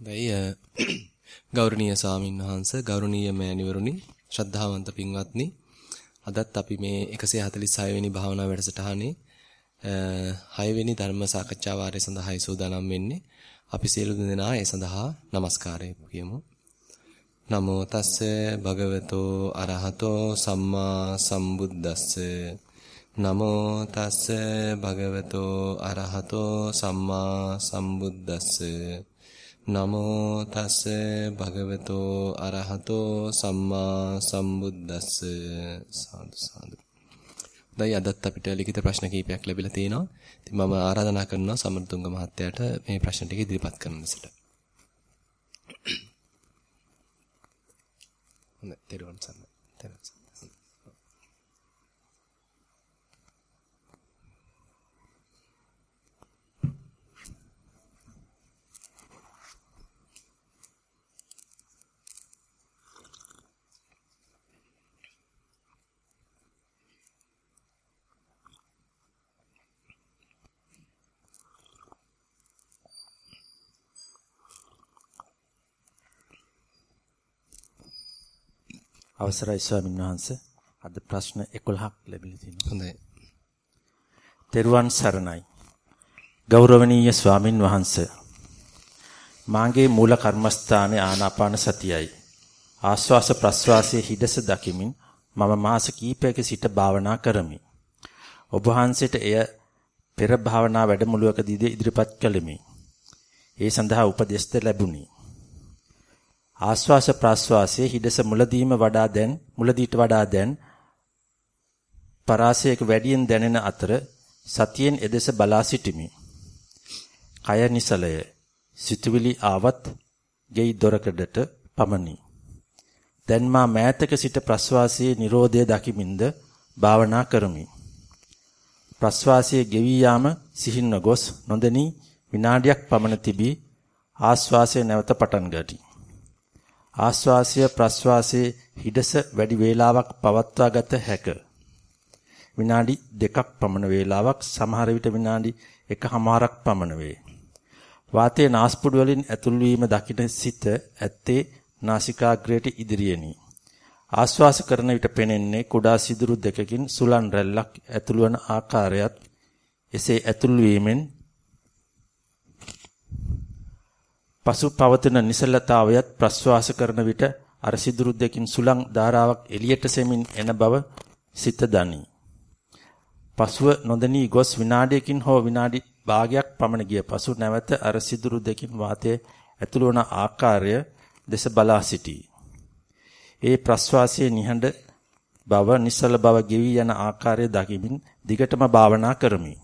හොඳයි ගෞරවනීය ස්වාමින් වහන්සේ ගෞරවනීය මෑණිවරුනි ශ්‍රද්ධාවන්ත පින්වත්නි. අදත් අපි මේ 146 වෙනි භාවනා වැඩසටහනේ 6 වෙනි ධර්ම සාකච්ඡා වාරය සඳහායි සූදානම් වෙන්නේ. අපි සියලු දෙනා ඒ සඳහා নমස්කාරය කියමු. නමෝ තස්ස භගවතෝ අරහතෝ සම්මා සම්බුද්දස්ස. නමෝ තස්ස භගවතෝ අරහතෝ සම්මා සම්බුද්දස්ස. නමෝ තස්ස භගවතෝ අරහතෝ සම්මා සම්බුද්දස්ස සාදු සාදු. දැන් අදත් අපිට ලිඛිත ප්‍රශ්න කිහිපයක් ලැබිලා තිනවා. ඉතින් මම ආරාධනා කරනවා සමෘතුංග මහත්තයාට මේ ප්‍රශ්න ටික ඉදිරිපත් කරන්න ලෙසට. හොඳයි, ඊට පස්සේ අවසරයි ස්වාමීන් වහන්ස. අද ප්‍රශ්න 11ක් ලැබිලා තිනවා. හොඳයි. තෙරුවන් සරණයි. ගෞරවනීය ස්වාමින් වහන්ස. මාගේ මූල කර්මස්ථානයේ ආනාපාන සතියයි. ආස්වාස ප්‍රස්වාසයේ හිඩස දකිමින් මම මාස කිහිපයක සිට භාවනා කරමි. ඔබ වහන්සේට එය පෙර භාවනා වැඩමුළුවකදී ඉදිරිපත් කළෙමි. ඒ සඳහා උපදෙස් ලැබුණි. ආස්වාස ප්‍රාස්වාසයේ හිඩස මුලදීම වඩා දැන් මුලදීට වඩා දැන් පරාසයක වැඩියෙන් දැනෙන අතර සතියෙන් එදෙස බලා සිටිමි. කය නිසලය. සිතුවිලි ආවත් ගෙයි දොරකඩට පමණි. දැන් මා මෑතක සිට ප්‍රස්වාසයේ Nirodha දකිමින්ද භාවනා කරමි. ප්‍රස්වාසයේ ගෙවි යාම සිහින්න ගොස් නොදෙනී විනාඩියක් පමණ තිබී ආස්වාසය නැවත පටන් ගනී. ආශ්වාසය ප්‍රශ්වාසයේ හිඩස වැඩි වේලාවක් පවත්වා ගත හැක. විනාඩි දෙකක් පමණ වේලාවක් සමහර විට විනාඩි එකහමාරක් පමණ වේ. වාතයේ නාස්පුඩු වලින් ඇතුල් වීම දකින සිත ඇත්තේ නාසිකාග්‍රයට ඉදිරියෙනි. ආශ්වාස කරන විට පෙනෙන්නේ කුඩා සිදුරු දෙකකින් සුලන් රැල්ලක් ඇතුළු වන ආකාරයත් එසේ ඇතුල් වීමෙන් පසු පවතින නිසලතාවයත් ප්‍රශ්වාස කරන විට අර සිදුරු දෙකින් සුළං ධාරාවක් එළියට සෙමින් එන බව සිත දනී. පසුව නොදෙනී ගොස් විනාඩියකින් හෝ විනාඩි භාගයක් පමණ ගිය පසු නැවත අර සිදුරු දෙකින් වාතයේ ඇතුළු වන ආකාරය දෙස බලා සිටී. ඒ ප්‍රශ්වාසයේ නිහඬ බව නිසල බව ගෙවි යන ආකාරය දකිමින් දිගටම භාවනා කරමි.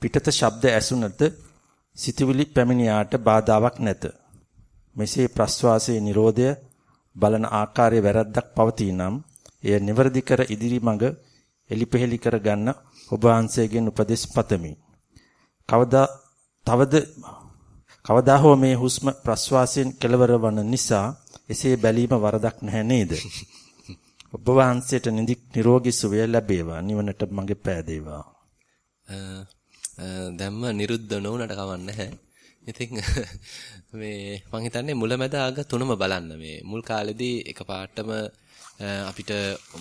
පිටත ශබ්ද ඇසුනට සිතවිලි පැමිණියාට බාධාවක් නැත. මෙසේ ප්‍රස්වාසයේ Nirodha බලන ආකාරයේ වැරද්දක් පවතී නම් එය නිවැරදි කර ඉදිරි මඟ එලිපෙහෙලි කර ගන්න ඔබ වහන්සේගෙන් උපදෙස් පතමි. කවදා තවද කවදා හෝ මේ හුස්ම ප්‍රස්වාසයෙන් කෙලවර වන නිසා එසේ බැලීම වරදක් නැහැ නේද? ඔබ වහන්සේට නිදික් නිරෝගී සුවය ලැබේවා. නිවනට මඟ පෑදේවා. දැම්ම නිරුද්ධ නොවුනට කවන්නේ නැහැ. ඉතින් මේ මං හිතන්නේ මුලැමැද අග තුනම බලන්න මේ මුල් කාලෙදී එකපාරටම අපිට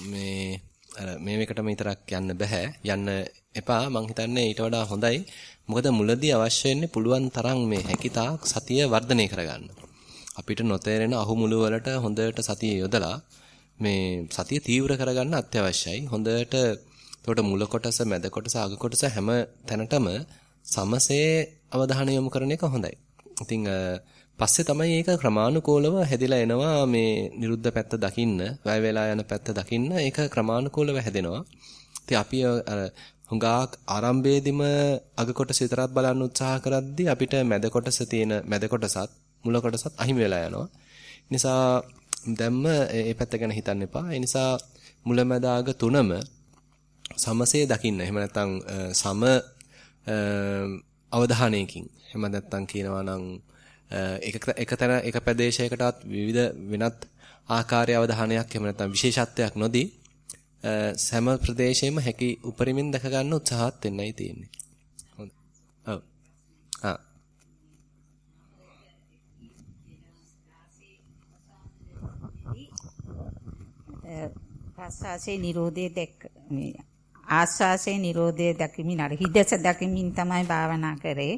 මේ අර මේකටම විතරක් යන්න බෑ. යන්න එපා. මං හිතන්නේ ඊට වඩා හොඳයි. මොකද මුලදී අවශ්‍ය වෙන්නේ පුළුවන් තරම් මේ හැකිතාක් සතිය වර්ධනය කරගන්න. අපිට නොතේරෙන අහුමුළු වලට හොඳට සතිය යොදලා මේ සතිය තීව්‍ර කරගන්න අත්‍යවශ්‍යයි. හොඳට එතකොට මුල කොටස, මැද කොටස, අග කොටස හැම තැනටම සමසේ අවධානය යොමු කරන එක හොඳයි. ඉතින් පස්සේ තමයි ඒක ක්‍රමානුකූලව හැදිලා එනවා මේ නිරුද්ධ පැත්ත දකින්න, වැය වෙලා යන පැත්ත දකින්න ඒක ක්‍රමානුකූලව හැදෙනවා. ඉතින් අපි අර හුඟක් ආරම්භයේදීම අග කොටස විතරක් බලන්න උත්සාහ කරද්දී අපිට මැද කොටස තියෙන මැද කොටසත් මුල කොටසත් අහිමි වෙලා යනවා. නිසා දැම්ම මේ පැත්ත ගැන හිතන්න එපා. ඒ නිසා මුල මැද අග තුනම සමසේ දකින්න. එහෙම නැත්නම් සම අවධානයකින්. එහෙම නැත්නම් කියනවා නම් එක එකතන එක ප්‍රදේශයකටත් විවිධ වෙනත් ආකාරය අවධානයක් එහෙම නැත්නම් විශේෂත්වයක් නොදී සෑම ප්‍රදේශයෙම හැකි උපරිමින් දැක ගන්න උත්සාහත් වෙන්නයි තියෙන්නේ. හොඳ. ඔව්. ආ. ප්‍රසාසේ Nirodhe දැක්ක මේ ආස්වාසයේ Nirodhe දකිමින් අර හිදස දකිමින් තමයි භාවනා කරේ.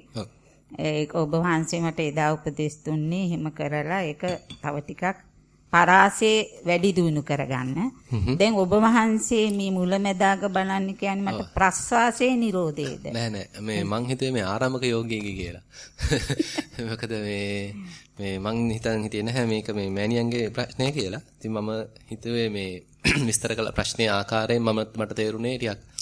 ඒක ඔබ වහන්සේ මට එදා උපදෙස් දුන්නේ එහෙම කරලා ඒක තව ටිකක් පරාසයේ වැඩි දියුණු කරගන්න. දැන් ඔබ වහන්සේ මේ මුලැමැදාග බලන්න කියන්නේ මට ප්‍රස්වාසයේ Nirodheද? නෑ නෑ මේ මං හිතුවේ මේ ආරම්භක යෝගියෙක් කියලා. මොකද මේ මේ මං හිතන් හිටියේ නැහැ මේක මේ මෑනියන්ගේ ප්‍රශ්නය කියලා. ඉතින් මම හිතුවේ මේ විස්තර කළ ප්‍රශ්නේ ආකාරයෙන් මම මට තේරුනේ ටිකක්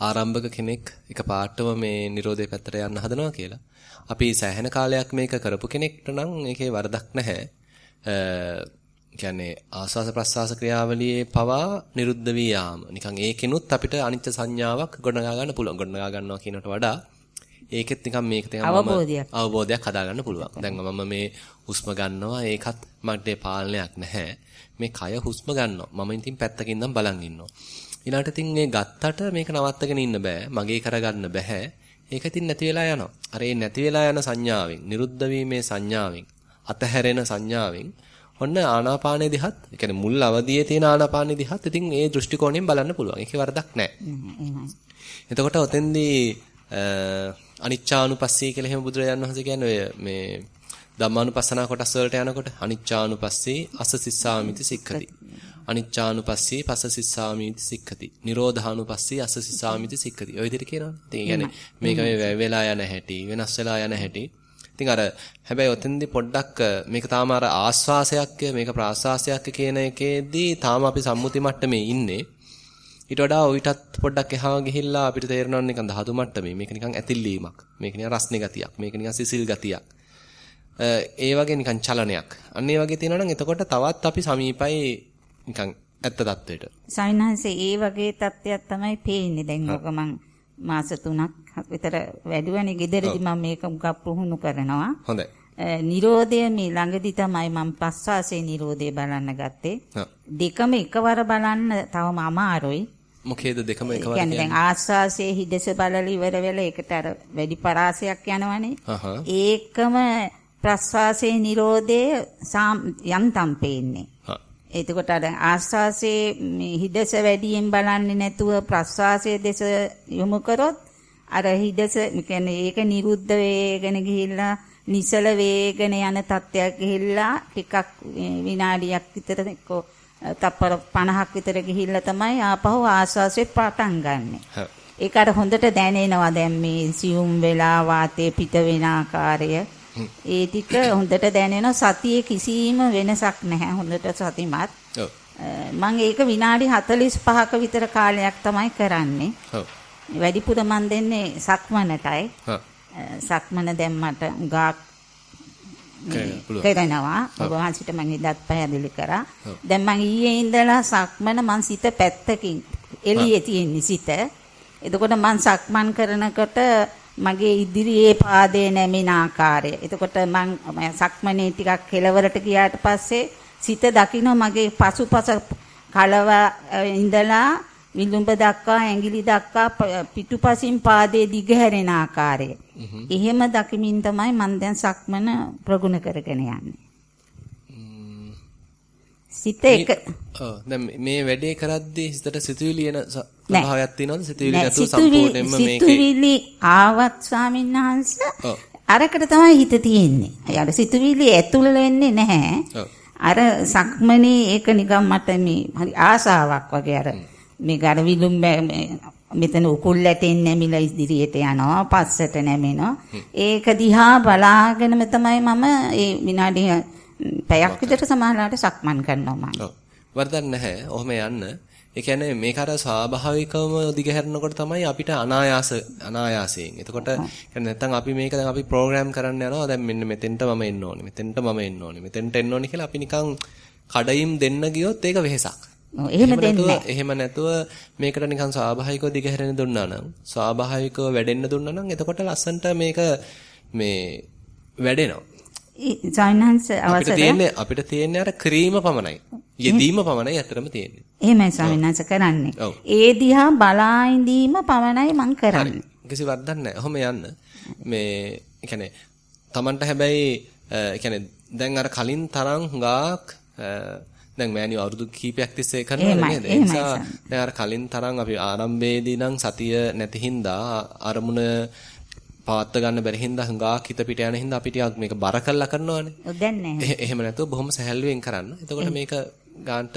ආරම්භක කෙනෙක් එක පාටම මේ Nirodhe පැත්තට යන්න හදනවා කියලා. අපි සෑහෙන කාලයක් මේක කරපු කෙනෙක්ට නම් ඒකේ වරදක් නැහැ. කියන්නේ ආස්වාස ප්‍රස්වාස ක්‍රියාවලියේ පවා නිරුද්ධ වී යාම. නිකන් ඒකෙනුත් අපිට අනිත්‍ය සංඥාවක් ගොඩනගා ගන්න පුළුවන්. ගොඩනගා ගන්නවා කියනට වඩා ඒකෙත් නිකන් මේක තමයි අවබෝධයක් අවබෝධයක් හදාගන්න පුළුවන්. දැන් මම මේ හුස්ම ගන්නවා ඒකත් මට පාලනයක් නැහැ. මේ කය හුස්ම ගන්නවා. මම ඉතින් පැත්තකින් ඉඳන් බලන් ඉන්නවා. ඊළාට ඉතින් මේ ගත්තට මේක නවත්තගෙන ඉන්න බෑ. මගේ කරගන්න බෑ. ඒක ඉතින් නැති වෙලා යනවා. අර ඒ නැති වෙලා යන සංඥාවෙන්, නිරුද්ධ වීමේ සංඥාවෙන්, අතහැරෙන සංඥාවෙන් ඔන්න ආනාපානෙ දිහත්, ඒ කියන්නේ මුල් අවදියේ තියෙන ආනාපානෙ දිහත් ඉතින් ඒ දෘෂ්ටි කෝණයෙන් බලන්න පුළුවන්. ඒකේ වරදක් නැහැ. එතකොට ඔතෙන්දී අනිච්චානුපස්සී කියලා එහෙම බුදුරජාණන් වහන්සේ කියන්නේ ඔය මේ ධම්මානුපස්සනා කොටස් වලට යනකොට අනිච්චානුපස්සී අසසිස්සාමිති සික්ඛති. අනිච්චානුපස්සී පසසිස්සාමිති සික්ඛති. නිරෝධානුපස්සී අසසිස්සාමිති සික්ඛති. ඔය විදිහට කියනවනේ. ඉතින් කියන්නේ මේක මේ වෙලා යන හැටි, වෙනස් වෙලා යන හැටි ඉතින් අර හැබැයි ඔතෙන්දී පොඩ්ඩක් මේක තාම අර ආස්වාසයක් මේක ප්‍රාස්වාසයක් කියන එකේදී තාම අපි සම්මුති මට්ටමේ ඉන්නේ. ඊට වඩා ඔයිටත් පොඩ්ඩක් එහා ගිහිල්ලා අපිට තේරෙනවා නිකන් ධාතු මට්ටමේ මේක නිකන් ඇතිල්ලීමක්. මේක නිකන් රස්නේ ගතියක්. මේක නිකන් සිසිල් ගතියක්. ඒ වගේ නිකන් චලනයක්. අන්න ඒ වගේ තියෙනවා නම් එතකොට තවත් අපි සමීපයි නිකන් ඇත්ත தത്വෙට. සයින්හන්සේ ඒ වගේ தත්ත්වයක් තමයි පේන්නේ දැන් ඔක මං මාස 3ක් විතර වැඩුවනේ ගෙදරදි මම මේක මුගක් පුහුණු කරනවා හොඳයි නිරෝධය මේ ළඟදි තමයි මම පස්වාසේ නිරෝධය බලන්න ගත්තේ. දෙකම එකවර බලන්න තවම අමාරුයි. මොකේද දෙකම එකවර කියන්නේ? දැන් ආස්වාසේ හිදස බලලා ඉවර වෙලා ඒකට අර වැඩි පරාසයක් යනවනේ. ඒකම ප්‍රස්වාසේ නිරෝධය යන්තම් පේන්නේ. එතකොට අර ආස්වාසේ හිදස වැඩියෙන් බලන්නේ නැතුව ප්‍රස්වාසයේ දෙස යොමු කරොත් අර හිදස කියන්නේ ඒක නිරුද්ධ වේගෙන ගිහිල්ලා නිසල වේගන යන තත්ත්වයක් ගිහිල්ලා ටිකක් විනාඩියක් විතර තප්පර 50ක් විතර ගිහිල්ලා තමයි ආපහු ආස්වාසේ පටන් ගන්නෙ. ඒක අර හොඳට දැනෙනවා දැන් මේ සියුම් වෙලා වාතයේ පිට වෙන ආකාරය. ඒ ටික හොඳට දැනෙනවා සතියේ කිසිම වෙනසක් නැහැ හොඳට සතිමත්. මම ඒක විනාඩි 45ක විතර කාලයක් තමයි කරන්නේ. වැඩිපුර මන් දෙන්නේ සක්මනටයි. සක්මන දැන් මට උගාක් කරනවා. ඔබ වහන්සිට මම ඉදත් පැහැදිලි කරා. දැන් මම ඊයේ ඉඳලා සක්මන මං සිත පැත්තකින් එළියේ තියෙන සිත. එතකොට මං සක්මන් කරනකොට මගේ ඉදිරියේ පාදයේ නැමෙන ආකාරය එතකොට මං සක්මනේ ටිකක් කෙලවරට ගියාට පස්සේ සිත දකින්න මගේ පසුපස කලව ඉඳලා විලුඹ දක්වා ඇඟිලි දක්වා පිටුපසින් පාදයේ දිග හැරෙන ආකාරය. එහෙම දකිමින් තමයි මම දැන් සක්මන ප්‍රගුණ කරගෙන යන්නේ. සිත එක ඔව් දැන් මේ වැඩේ කරද්දී හිතට සිතුවිලි එන ස්වභාවයක් තියෙනවද සිතුවිලි නැතුව සම්පූර්ණයෙන්ම මේකේ සිතුවිලි ආවත් ස්වාමීන් වහන්සේ අරකට තමයි හිත තියෙන්නේ. අර සිතුවිලි ඇතුළ වෙන්නේ නැහැ. අර සක්මනේ ඒක නිකන් මට මේ හරි ආසාවක් වගේ අර මේ ගර විලුම් මෙතන උකුල් ඇටෙන් නැමිලා ඉදිරියට යනවා පස්සට නැමෙනවා ඒක දිහා බලාගෙනම තමයි මම ඒ විනාඩි පැයක් විතර සමාහලට සක්මන් කරනවා මම. ඔව්. වරදක් නැහැ. ඔහොම යන්න. ඒ කියන්නේ මේක අර ස්වාභාවිකවම දිගහැරනකොට තමයි අපිට අනායාස අනායාසයෙන්. එතකොට කියන්නේ නැත්තම් අපි මේක දැන් අපි ප්‍රෝග්‍රෑම් කරන්න යනවා. දැන් මෙන්න මෙතෙන්ට මම එන්න ඕනේ. මෙතෙන්ට මම එන්න ඕනේ. මෙතෙන්ට එන්න ඕනේ කියලා අපි නිකන් කඩයිම් දෙන්න ගියොත් ඒක වෙහෙසක්. එහෙම දෙන්නේ එහෙම නැතුව මේකට නිකන් ස්වාභාවිකව දිගහැරෙන්න දුන්නා නම් ස්වාභාවිකව වැඩෙන්න දුන්නා නම් එතකොට ලස්සන්ට මේක මේ වැඩෙනවා. සාමිනහන්ස අවසර තියෙන්නේ අපිට තියෙන්නේ අර ක්‍රීම පමණයි. යෙදීම පමණයි අතරම තියෙන්නේ. එහෙමයි සාමිනහන්ස කරන්නේ. ඒ දිහා බලා ඉඳීම පමණයි මං කරන්නේ. කිසි වරදක් නැහැ. ඔහොම යන්න. මේ කියන්නේ Tamanට හැබැයි කියන්නේ දැන් අර කලින් තරම් හුඟක් දැන් මෑණියෝ අවුරුදු කීපයක් තිස්සේ කරනවා නේද? ඒ නිසා දැන් අර කලින් තරම් අපි ආරම්භයේදී නම් සතිය නැති හින්දා අරමුණ පවත්ව ගන්න බැරි හින්දා හුඟා හිත පිට යන හින්දා අපි ටිකක් මේක බර කරලා කරනවානේ. දැන් නැහැ. එහෙම නැතුව බොහොම සැහැල්ලුවෙන් කරන්න. එතකොට මේක ගාන්ට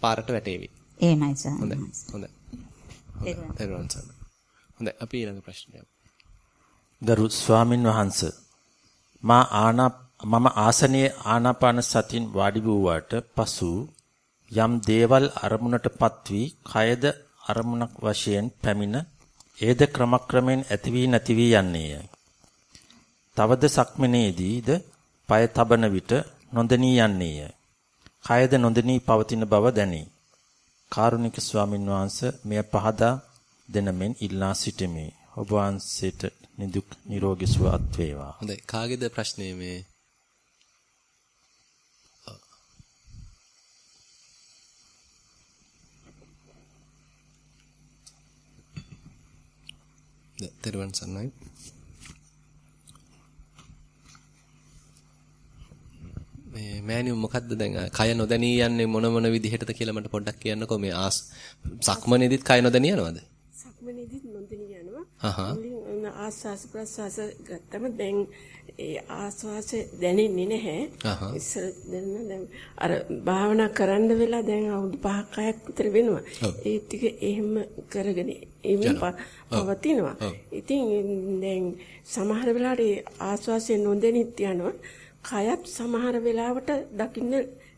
පාරට වැටේවි. එහෙමයි සර්. හොඳයි. හොඳයි. හොඳයි අපි ඊළඟ ප්‍රශ්නය. ගරු ස්වාමින් වහන්සේ මා ආනාප මම ආසනයේ ආනාපාන සතින් වාඩි වූාට පසු යම් දේවල් අරමුණටපත් වී කයද අරමුණක් වශයෙන් පැමිණ ඒද ක්‍රමක්‍රමෙන් ඇති වී නැති වී යන්නේය. තවද සක්මනේදීද পায় තබන විට නොදෙනී යන්නේය. කයද නොදෙනී පවතින බව දැනේ. කාරුණික ස්වාමින් වහන්සේ මෙය පහදා දෙනමෙන් ඉල්ලා සිටිමි. ඔබ වහන්සේට නිදුක් නිරෝගී සුව අත් වේවා. හොඳයි. කාගේද ප්‍රශ්නේ මේ? තෙරුවන් සරණයි. මේ මෑනියු මොකද්ද දැන් කය නොදැනී යන්නේ මොන මොන විදිහටද කියලා මට පොඩ්ඩක් කියන්නකෝ මේ ආස් සක්මනේදිත් කය නොදැනී යනවද? සක්මනේදිත් නොදැනී යනවා. මුලින් ආස්වාස ප්‍රස්වාස ගත්තම දැන් ඒ ආස්වාස දැනෙන්නේ නැහැ. ඉස්සර දැන් දැන් අර භාවනා කරන්න වෙලා දැන් අවුරුදු 5ක් 6ක් විතර වෙනවා. ඒ ටික එහෙම කරගෙන එමින් පවතිනවා. ඉතින් දැන් සමහර වෙලාවට ආස්වාසයෙන් නොදැනිත් යනවා. කයත් සමහර වෙලාවට දකින්න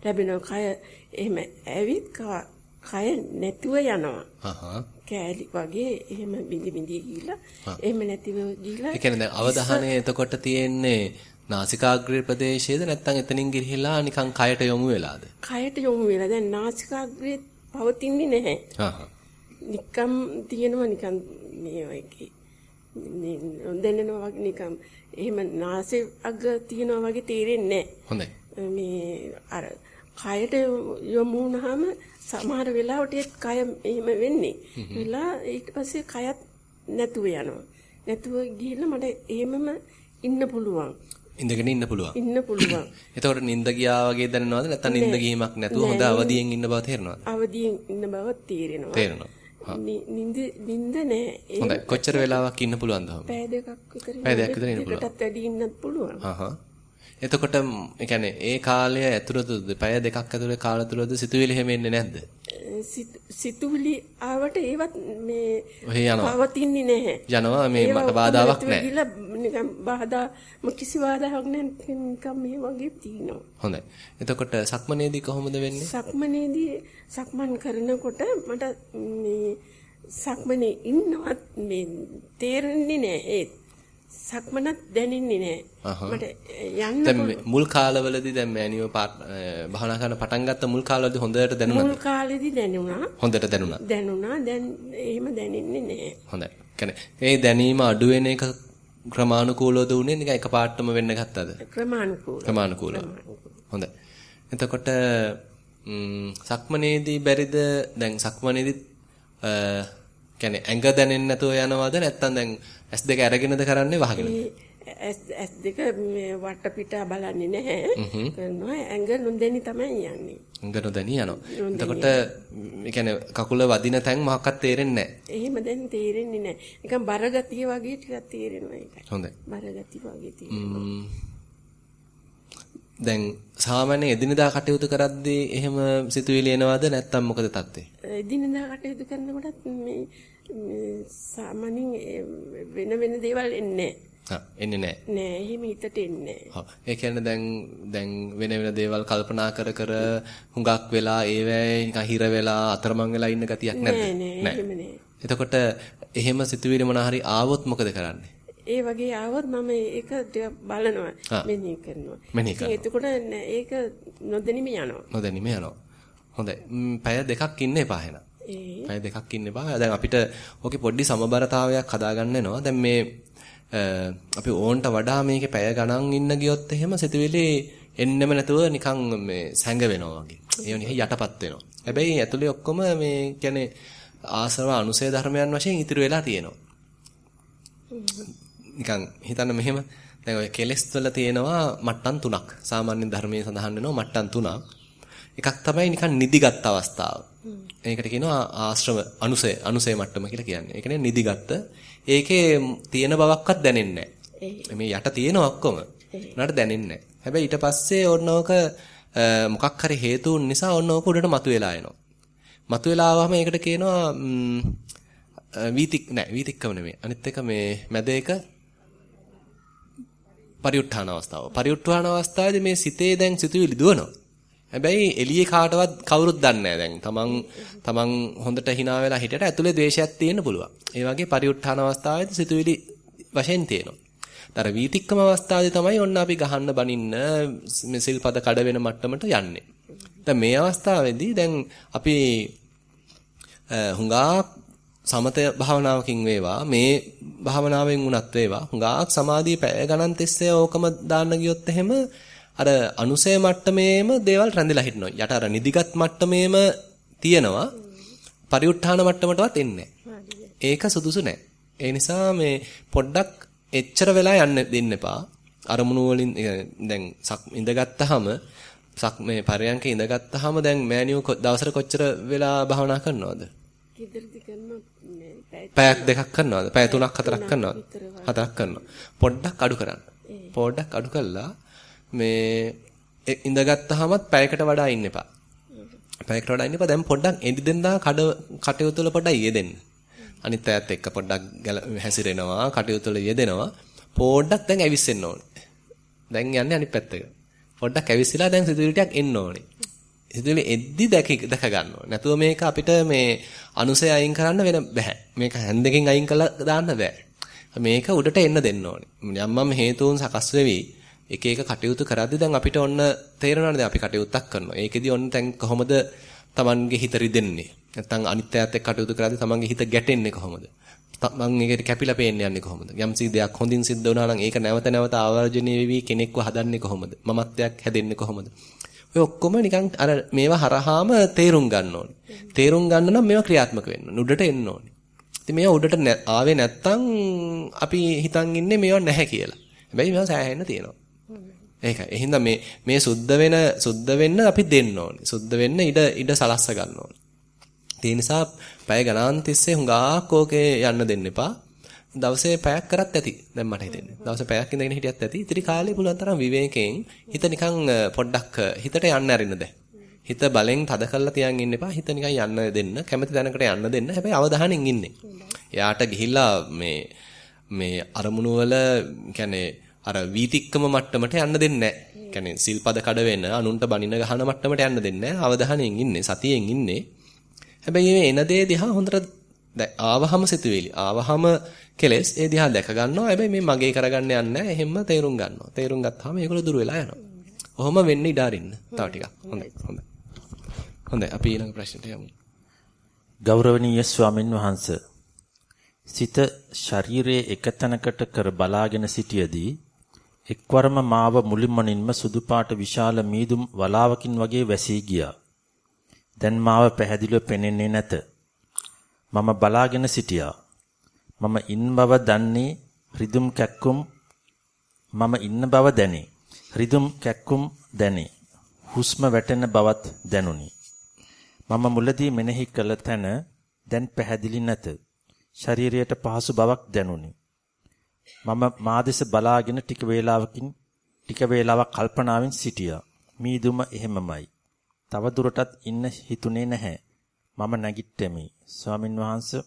ලැබෙනවා. කය එහෙම ඇවිත් කය නැතුව යනවා. කෑලි වගේ එහෙම බිඳි බිඳි ගිහිලා එහෙම නැතිව ගිහිලා ඒ කියන්නේ දැන් අවධානය එතකොට තියෙන්නේ නාසිකාග්‍රේ ප්‍රදේශයේද නැත්නම් එතනින් ගිහිලා නිකන් කයට යොමු වෙලාද? කයට යොමු වෙලා දැන් නාසිකාග්‍රේ පවතින්නේ නැහැ. හා නිකම් තියෙනවා නිකන් මේ වගේ දැනෙනවා වගේ නිකම් එහෙම නාසයේ අග තියෙනවා වගේ තේරෙන්නේ නැහැ. හොඳයි. මේ අර කයට යොමු වුණාම සමහර වෙලාවට කය එහෙම වෙන්නේ. වෙලා ඊට පස්සේ කයත් නැතුව යනවා. නැතුව ගිහිල්ලා මට එහෙමම ඉන්න පුළුවන්. ඉඳගෙන ඉන්න පුළුවන්. ඉන්න පුළුවන්. එතකොට නිින්ද ගියා වගේ දැනෙනවද නැත්නම් නිින්ද ගිීමක් නැතුව හොඳ අවදියෙන් ඉන්න බව තේරෙනවද? අවදියෙන් ඉන්න බව තේරෙනවා. තේරෙනවා. නිින්ද නිින්ද නෑ. හොඳයි. කොච්චර වෙලාවක් ඉන්න පුළුවන්ද? පැය දෙකක් විතර. පැය දෙකක් විතර ඉන්න පුළුවන්. ඒකටත් වැඩි ඉන්නත් පුළුවන්. හහ. එතකොට ඒ කියන්නේ ඒ කාලය ඇතුළතද පැය දෙකක් ඇතුළේ කාලය තුලද සිතුවිලි හැම එන්නේ නැද්ද? සිතුවිලි ආවට ඒවත් මේ. පවතින්නේ නැහැ. යනවා මේ මට බාධාවක් නැහැ. ඒවා නිකන් බාධා කිසි බාධාවක් නැහැ නිකන් මේ වගේ තියෙනවා. හොඳයි. එතකොට සක්මනේදී කොහොමද වෙන්නේ? සක්මනේදී සක්මන් කරනකොට මට මේ සක්මනේ ඉන්නවත් මේ තේරෙන්නේ නැහැ ඒත් සක්මනත් දැනෙන්නේ නැහැ. මට යන්න දැන් මුල් කාලවලදී දැන් මෑනියෝ භාවනා කරන පටන් ගත්ත මුල් කාලවලදී හොඳට දැනුණාද? මුල් කාලෙදී දැනුණා. හොඳට දැනුණා. දැනුණා. දැන් එහෙම දැනෙන්නේ නැහැ. හොඳයි. කියන්නේ ඒ දැනීම අඩු වෙන එක ක්‍රමානුකූලවද උනේ නිකන් එකපාරටම වෙන්න ගත්තද? ක්‍රමානුකූලව. ක්‍රමානුකූලව. හොඳයි. එතකොට සක්මනේදී බැරිද දැන් සක්මනේදී කියන්නේ ඇඟ දැනෙන්නේ නැතුව යනවද නැත්නම් දැන් S2 අරගෙනද කරන්නේ වහගෙනද? S2 මේ වටපිටා බලන්නේ නැහැ. කරනවා ඇඟ නොදෙනි තමයි යන්නේ. ඇඟ නොදෙනි යනවා. එතකොට ඒ කියන්නේ කකුල වදින තැන් මොකක්වත් තේරෙන්නේ නැහැ. එහෙම දැන් තේරෙන්නේ නැහැ. නිකන් බරගතිය වගේ ටිකක් තේරෙනවා ඒකයි. හොඳයි. බරගතිය වගේ තේරෙනවා. දැන් සාමාන්‍ය එදිනදා කටයුතු කරද්දී එහෙම සිතුවිලි එනවද නැත්නම් මොකද තත්ත්වය? එදිනදා කටයුතු කරනකොටත් මේ සාමාන්‍යයෙන් වෙන වෙන දේවල් එන්නේ නැහැ. එන්නේ නැහැ. නෑ එහෙම හිතට එන්නේ නැහැ. දැන් දැන් වෙන වෙන දේවල් කල්පනා කර කර හුඟක් වෙලා ඒවැය නිකන් හිර වෙලා අතරමං වෙලා ඉන්න ගතියක් නැද්ද? නෑ නෑ. එතකොට එහෙම සිතුවිලි මොන හරි ආවොත් මොකද කරන්නේ? ඒ වගේ ආවොත් මම ඒක ටික බලනවා මෙනෙහි කරනවා. මෙනෙහි කරනවා. එතකොට ඒක නොදැනීම යනවා. නොදැනීම යනවා. හොඳයි. පැය දෙකක් ඉන්න එපා එහෙනම්. පැය දෙකක් ඉන්න එපා. දැන් අපිට ඕකේ පොඩි සමබරතාවයක් හදාගන්න වෙනවා. දැන් මේ අපි ඕන්ට වඩා මේකේ පැය ගණන් ඉන්න ගියොත් එහෙම සිතුවිලි එන්නෙම නැතුව නිකන් මේ සැඟ වෙනවා වගේ. ඒව නිකන් යටපත් වෙනවා. හැබැයි ඇතුලේ ඔක්කොම මේ කියන්නේ ආසව අනුසය ධර්මයන් වශයෙන් ඉතිරි වෙලා තියෙනවා. නිකන් හිතන්න මෙහෙම දැන් ඔය කෙලස් වල තියෙනවා මට්ටම් තුනක්. සාමාන්‍ය ධර්මයේ සඳහන් වෙනවා මට්ටම් තුනක්. එකක් තමයි නිකන් නිදිගත් අවස්ථාව. ඒකට කියනවා ආශ්‍රම අනුසය අනුසය මට්ටම කියලා කියන්නේ. ඒ කියන්නේ නිදිගත් ඒකේ තියෙන බවක්වත් දැනෙන්නේ නැහැ. මේ යට තියෙන ඔක්කොම. උනාට දැනෙන්නේ නැහැ. හැබැයි ඊට පස්සේ ඕනෝක මොකක් හරි හේතුන් නිසා ඕනෝක උඩට මතුවෙලා එනවා. මතුවෙලා ආවම ඒකට කියනවා වීතික් නෑ වීතික්කම නෙමෙයි. අනිත් එක මේ මැද එක පරිඋත්ථාන අවස්ථාව. පරිඋත්ථාන අවස්ථාවේදී මේ සිතේ දැන් සිතුවිලි දුවනවා. හැබැයි එළියේ කාටවත් කවුරුත් දන්නේ දැන්. තමන් තමන් හොඳට hina වෙලා හිටියට ඇතුලේ ද්වේෂයක් තියෙන්න පුළුවන්. ඒ වගේ පරිඋත්ථාන අවස්ථාවේදී සිතුවිලි වශයෙන් තියෙනවා. අර වීතික්කම අවස්ථාවේ තමයි ඔන්න අපි ගහන්න බනින්න මේ සිල්පද කඩ වෙන මට්ටමට යන්නේ. දැන් මේ අවස්ථාවේදී දැන් අපි හුඟා සමත භාවනාවකින් වේවා මේ භාවනාවෙන් වුණත් වේවා හුඟා සමාධිය පැය ගණන් තිස්සේ ඕකම දාන්න ගියොත් එහෙම අර අනුසය මට්ටමේම දේවල් රැඳිලා හිටිනවා. යට අර නිදිගත් මට්ටමේම තියෙනවා. පරිඋත්ථාන මට්ටමටවත් එන්නේ ඒක සුදුසු නෑ. ඒ නිසා මේ පොඩ්ඩක් එච්චර වෙලා යන්න දෙන්න එපා. අරමුණු වලින් දැන් ඉඳගත්tාම සක් මේ පරයන්ක ඉඳගත්tාම දැන් මෑනියු දවසට කොච්චර වෙලා භාවනා කරනවද? පැයක් දෙකක් කරනවද? පැය තුනක් හතරක් කරනවද? හතරක් කරනවා. පොඩ්ඩක් අඩු කරන්න. පොඩ්ඩක් අඩු කළා මේ ඉඳගත්tාමත් පැයකට වඩා ඉන්න එපා. පැයකට වඩා ඉන්න එපා. දැන් පොඩ්ඩක් එදිදෙන්දා කඩ කටයුතු වල පොඩ්ඩක් යෙදෙන්න. අනිත් අයත් එක්ක පොඩ්ඩක් හැසිරෙනවා, කටයුතු වල යෙදෙනවා. පොඩ්ඩක් දැන් ඇවිස්සෙන්න ඕනේ. දැන් යන්නේ අනිත් පැත්තට. පොඩ්ඩක් ඇවිස්සලා දැන් සිතුවිලි ටිකක් එන්න ඕනේ. සිතුවිලි එද්දි දැක දැක ගන්න ඕනේ. නැතුව මේක අපිට මේ අනුසය අයින් කරන්න වෙන බෑ. මේක හැන්දකින් අයින් කරලා දාන්න බෑ. මේක උඩට එන්න දෙන්න ඕනේ. යම්මම් හේතුන් සකස් වෙවි. එක එක කටයුතු කරද්දී දැන් අපිට ඔන්න තේරෙනවනේ දැන් අපි කටයුත්තක් කරනවා. ඒකෙදි ඔන්න දැන් කොහොමද Tamanගේ හිත රිදෙන්නේ? නැත්නම් අනිත් අයත් එක්ක කටයුතු කරද්දී Tamanගේ හිත ගැටෙන්නේ කොහොමද? මං ඒකට කැපිලා පේන්න යන්නේ කොහොමද? යම්සි දෙයක් හොඳින් සිද්ධ වුණා නම් ඒක නැවත නැවත ආවර්ජනය වෙවි කෙනෙක්ව හදන්නේ කොහොමද? මමත්වයක් හැදෙන්නේ කොහොමද? ඔය ඔක්කොම නිකන් අර මේවා හරහාම තේරුම් ගන්න ඕනේ. තේරුම් ගන්න නම් මේවා ක්‍රියාත්මක වෙන්න ඕනේ. උඩට එන්න ඕනේ. ඉතින් මේවා උඩට ආවේ නැත්තම් අපි හිතන් ඉන්නේ මේවා නැහැ කියලා. හැබැයි මේවා සෑහෙන්න තියෙනවා. ඒකයි. එහෙනම් මේ මේ සුද්ධ වෙන සුද්ධ වෙන්න අපි දෙන්න ඕනේ. සුද්ධ වෙන්න ඉඩ ඉඩ සලස්ස ගන්න ඕනේ. ඒ නිසා පැය ගණන් තිස්සේ හුඟක් ඕකේ යන්න දෙන්න එපා. දවසේ පැයක් කරත් ඇති. දැන් මට හිතෙන්නේ. දවසේ පැයක් ඉඳගෙන හිටියත් ඇති. ඉතින් කාලේ පුළුවන් තරම් විවේකයෙන් හිත නිකන් පොඩ්ඩක් හිතට යන්න අරින්න දැන්. හිත බලෙන් තද කරලා තියන් ඉන්න එපා. හිත නිකන් යන්න දෙන්න. කැමති තැනකට යන්න දෙන්න. හැබැයි අවධානයෙන් ඉන්නේ. එයාට ගිහිල්ලා මේ මේ අරමුණු වල කියන්නේ අර වීතික්කම මට්ටමට යන්න දෙන්නේ නැහැ. කියන්නේ සිල්පද කඩ වෙන අනුන්ට බනින ගහන මට්ටමට යන්න දෙන්නේ නැහැ. අවධානයෙන් ඉන්නේ, සතියෙන් ඉන්නේ. හැබැයි මේ එන දේ දිහා හොඳට ආවහම සිතුවිලි. ආවහම කෙලස් ඒ දිහා දැක ගන්නවා. හැබැයි මේ මගේ කරගන්න යන්නේ නැහැ. එහෙම තේරුම් ගන්නවා. තේරුම් ගත්තාම ඒගොල්ලෝ දුර වෙලා යනවා. ඔහොම වෙන්න ඉඩ අරින්න. තව ටිකක්. හොඳයි. හොඳයි. හොඳයි. අපි ඊළඟ ප්‍රශ්නට යමු. ගෞරවනීය ස්වාමින් වහන්සේ සිත ශරීරයේ එකතැනකට කර බලාගෙන සිටියේදී එක්වරම මාව මුලින්මනින්ම සුදු පාට විශාල මීදුම් වලාවකින් වගේ වැසී ගියා. දැන් මාව පැහැදිලිව පෙනෙන්නේ නැත. මම බලාගෙන සිටියා. මම ඉන්න බව දන්නේ රිදුම් කැක්කුම් මම ඉන්න බව දැනේ. රිදුම් කැක්කුම් දැනේ. හුස්ම වැටෙන බවත් දැනුනි. මම මුලදී මෙනෙහි කළ තැන දැන් පැහැදිලි නැත. ශරීරයට පහසු බවක් දැනුනි. මම මා දෙස බලාගෙන ටික වේලාවකින් ටික වේලාවක් කල්පනාවෙන් සිටියා. මීදුම එහෙමමයි. තව දුරටත් ඉන්න හිතුනේ නැහැ. මම නැගිට්ටෙමි. ස්වාමින් වහන්සේ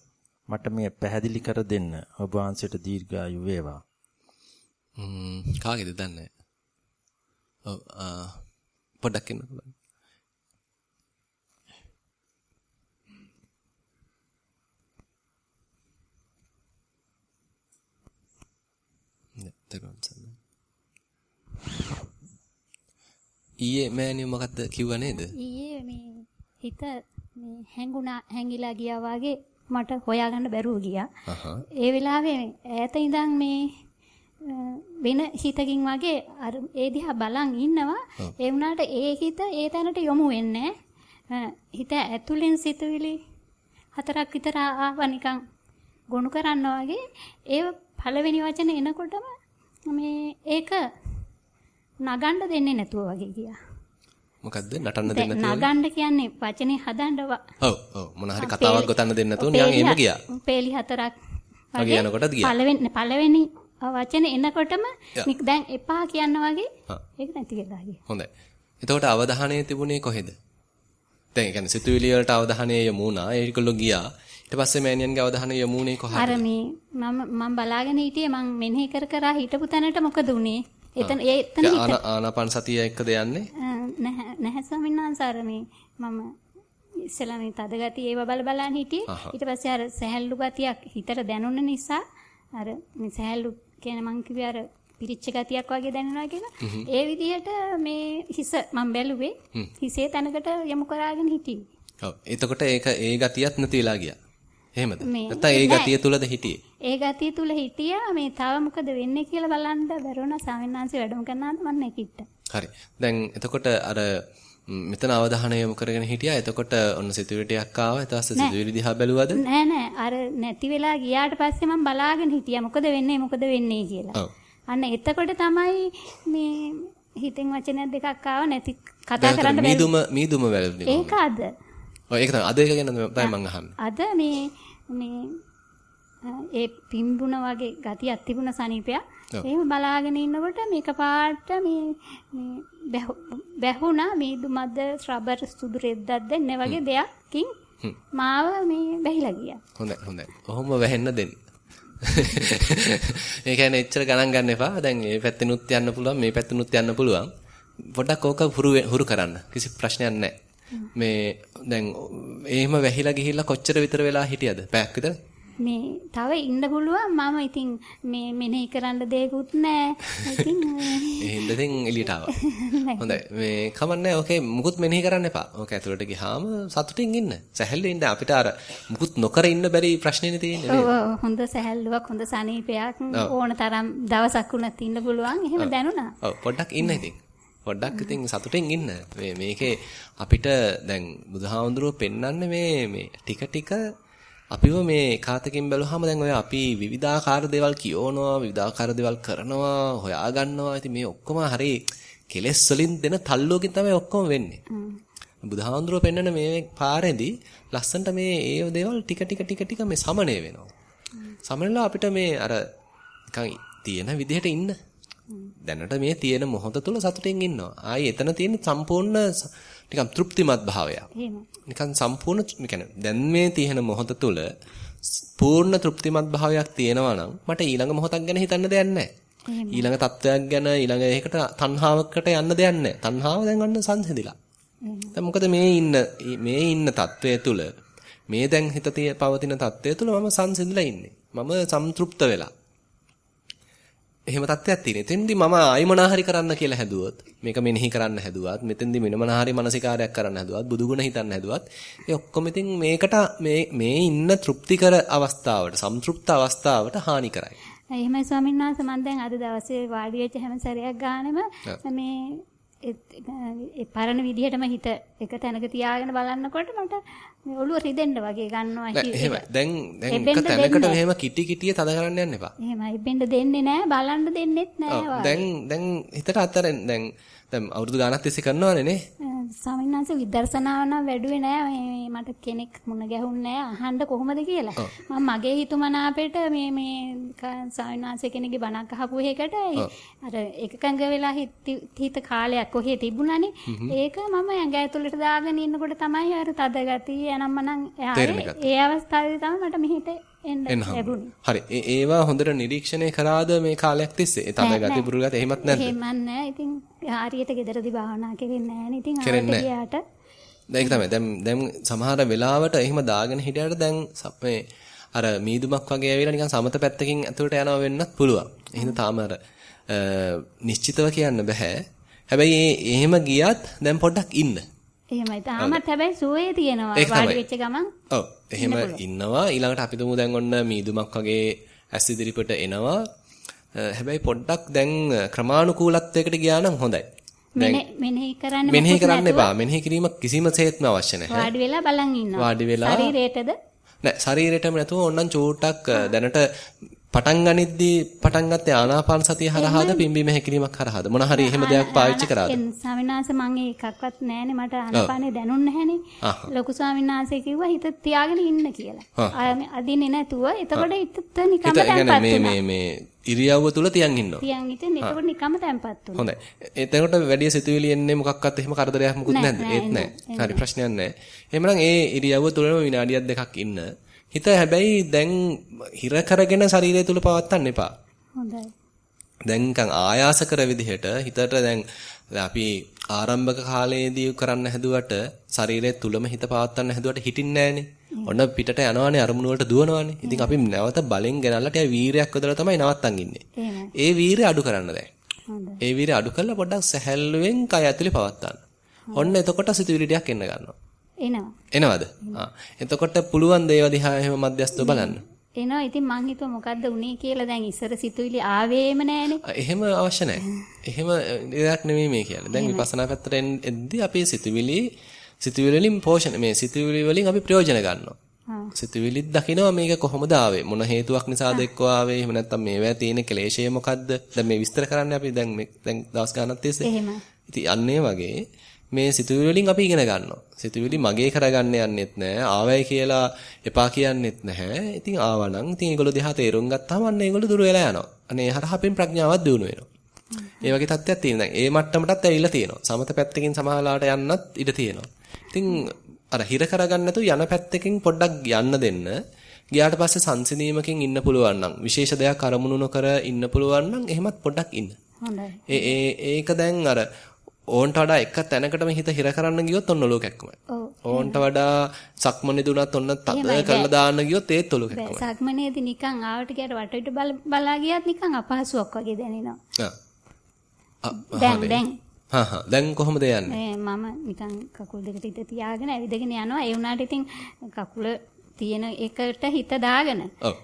මට මේ පැහැදිලි කර දෙන්න. ඔබ වහන්සේට දීර්ඝායු වේවා. ම්ම් කාගේද දන්නේ? ඔව් පොඩ්ඩක් ඉන්න සරණයි. ඊයේ මෑණියෝ මොකද්ද කිව්වා නේද? ඊයේ මේ හිත මේ හැංගුණා හැංගිලා ගියා වගේ මට හොයාගන්න බැරුව ගියා. ඒ වෙලාවේ ඈත ඉඳන් මේ වෙන හිතකින් වගේ අර ඒ දිහා බලන් ඉන්නවා. ඒ වුණාට ඒ හිත ඒ තැනට යොමු වෙන්නේ හිත ඇතුලෙන් සිතුවිලි හතරක් විතර ආවා නිකන් ගොනු කරනවා වගේ ඒ පළවෙනි වචන එනකොටම මේ ඒක නගන්න දෙන්නේ නැතුව වගේ ගියා. මොකද්ද නටන්න දෙන්න නගන්න කියන්නේ වචනේ හදන්න ඔව් ඔව් මොන හරි කතාවක් ගොතන්න දෙන්න නැතුව නිකන් එහෙම ගියා. පේලි හතරක් වගේ යනකොටත් ගියා. පළවෙනි පළවෙනි වචනේ එනකොටම දැන් එපා කියන්න වගේ ඒක නැති වෙලා ගියා. හොඳයි. එතකොට අවධානය තිබුණේ කොහෙද? දැන් ඒ කියන්නේ සිතුවිලි වලට අවධානය යොමු වුණා. ඒගොල්ලෝ ගියා. ඊට පස්සේ මෑනියන්ගේ අවධානය යොමු වුණේ කොහාටද? අර මේ මම මම බලාගෙන හිටියේ මං මෙනෙහි කර කර හිටපු තැනට මොකද උනේ? එතන ඒ එතන හිට ආනාපාන සතිය එක්කද යන්නේ? නැහැ නැහැ ස්වාමීන් වහන්සේ මේ මම ඉස්සලා මේ තද ගතිය ඒව බල බලන් හිටියේ. ඊට පස්සේ අර සහැල්ලු ගතියක් හිතට දැනුන නිසා අර මේ සහැල්ලු කියන මං කිව්වේ අර පිරිච්ච ගතියක් වගේ දැනෙනවා කියලා. ඒ විදිහට මේ හිස මම බැලුවේ. හිසේ තැනකට යොමු කරාගෙන හිටියේ. ඔව්. එතකොට ඒක ඒ ගතියත් නැති වෙලා ගියා. එහෙමද? නැත්නම් ඒ ගතිය තුලද හිටියේ? ඒ ගතිය තුල හිටියා මේ තව මොකද වෙන්නේ කියලා බලන්න බැරුණා ස්වාමීන් වැඩම කරනාත් මම නැකිට. හරි. දැන් එතකොට අර මෙතන අවධානය යොමු කරගෙන හිටියා. එතකොට ඔන්න සිතුවිලි ටිකක් ආවා. ඊට පස්සේ සිතුවිලි දිහා බැලුවද? නෑ නෑ. අර නැති වෙලා ගියාට පස්සේ මම බලාගෙන හිටියා. මොකද වෙන්නේ මොකද වෙන්නේ කියලා. අන්න එතකොට තමයි මේ හිතෙන් වචනයක් දෙකක් ආව නැති කතා කරන්න බැරි. මීදුම මීදුම වැළඳිනවා. ඒක අද. ඔය ඒක තමයි අද එක ගැන තමයි මම අහන්නේ. අද මේ මේ ඒ පිම්බුණ වගේ ගතියක් තිබුණ සනීපයක්. එහෙම බලාගෙන ඉන්නකොට මේක පාට මේ මේ බැහුණා මීදුමද්ද රබර් සුදු රෙද්දක්ද එන්න වගේ දෙයක්කින් මාව මේ බැහිලා ගියා. හොඳයි හොඳයි. කොහොම වැහෙන්න දෙන්න. ඒ කියන්නේ එච්චර ගණන් ගන්න එපා. දැන් මේ පැත්තෙනුත් යන්න පුළුවන් මේ පැත්තෙනුත් යන්න පුළුවන්. පොඩ්ඩක් ඕක හුරු කරන්න. කිසි ප්‍රශ්නයක් නැහැ. මේ දැන් එහෙම වැහිලා ගිහිල්ලා කොච්චර විතර වෙලා හිටියද? පැයක් විතර? මේ තව ඉන්න පුළුවන් මම ඉතින් මේ මෙනෙහි කරන්න දෙයක්වත් නැහැ. ඉතින් එහෙනම් ඉතින් එළියට ආවා. හොඳයි. මේ කමන්නේ ඕකේ මුකුත් මෙනෙහි කරන්න එපා. ඕක ඇතුළට ගියාම සතුටින් ඉන්න. සැහැල්ලුවෙන් ඉන්න අපිට අර මුකුත් නොකර ඉන්න බැරි ප්‍රශ්නේනේ තියෙන්නේ නේද? ඔව් හොඳ සැහැල්ලුවක් හොඳ සනීපයක් ඕන තරම් දවසක් උනත් ඉන්න පුළුවන්. එහෙම දැනුණා. ඔව් පොඩ්ඩක් ඉන්න ඉතින්. පොඩ්ඩක් ඉතින් සතුටින් ඉන්න. මේ මේකේ අපිට දැන් බුදුහාමුදුරුවෝ පෙන්වන්නේ මේ මේ ටික ටික අපිව මේ කාතකින් බැලුවාම දැන් ඔය අපි විවිධාකාර දේවල් කියවනවා විවිධාකාර දේවල් කරනවා හොයා ගන්නවා ඉතින් මේ ඔක්කොම හරි කෙලෙස් වලින් දෙන තල්ලුවකින් තමයි ඔක්කොම වෙන්නේ. බුදුහාඳුරෝ පෙන්වන මේ පාරේදී ලස්සන්ට මේ ඒ දේවල් ටික ටික ටික ටික මේ සමනය වෙනවා. සමනලා අපිට මේ අර නිකන් තියෙන විදිහට ඉන්න දැනට මේ තියෙන මොහොත තුල සතුටින් ඉන්නවා ආයි එතන තියෙන සම්පූර්ණ නිකන් තෘප්තිමත් භාවයක්. නිකන් සම්පූර්ණ يعني දැන් මේ තියෙන මොහොත තුල පූර්ණ තෘප්තිමත් භාවයක් තියෙනවා නම් මට ඊළඟ මොහොතක් ගැන හිතන්න දෙයක් නැහැ. ඊළඟ තත්වයක් ගැන ඊළඟ එකකට තණ්හාවකට යන්න දෙයක් නැහැ. තණ්හාව දැන් අන්න සංසිඳිලා. දැන් මොකද මේ ඉන්න මේ ඉන්න තත්වය තුල මේ දැන් හිත පවතින තත්වය තුල මම සංසිඳිලා ඉන්නේ. මම සම්තෘප්ත වෙලා. එහෙම තත්ත්වයක් තියෙන. එතෙන්දී මම ආයි මොනාහරි කරන්න කියලා හැදුවොත් මේක මෙනෙහි කරන්න හැදුවත් මෙතෙන්දී මෙන්න මොනාහරි මානසිකාරයක් කරන්න හැදුවත් බුදුගුණ හිතන්න හැදුවත් ඒ ඔක්කොම ඉතින් මේකට මේ මේ ඉන්න තෘප්තිකර අවස්ථාවට සම්තෘප්ත අවස්ථාවට හානි කරයි. එහෙමයි ස්වාමීන් වහන්සේ මම දැන් අද දවසේ වාඩි වෙච්ච හැම සැරයක් ගානෙම මේ ඒ පරණ විදිහටම හිත එක තැනක තියාගෙන බලනකොට මට ඔළුව රිදෙන්න වගේ ගන්නවා හිතේ. එහෙම. දැන් දැන් එක තැනකට මෙහෙම කිටි කිටිය තද කරන්න යන්න එපා. එහෙමයි. ඉබෙන්න දෙන්නේ නැහැ. බලන්න දෙන්නෙත් නැහැ දැන් දැන් හිතට අතරින් දැන් දැන් අවුරුදු ගාණක් තිස්සේ කරනවනේ නේ. ස්වාමීන් වහන්සේ විදර්ශනාව නම් වැඩුවේ නෑ මේ මට කෙනෙක් මුණ ගැහුන්නේ නෑ අහන්න කොහොමද කියලා. මම මගේ හිතුමනාපෙට මේ මේ ස්වාමීන් වහන්සේ කෙනෙක්ගේ බණක් අහපු එකකට අර එකකඟ වෙලා හිත කාලයක් කොහේ තිබුණානේ. ඒක මම ඇඟ ඇතුළට දාගෙන ඉන්නකොට තමයි අර තද ගතිය එනම්මනම් ඒ අවස්ථාවේ තමයි මට මෙහෙට එන්න. හරි. ඒවා හොඳට නිරීක්ෂණය කරාද මේ කාලයක් තිස්සේ? ඒ තද ගති බුරු ගති එහෙමත් නැද්ද? එහෙමත් නැහැ. ඉතින් හරියට ගෙදරදී භාවනා කෙරෙන්නේ නැහැ නේ. ඉතින් ආවට ගියාට දැන් ඒක තමයි. දැන් දැන් සමහර වෙලාවට එහෙම දාගෙන හිටියට දැන් මේ අර මීදුමක් වගේ ඇවිල්ලා නිකන් සමත පැත්තකින් ඇතුළට යනවා වෙන්නත් පුළුවන්. එහෙනම් තාම අර නිශ්චිතව කියන්න බෑ. හැබැයි එහෙම ගියත් දැන් පොඩ්ඩක් ඉන්න. එහෙමයි. තාමත් හැබැයි සුවේ තියෙනවා වාඩි වෙච්ච ගමන්. ඔව්. එහෙම ඉන්නවා. ඊළඟට අපි තුමු දැන් ඔන්න මීදුමක් වගේ ඇස් ඉදිරිපට එනවා. හැබැයි පොඩ්ඩක් දැන් ක්‍රමානුකූලත්වයකට ගියා නම් හොඳයි. මෙනෙහි කරන්න මෙනෙහි කරන්න එපා. මෙනෙහි කිරීම කිසිම සේත්ම අවශ්‍ය නැහැ. වාඩි වෙලා බලන් ඉන්නවා. වාඩි වෙලා ශරීරයටද? නෑ ශරීරයටම නැතුව ඕනනම් චූට්ටක් දැනට පටන් ගනිද්දී පටන් ගත්තේ ආනාපාන සතිය හරහාද පිම්බීම හැකිරීමක් හරහාද මොන හරි එහෙම දෙයක් පාවිච්චි කරාද? ස්වාමිනාස මම ඒකක්වත් නැහැනේ මට ආනාපානේ දැනුන්නේ නැහැනේ. ලොකු ස්වාමිනාසේ කිව්වා හිත තියාගෙන ඉන්න කියලා. අදින්නේ නැතුව එතකොට හිත නිකම්ම තැම්පත් මේ මේ මේ ඉරියව්ව තුල තියන් ඉන්නවා. තියන් ඉතින් එතකොට නිකම්ම තැම්පත් වුණා. හොඳයි. එතකොට වැඩි සිතුවිලි එන්නේ මොකක්වත් එහෙම කරදරයක් මොකුත් නැද්ද? ඒත් නැහැ. හරි ප්‍රශ්නයක් නැහැ. එහෙමනම් ඒ ඉරියව්ව තුලම විනාඩියක් දෙකක් ඉන්න. හිත හැබැයි දැන් හිර කරගෙන ශරීරය තුල පවත්තන්න එපා. හොඳයි. දැන් නිකන් ආයාස කර විදිහට හිතට දැන් අපි ආරම්භක කාලයේදී කරන්න හැදුවට ශරීරය තුලම හිත පවත්තන්න හැදුවට හිටින්නේ නැහනේ. ඔන්න පිටට යනවානේ අරමුණු වලට දුවනවානේ. ඉතින් අපි නැවත බලෙන් ගෙනල්ලා ටික වීරයක් යොදලා තමයි නවත්තන් ඉන්නේ. ඒ වීරය අඩු කරන්න දැන්. ඒ වීරය අඩු කරලා පොඩ්ඩක් සැහැල්ලුවෙන් කය ඇතුලේ පවත්තන්න. ඔන්න එතකොට සිතුවිලි ටිකක් එන්න ගන්නවා. එනවා. එනවද? ආ. එතකොට පුළුවන් ද ඒවා දිහා එහෙම මැදිස්තව බලන්න. එනවා. ඉතින් මං හිතුවා මොකද්ද උනේ කියලා දැන් ඉස්සර සිතුවිලි ආවේම නැහනේ. එහෙම අවශ්‍ය නැහැ. එහෙම දෙයක් නෙමෙයි මේ කියන්නේ. දැන් විපස්සනා පැත්තට එද්දී අපේ සිතුවිලි සිතුවිලි වලින් පෝෂණ මේ සිතුවිලි වලින් අපි ප්‍රයෝජන ගන්නවා. සිතුවිලිත් දකිනවා මේක කොහොමද ආවේ මොන හේතුවක් නිසාද එක්ක ආවේ එහෙම නැත්නම් මේවා තියෙන ක්ලේශය මොකද්ද දැන් මේ විස්තර කරන්න අපි දැන් මේ දැන් දවස් ගණනක් තිස්සේ එහෙම ඉතින් අන්නේ වගේ මේ සිතුවිලි වලින් අපි ඉගෙන ගන්නවා. සිතුවිලි මගේ කරගන්න යන්නෙත් නැහැ. ආවයි කියලා එපා කියන්නෙත් නැහැ. ඉතින් ආවනම් ඉතින් ඒගොල්ලෝ දිහා තේරුම් ගත්තාම අන්න ඒගොල්ලෝ දුර වෙලා යනවා. අනේ හරහා අපෙන් ප්‍රඥාවක් දිනු වෙනවා. ඒ වගේ තත්ත්වයක් තියෙනවා. දැන් ඒ මට්ටමටත් ඇවිල්ලා තියෙනවා. සමත පැත්තකින් සමහරලාට යන්නත් ඉඩ තියෙනවා. ඉතින් අර හිර කරගන්න නැතුව යන පැත්තකින් පොඩ්ඩක් යන්න දෙන්න. ගියාට පස්සේ සංසිඳීමකින් ඉන්න පුළුවන් නම් විශේෂ දෙයක් අරමුණු නොකර ඉන්න පුළුවන් නම් එහෙමත් පොඩ්ඩක් ඉන්න. හොඳයි. ඒ ඒ ඒක දැන් අර ඕන්ට වඩා එක තැනකටම හිත හිර කරන්න ගියොත් ඔන්න ඔලුවකැක්කමයි. ඕන්ට වඩා සක්මනේ දුනත් ඔන්න තද කරලා දාන්න ගියොත් ඒත් ඔලුවකැක්කමයි. සක්මනේදී නිකන් ආවට ගියට වටේට බලා ගියත් නිකන් අපහසුයක් වගේ දැනෙනවා. දැන් දැන් හා හා දැන් කොහොමද යන්නේ? මම නිකන් කකුල් දෙකට හිත තියාගෙන ඇවිදගෙන යනවා. ඒ වුණාට ඉතින් කකුල තියෙන එකට හිත දාගෙන. ඔව්.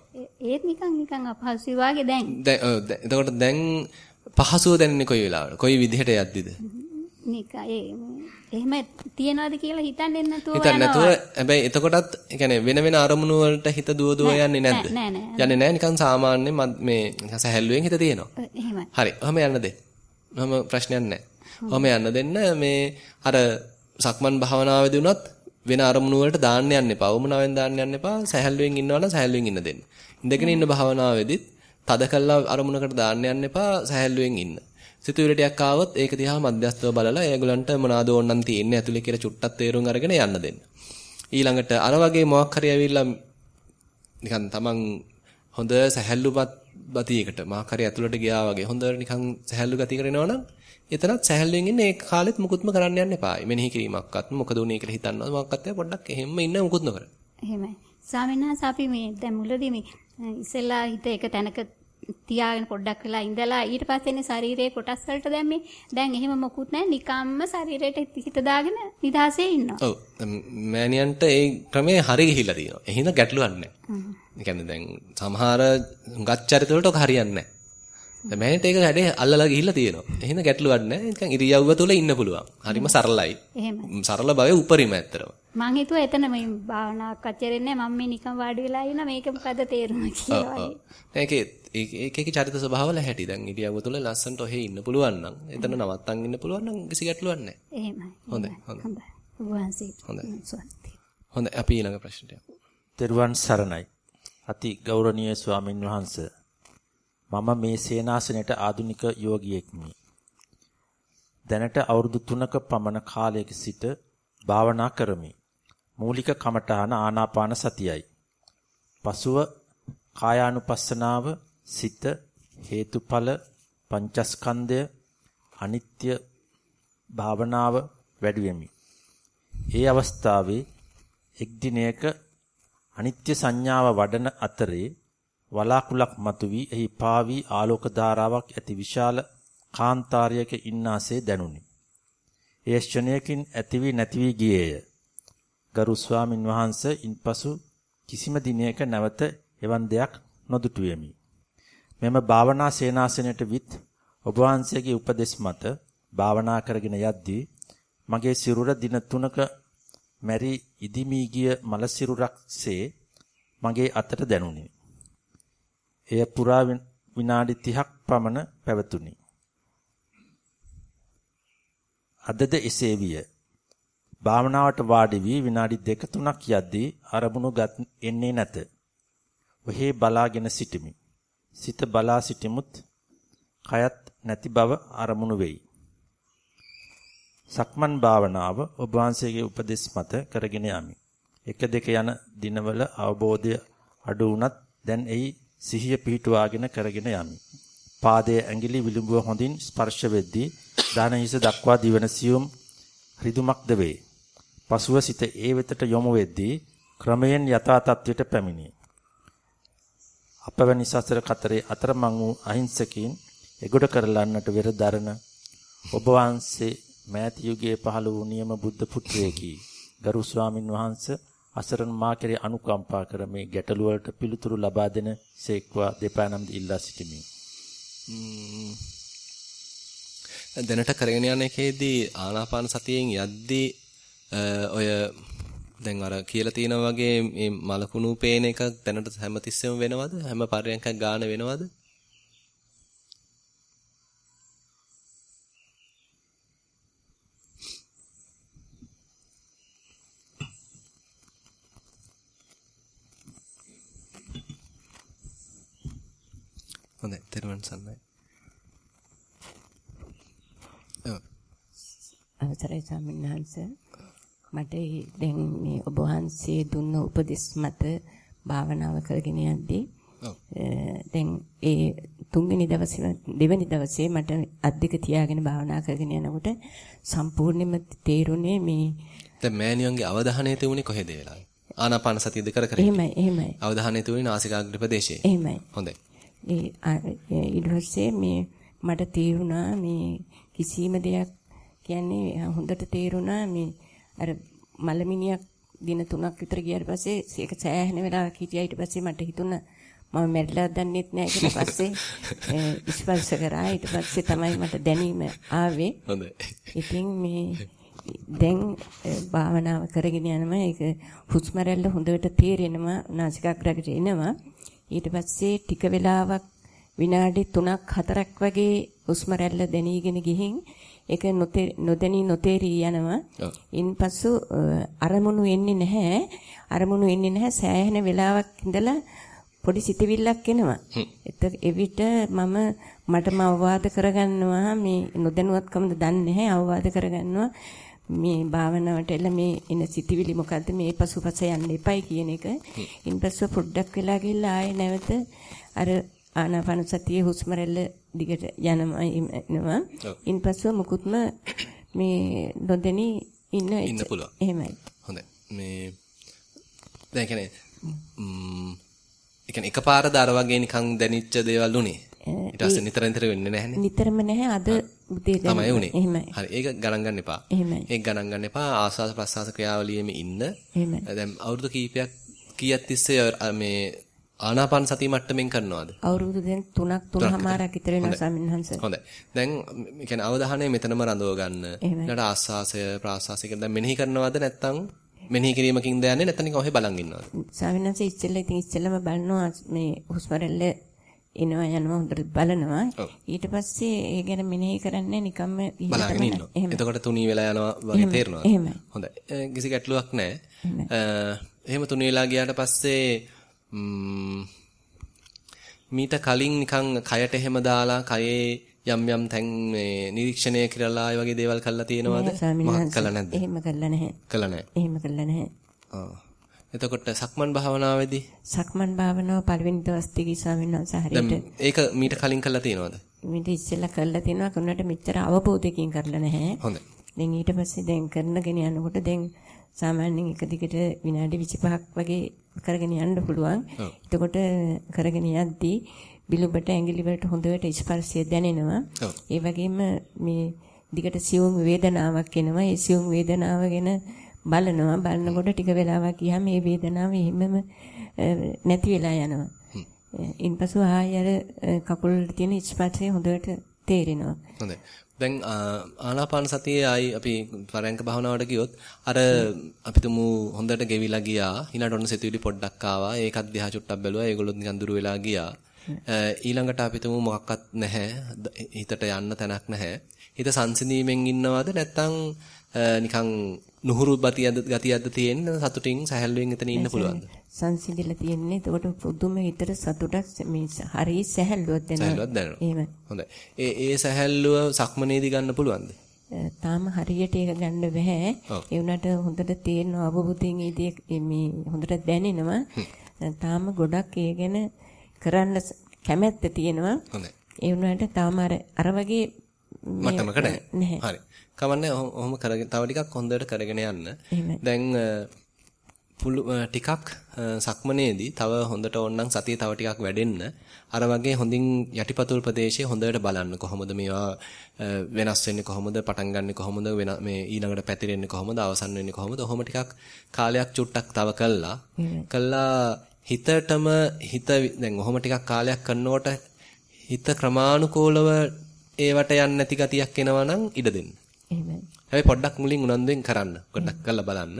ඒත් නිකන් නිකන් අපහසු වගේ දැන්. දැන් එතකොට දැන් පහසුව දැනෙන්නේ කොයි වෙලාවද? කොයි විදිහට යද්දිද? නිකයි එහෙම තියනවාද කියලා හිතන්නේ නැතුව හිතන්නේ නැතුව හැබැයි එතකොටත් يعني වෙන වෙන අරමුණු වලට හිත දුව දුව යන්නේ නැද්ද? යන්නේ නැහැ නිකන් සාමාන්‍ය මේ සැහැල්ලුවෙන් හිත තියෙනවා. එහෙමයි. හරි. ඔහම යන්න දෙන්න. ඔහම ප්‍රශ්නයක් නැහැ. ඔහම යන්න දෙන්න මේ අර සක්මන් භාවනාවේදී උනත් වෙන අරමුණු වලට දාන්න යන්න එපා. වමනාවෙන් දාන්න යන්න එපා. සැහැල්ලුවෙන් ඉන්නවනම් සැහැල්ලුවෙන් ඉන්න දෙන්න. ඉඳගෙන ඉන්න භාවනාවේදීත් තද කළා අරමුණකට දාන්න යන්න එපා. සැහැල්ලුවෙන් ඉන්න. සිතුවිලි ටිකක් ආවොත් ඒක දිහා මධ්‍යස්තව බලලා ඒගොල්ලන්ට මොනවාද ඕනනම් තියෙන්නේ ඇතුලේ කියලා චුට්ටක් තේරුම් අරගෙන යන්න දෙන්න. ඊළඟට අර වගේ මොකක් හරි ඇවිල්ලා නිකන් තමන් හොඳ සැහැල්ලුපත් බතියකට මොකක් හරි ඇතුලට ගියා වගේ හොඳට නිකන් සැහැල්ලු ගතිය කරනවා නම් එතනත් සැහැල්ලුවෙන් ඉන්න ඒ කාලෙත් මුකුත්ම කරන්න යන්න එපා. මෙනෙහි කිරීමක්වත් මොකද උනේ කියලා හිතන්නවත් මොකක්වත් පොඩ්ඩක් එහෙම්ම ඉන්න මුකුත් නොකර. එහෙමයි. ස්වාමීන් වහන්සේ අපි මේ දැන් මුලදී මේ ඉස්සෙල්ලා හිත එක තැනක තියාගෙන පොඩ්ඩක් වෙලා ඉඳලා ඊට පස්සේනේ ශරීරයේ කොටස් වලට දැම්මේ. දැන් එහෙම මොකුත් නැහැ. නිකම්ම ශරීරයට හිත දාගෙන නිදාසේ ඉන්නවා. ඔව්. මෑනියන්ට ඒ ක්‍රමේ හරි ගිහිල්ලා තියෙනවා. එහෙනම් ගැටලුවක් නැහැ. ඒ කියන්නේ දැන් සමහර ගච්චරිත වලට ඔක හරියන්නේ නැහැ. දැන් මෑනියට ඒක හැඩේ අල්ලලා ගිහිල්ලා තියෙනවා. එහෙනම් ගැටලුවක් නැහැ. නිකන් ඉරියව්ව තුල ඉන්න පුළුවන්. හරිම සරලයි. සරල බවේ උපරිම ඇත්තරම. මං හිතුවා එතන මේ භාවනාවක් අච්චරෙන්නේ මම මේ නිකන් වාඩි වෙලා ඉන්න මේක මොකද තේරුම කියලා. ඔව් ඔව්. ඒකේ ඒකේ චරිත ස්වභාවල හැටි දැන් ඉරියව්ව තුළ ලස්සනට ඔහෙ ඉන්න පුළුවන් නම් එතන නවත්තන් ඉන්න පුළුවන් නම් කිසි ගැටලුවක් නැහැ. එහෙමයි. හොඳයි හොඳයි. වහන්සේ. හොඳයි. හොඳයි අපි ඊළඟ ප්‍රශ්නට යමු. තෙරුවන් සරණයි. අති ගෞරවනීය ස්වාමින් වහන්සේ. මම මේ සේනාසනයට ආධුනික යෝගියෙක්මි. දැනට අවුරුදු 3ක පමණ කාලයක සිට භාවනා කරමි. මූලික කමඨාන ආනාපාන සතියයි. පසුව කායානුපස්සනාව සිත හේතුඵල පංචස්කන්ධය අනිත්‍ය භාවනාව වැඩි වෙමි. ඒ අවස්ථාවේ එක් දිනයක අනිත්‍ය සංඥාව වඩන අතරේ වලාකුලක් මතුවී එහි පාවී ආලෝක ධාරාවක් ඇති විශාල කාන්තාරයක ඉන්නාසේ දැනුනි. ඒ ශ්‍රණයකින් ඇති වී නැති වී ගියේය. ගරු ස්වාමින් වහන්සේ ඉන්පසු කිසිම දිනයක නැවත එවන් දෙයක් නොදුටුවෙමි. මෙම භාවනා සේනාසනයට විත් ඔබ වහන්සේගේ උපදෙස් මත භාවනා කරගෙන යද්දී මගේ සිරුර දින 3ක මැරි ඉදිමී ගිය මල සිරුරක්සේ මගේ අතට දැනුනි. එය පුරා විනාඩි 30ක් පමණ පැවතුණි. අදද එසේ විය. භාවනාවට වාඩි වී විනාඩි 2 3ක් යද්දී අරමුණු එන්නේ නැත. ඔහේ බලාගෙන සිටිමි. සිත බලා සිටිමුත් කයත් නැති බව අරමුණු වෙයි. සක්මන් භාවනාව ඔබ වහන්සේගේ උපදෙස් මත කරගෙන යමි. එක දෙක යන දිනවල අවබෝධය අඩු වුණත් දැන් එයි සිහිය පිහිටුවාගෙන කරගෙන යමි. පාදයේ ඇඟිලි විලුඹුව හොඳින් ස්පර්ශ වෙද්දී දාන හිස දක්වා දිවන සියුම් රිදුමක්ද වේ. පසුව සිත ඒ වෙතට යොමු වෙද්දී ක්‍රමයෙන් යථා තත්වයට පැමිණේ. අපවැනි සසර කතරේ අතරමං වූ අහිංසකයින් එගොඩ කරලන්නට වෙර දරන ඔබ වහන්සේ මෑත යුගයේ පහළ වූ නියම බුද්ධ පුත්‍රයෙකි. ගරු ස්වාමින් වහන්සේ අසරණ මා කෙරේ අනුකම්පා කර මේ ගැටළු වලට පිළිතුරු ලබා දෙන සේක්වා දෙපා නම් ඉල්ලා සිටිමි. දැනට කරගෙන යන එකේදී ආනාපාන සතියෙන් යද්දී ඔය දැන් අර කියලා තියෙනා වගේ මේ මලකුණු පේන එකක් දැනට හැමතිස්සෙම වෙනවද? හැම පරයන්කක් ගාන වෙනවද? හොඳයි තෙරුවන් සරණයි. අවසරයි ස්වාමීන් වහන්සේ මට දැන් මේ ඔබ වහන්සේ දුන්න උපදෙස් මත භාවනාව කරගෙන යද්දී දැන් ඒ තුන්වෙනි දවසේ දෙවෙනි දවසේ මට අද්දික තියාගෙන භාවනා කරගෙන යනකොට සම්පූර්ණයෙන්ම තේරුනේ මේ දැන් මෑණියන්ගේ අවධානය තියුනේ කොහෙද වෙලා? ආනාපාන සතියද කර කර. එහෙමයි එහෙමයි. අවධානය තියුනේ නාසිකාග්‍ර ප්‍රදේශයේ. එහෙමයි. හොඳයි. ඒ ඊට පස්සේ මේ මට තේරුණා මේ කිසිම දෙයක් කියන්නේ හොඳට තේරුණා මේ අර මලමිනියක් දින 3ක් විතර ගියාට පස්සේ ඒක සෑහෙන වෙලාවක් හිටියා. ඊට පස්සේ මට හිතුණා මම මැරිලා දන්නෙත් නෑ ඊට පස්සේ ස්පර්ශ කරා. ඊට පස්සේ තමයි මට දැනීම ආවේ. හොඳයි. ඉතින් මේ දැන් භාවනාව කරගෙන යනවා ඒක හුස්ම රැල්ල හොඳට තේරෙනවා. නාසිකාග්‍රයට එනවා. ඊට පස්සේ ටික වෙලාවක් විනාඩි 3ක් 4ක් වගේ හුස්ම රැල්ල දැනීගෙන ගිහින් ඒක නොදැනී නොතේරී යනවා. ඉන්පසු අරමුණු එන්නේ නැහැ. අරමුණු එන්නේ නැහැ. සෑහෙන වෙලාවක් ඉඳලා පොඩි සිතවිල්ලක් එනවා. එවිට මම මටම අවවාද කරගන්නවා මේ නොදැනුවත්කමද දන්නේ නැහැ අවවාද කරගන්නවා මේ භාවනාවට එළ මේ එන සිතවිලි මොකද්ද මේ පසුපස යන්න එපයි කියන එක. ඉන්පස්ව පොඩ්ඩක් වෙලා ගිහලා ආයේ නැවත අර ආනාපාන සතියේ හුස්ම රැල්ල දිගට යනවා එනවා. ඉන්පස්ව මුකුත්ම මේ නොදෙනී ඉන්න ඉන්න පුළුවන්. එහෙමයි. හොඳයි. මේ දැන් කියන්නේ ම්ම් ඒ කියන්නේ එකපාරද අර වගේ නිකන් දැනිච්ච දේවල් උනේ. ඊට පස්සේ නිතර නිතර වෙන්නේ නැහනේ. නිතරම නැහැ අද උදේ තමයි උනේ. එහෙමයි. හරි ඒක ගණන් ගන්න එපා. එහෙමයි. ඒක ගණන් ගන්න එපා. ආස්වාද ප්‍රසආස ක්‍රියාවලියෙම ඉන්න. එහෙමයි. දැන් අවුරුදු කීපයක් කීයක් තිස්සේ මේ ආනාපාන සතිය මට්ටමින් කරනවද? අවුරුදු දැන් 3ක් 3මාරක් විතර වෙනවා සමින්හන්ස. හොඳයි. දැන් ඒ කියන්නේ අවධානය මෙතනම රඳව ගන්න. ඊළඟට ආස්වාසය ප්‍රාස්වාසය කියන දැන් මෙනෙහි කරනවද නැත්නම් මෙනෙහි කිරීමකින්ද යන්නේ නැත්නම් ඔහෙ බලන් ඉන්නවද? සමින්හන්ස ඉස්සෙල්ලා ඉතින් ඉස්සෙල්ලාම බලනවා මේ හුස්ම රැල්ල එනවා යනවා හොඳට බලනවා. ඊට පස්සේ ඒ ගැන මෙනෙහි කරන්නේ නිකම්ම බලගෙන ඉන්නවා. එතකොට තුනී වෙලා යනවා වගේ තේරෙනවා. හොඳයි. කිසි ගැටලුවක් නැහැ. එහෙම තුනී වෙලා ගියාට පස්සේ මීට කලින් නිකන් කයට එහෙම දාලා කයේ යම් යම් තැන් මේ නිරීක්ෂණය කරලා ඒ වගේ දේවල් කළා තියෙනවද? මම කළා නැද්ද? එහෙම කළා නැහැ. කළා නැහැ. එහෙම කළා නැහැ. ආ. එතකොට සක්මන් භාවනාවේදී සක්මන් භාවනාව පළවෙනි දවස් දෙකේ ස්වාමීන් වහන්සේ හරියට ඒක මීට කලින් කළා තියෙනවද? මීට ඉස්සෙල්ලා කළා තියෙනවා කන්නට මෙච්චර අවබෝධයකින් කරලා නැහැ. හොඳයි. දැන් ඊට පස්සේ දැන් කරනගෙන යනකොට දැන් සාමාන්‍යයෙන් එක දිගට විනාඩි 25ක් වගේ කරගෙන යන්න පුළුවන්. එතකොට කරගෙන යද්දී බිලුඹට ඇඟිලි වලට හොඳට ස්පර්ශය දැනෙනවා. ඒ වගේම මේ දිගට සියුම් වේදනාවක් එනවා. ඒ සියුම් වේදනාව ගැන බලනවා. බලනකොට ටික වෙලාවක් ගියාම මේ වේදනාව එහෙමම නැති වෙලා යනවා. ඉන්පසු ආයෙ අර කකුල් තියෙන ස්පර්ශය හොඳට තේරෙනවා. හොඳයි. දැන් ආනාපාන සතියේ ආයි අපි පරයන්ක භාවනාවට ගියොත් අර අපි තුමු හොඳට ගෙවිලා ගියා. ඊළඟට ඔන්න සිතුවිලි පොඩ්ඩක් ආවා. ඒකත් දිහා චුට්ටක් බැලුවා. ඒගොල්ලොත් නිකන් දුර වෙලා ගියා. ඊළඟට අපි තුමු මොකක්වත් නැහැ. හිතට යන්න තැනක් නැහැ. හිත සංසිඳීමෙන් ඉන්නවද නැත්නම් නිකන් නුහුරු ගතියක්ද තියෙන සතුටින් සැහැල්ලුවෙන් එතන ඉන්න පුළුවන්ද? සංසිඳිලා තියෙන්නේ. එතකොට පුදුම හිතට සතුටක් මේ හරි සැහැල්ලුවක් දැනෙනවා. එහෙම. හොඳයි. ඒ ඒ සැහැල්ලුව සක්මනේදී ගන්න පුළුවන්ද? තාම හරියට ඒක ගන්න බෑ. ඒ වුණාට හොඳට තේරෙන අවබෝධයෙන් ඒ මේ හොඳට දැනෙනවා. තාම ගොඩක් ඒ ගැන කරන්න කැමැත්ත තියෙනවා. හොඳයි. ඒ වුණාට තාම අර වගේ මට්ටමක නැහැ. හරි. කවන්නේ ඔහොම කරගෙන තව ටිකක් හොඳට කරගෙන යන්න. දැන් පුළු ටිකක් සක්මනේදී තව හොඳට ඕනනම් සතිය තව ටිකක් වැඩෙන්න. අර වගේ හොඳින් යටිපතුල් ප්‍රදේශයේ හොඳට බලන්න. කොහොමද මේවා වෙනස් වෙන්නේ කොහොමද? පටන් ගන්නෙ කොහොමද? මේ ඊළඟට පැතිරෙන්නේ කොහොමද? අවසන් වෙන්නේ කොහොමද? ඔහොම ටිකක් කාලයක් චුට්ටක් තව කළා. කළා හිතටම හිත දැන් ඔහොම ටිකක් කාලයක් කරනකොට හිත ක්‍රමානුකූලව ඒවට යන්නේ නැති ගතියක් එනවා නම් ඉඩ දෙන්න. එහෙමයි. හැබැයි පොඩ්ඩක් මුලින් උනන්දුවෙන් කරන්න. පොඩ්ඩක් කරලා බලන්න.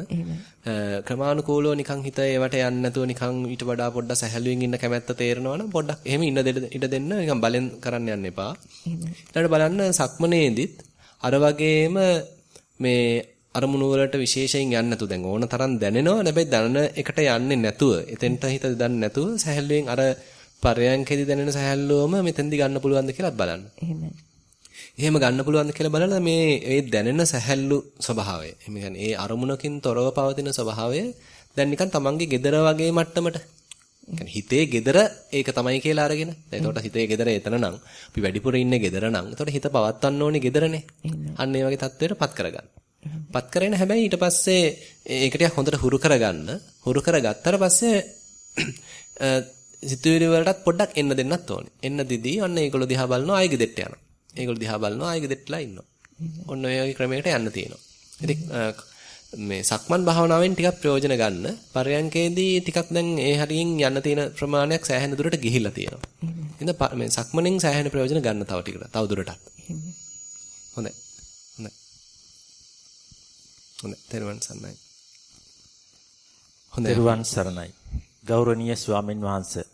ක්‍රමානුකූලව නිකන් හිත ඒවට යන්නේ නැතුව නිකන් ඊට වඩා පොඩ්ඩක් සැහැල්ලුවෙන් ඉන්න කැමැත්ත තේරෙනවා නම් පොඩ්ඩක් එහෙම ඉන්න ඉඩ දෙන්න නිකන් බලෙන් කරන්න යන්න එපා. ඊට බලන්න සක්මනේදිත් අර වගේම මේ අරමුණු වලට විශේෂයෙන් යන්නේ නැතු දැන් ඕන තරම් දැනෙනවා හැබැයි දැනන එකට යන්නේ නැතුව එතෙන්ට හිත දන්නේ නැතුව සැහැල්ලුවෙන් අර පරයන්කෙදි දැනෙන සැහැල්ලුවම මෙතෙන්දි ගන්න පුළුවන්ද කියලා බලන්න. එහෙමයි. එහෙම ගන්න පුළුවන්ද කියලා බලලා මේ ඒ දැනෙන සැහැල්ලු ස්වභාවය. එහෙම කියන්නේ ඒ අරමුණකින් තොරව පවතින ස්වභාවය දැන් නිකන් තමන්ගේ gedara වගේ මට්ටමට يعني හිතේ gedara ඒක තමයි කියලා අරගෙන. දැන් එතකොට හිතේ gedara එතන නම් අපි වැඩිපුර ඉන්නේ gedara නම්. එතකොට හිත පවත්වන්න ඕනේ gedarනේ. අන්න ඒ වගේ තත්වයකට පත් කරගන්න. පත් කරගෙන හැබැයි ඊට පස්සේ ඒක ටිකක් හොඳට හුරු කරගන්න. හුරු කරගත්තට පස්සේ සිතුවිලි වලටත් පොඩ්ඩක් එන්න දෙන්නත් ඕනේ. එන්න දිදී අන්න ඒගොල්ලෝ දිහා බලනවා ආයෙ ගෙදෙට්ට යනවා. ඒගොල්ලෝ දිහා බලනවා ආයෙ ගෙදෙට්ටලා ඉන්නවා. ඔන්න ඔය වගේ ක්‍රමයකට යන්න තියෙනවා. ඉතින් මේ සක්මන් භාවනාවෙන් ටිකක් ප්‍රයෝජන ගන්න. පරයන්කේදී ටිකක් දැන් ඒ හරියෙන් යන්න තියෙන ප්‍රමාණයක් සෑහෙන දුරට ගිහිල්ලා තියෙනවා. ඉතින් මේ සක්මනෙන් සෑහෙන ප්‍රයෝජන ගන්න තව ටිකට. තව දුරටත්. හොඳයි. හොඳයි. හොඳයි. තෙරුවන් සරණයි. හොඳයි. තෙරුවන් සරණයි. ගෞරවනීය ස්වාමින් වහන්සේ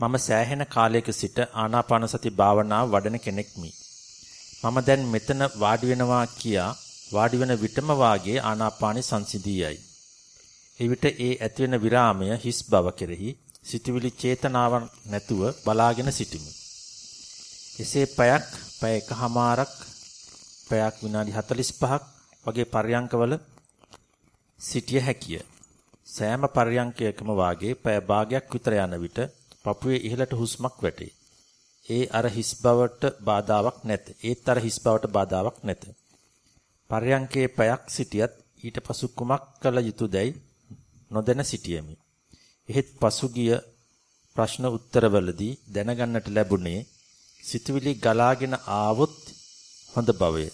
මම සෑහෙන කාලයක සිට ආනාපාන සති භාවනාව වඩන කෙනෙක්මි. මම දැන් මෙතන වාඩි වෙනවා කියා වාඩි වෙන විටම වාගේ ආනාපානෙ සංසිඳියයි. එවිට ඒ ඇතිවෙන විරාමය හිස් බව කෙරෙහි සිතවිලි චේතනාවක් නැතුව බලාගෙන සිටිමි. එසේ පැයක්, පැය එකහමාරක්, පැයක් විනාඩි 45ක් වගේ පර්යංකවල සිටිය හැකිය. සෑම පර්යංකයකම වාගේ පැය භාගයක් විතර යන විට පපුවේ ඉහළට හුස්මක් වැටේ. ඒ අර හිස් බවට බාධාවක් නැත. ඒත් අර හිස් බවට බාධාවක් නැත. පර්යංකේ පැයක් සිටියත් ඊට පසු කුමක් කළ යුතුදයි නොදැන සිටියෙමි. එහෙත් පසුගිය ප්‍රශ්න උත්තරවලදී දැනගන්නට ලැබුණේ සිතුවිලි ගලාගෙන ආවොත් හොඳ බවය.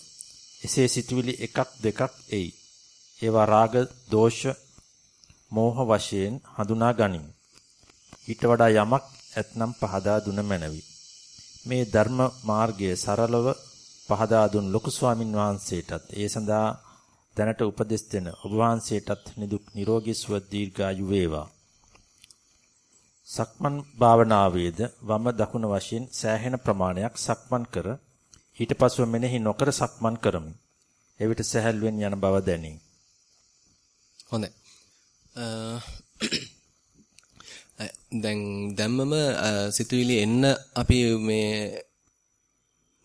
එසේ සිතුවිලි එකක් දෙකක් එයි. ඒවා රාග, දෝෂ, මෝහ වශයෙන් හඳුනා ගනිමු. ඊට වඩා යමක් ඇතනම් පහදා දුන මැනවි. මේ ධර්ම මාර්ගයේ සරලව පහදා දුන් ලොකු ස්වාමින් වහන්සේටත් ඒ සඳහා දැනට උපදෙස් දෙන ඔබ වහන්සේටත් නිදුක් නිරෝගී සුව දීර්ඝායු වේවා. සක්මන් භාවනාවේද වම දකුණ වශයෙන් සෑහෙන ප්‍රමාණයක් සක්මන් කර ඊට පසුව මෙනෙහි නොකර සක්මන් කරමි. එවිට සැහැල්ලුවෙන් යන බව දැනේ. හොඳයි. දැන් දැම්මම සිතුවිලි එන්න අපි මේ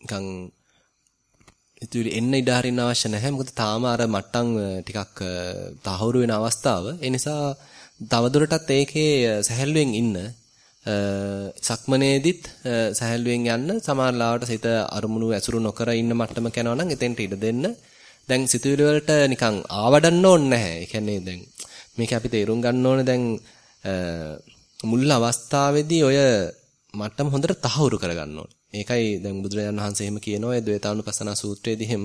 නිකන් සිතුවිලි එන්න ඉඩ හරින්න අවශ්‍ය නැහැ. මොකද තාම අර මට්ටම් ටිකක් තහවුරු වෙන අවස්ථාව. ඒ නිසා තවදුරටත් ඒකේ සැහැල්ලුවෙන් ඉන්න සක්මනේදිත් සැහැල්ලුවෙන් යන්න සමහරලාවට සිත අරමුණු ඇසුරු නොකර ඉන්න මට්ටමක යනවා නම් එතෙන්ට ඉඩ දෙන්න. දැන් සිතුවිලි වලට නිකන් ආවඩන්න ඕනේ නැහැ. ඒ කියන්නේ දැන් මේක අපි තේරුම් ගන්න ඕනේ දැන් මුල් අවස්ථාවේදී ඔය මට්ටම හොඳට තහවුරු කරගන්න ඕනේ. ඒකයි දැන් බුදුරජාණන් වහන්සේ එහෙම කියනවා ඒ ද්වේතානුපස්සනා සූත්‍රයේදී එහෙම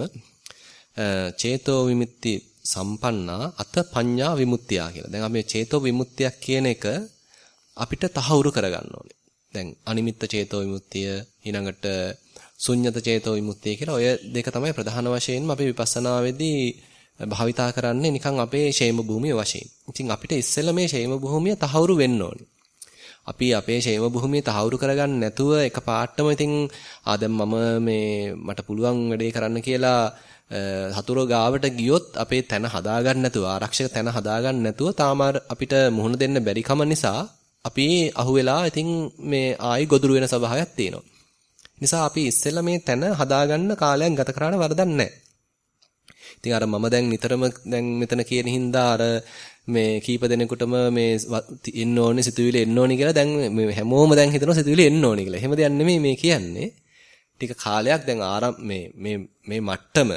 චේතෝ විමුක්ති සම්පන්නා අත පඤ්ඤා විමුක්තිය කියලා. දැන් අපි චේතෝ විමුක්තියක් කියන එක අපිට තහවුරු කරගන්න ඕනේ. දැන් අනිමිත්ත චේතෝ විමුක්තිය ඊළඟට ශුන්්‍යත චේතෝ විමුක්තිය කියලා ඔය දෙක තමයි ප්‍රධාන වශයෙන්ම අපි විපස්සනාවේදී භාවිතා කරන්නේ නිකන් අපේ ෂේම භූමිය වශයෙන්. ඉතින් අපිට ඉස්සෙල්ලා මේ ෂේම භූමිය තහවුරු වෙන්න ඕනේ. අපි අපේ ෂේම භූමිය තහවුරු කරගන්න නැතුව එකපාරටම ඉතින් ආ දැන් මම මේ මට පුළුවන් වැඩේ කරන්න කියලා හතුරු ගාවට ගියොත් අපේ තැන හදාගන්න නැතුව ආරක්ෂක තැන හදාගන්න නැතුව තාම අපිට මුහුණ දෙන්න බැරි කම නිසා අපි අහුවෙලා ඉතින් මේ ආයි ගොදුරු වෙන ස්වභාවයක් තියෙනවා. නිසා අපි ඉස්සෙල්ලා මේ තැන හදාගන්න කාලයක් ගත කරාට වරදක් නැහැ. ඉතින් අර මම දැන් නිතරම දැන් මෙතන කියන හින්දා අර මේ කීප දෙනෙකුටම මේ එන්න ඕනේ සිතුවිලි එන්න ඕනේ කියලා දැන් මේ හැමෝම දැන් හිතනවා සිතුවිලි එන්න ඕනේ කියලා. එහෙම දෙයක් නෙමෙයි මේ කියන්නේ. ටික කාලයක් දැන් ආරම් මේ මේ මේ මට්ටම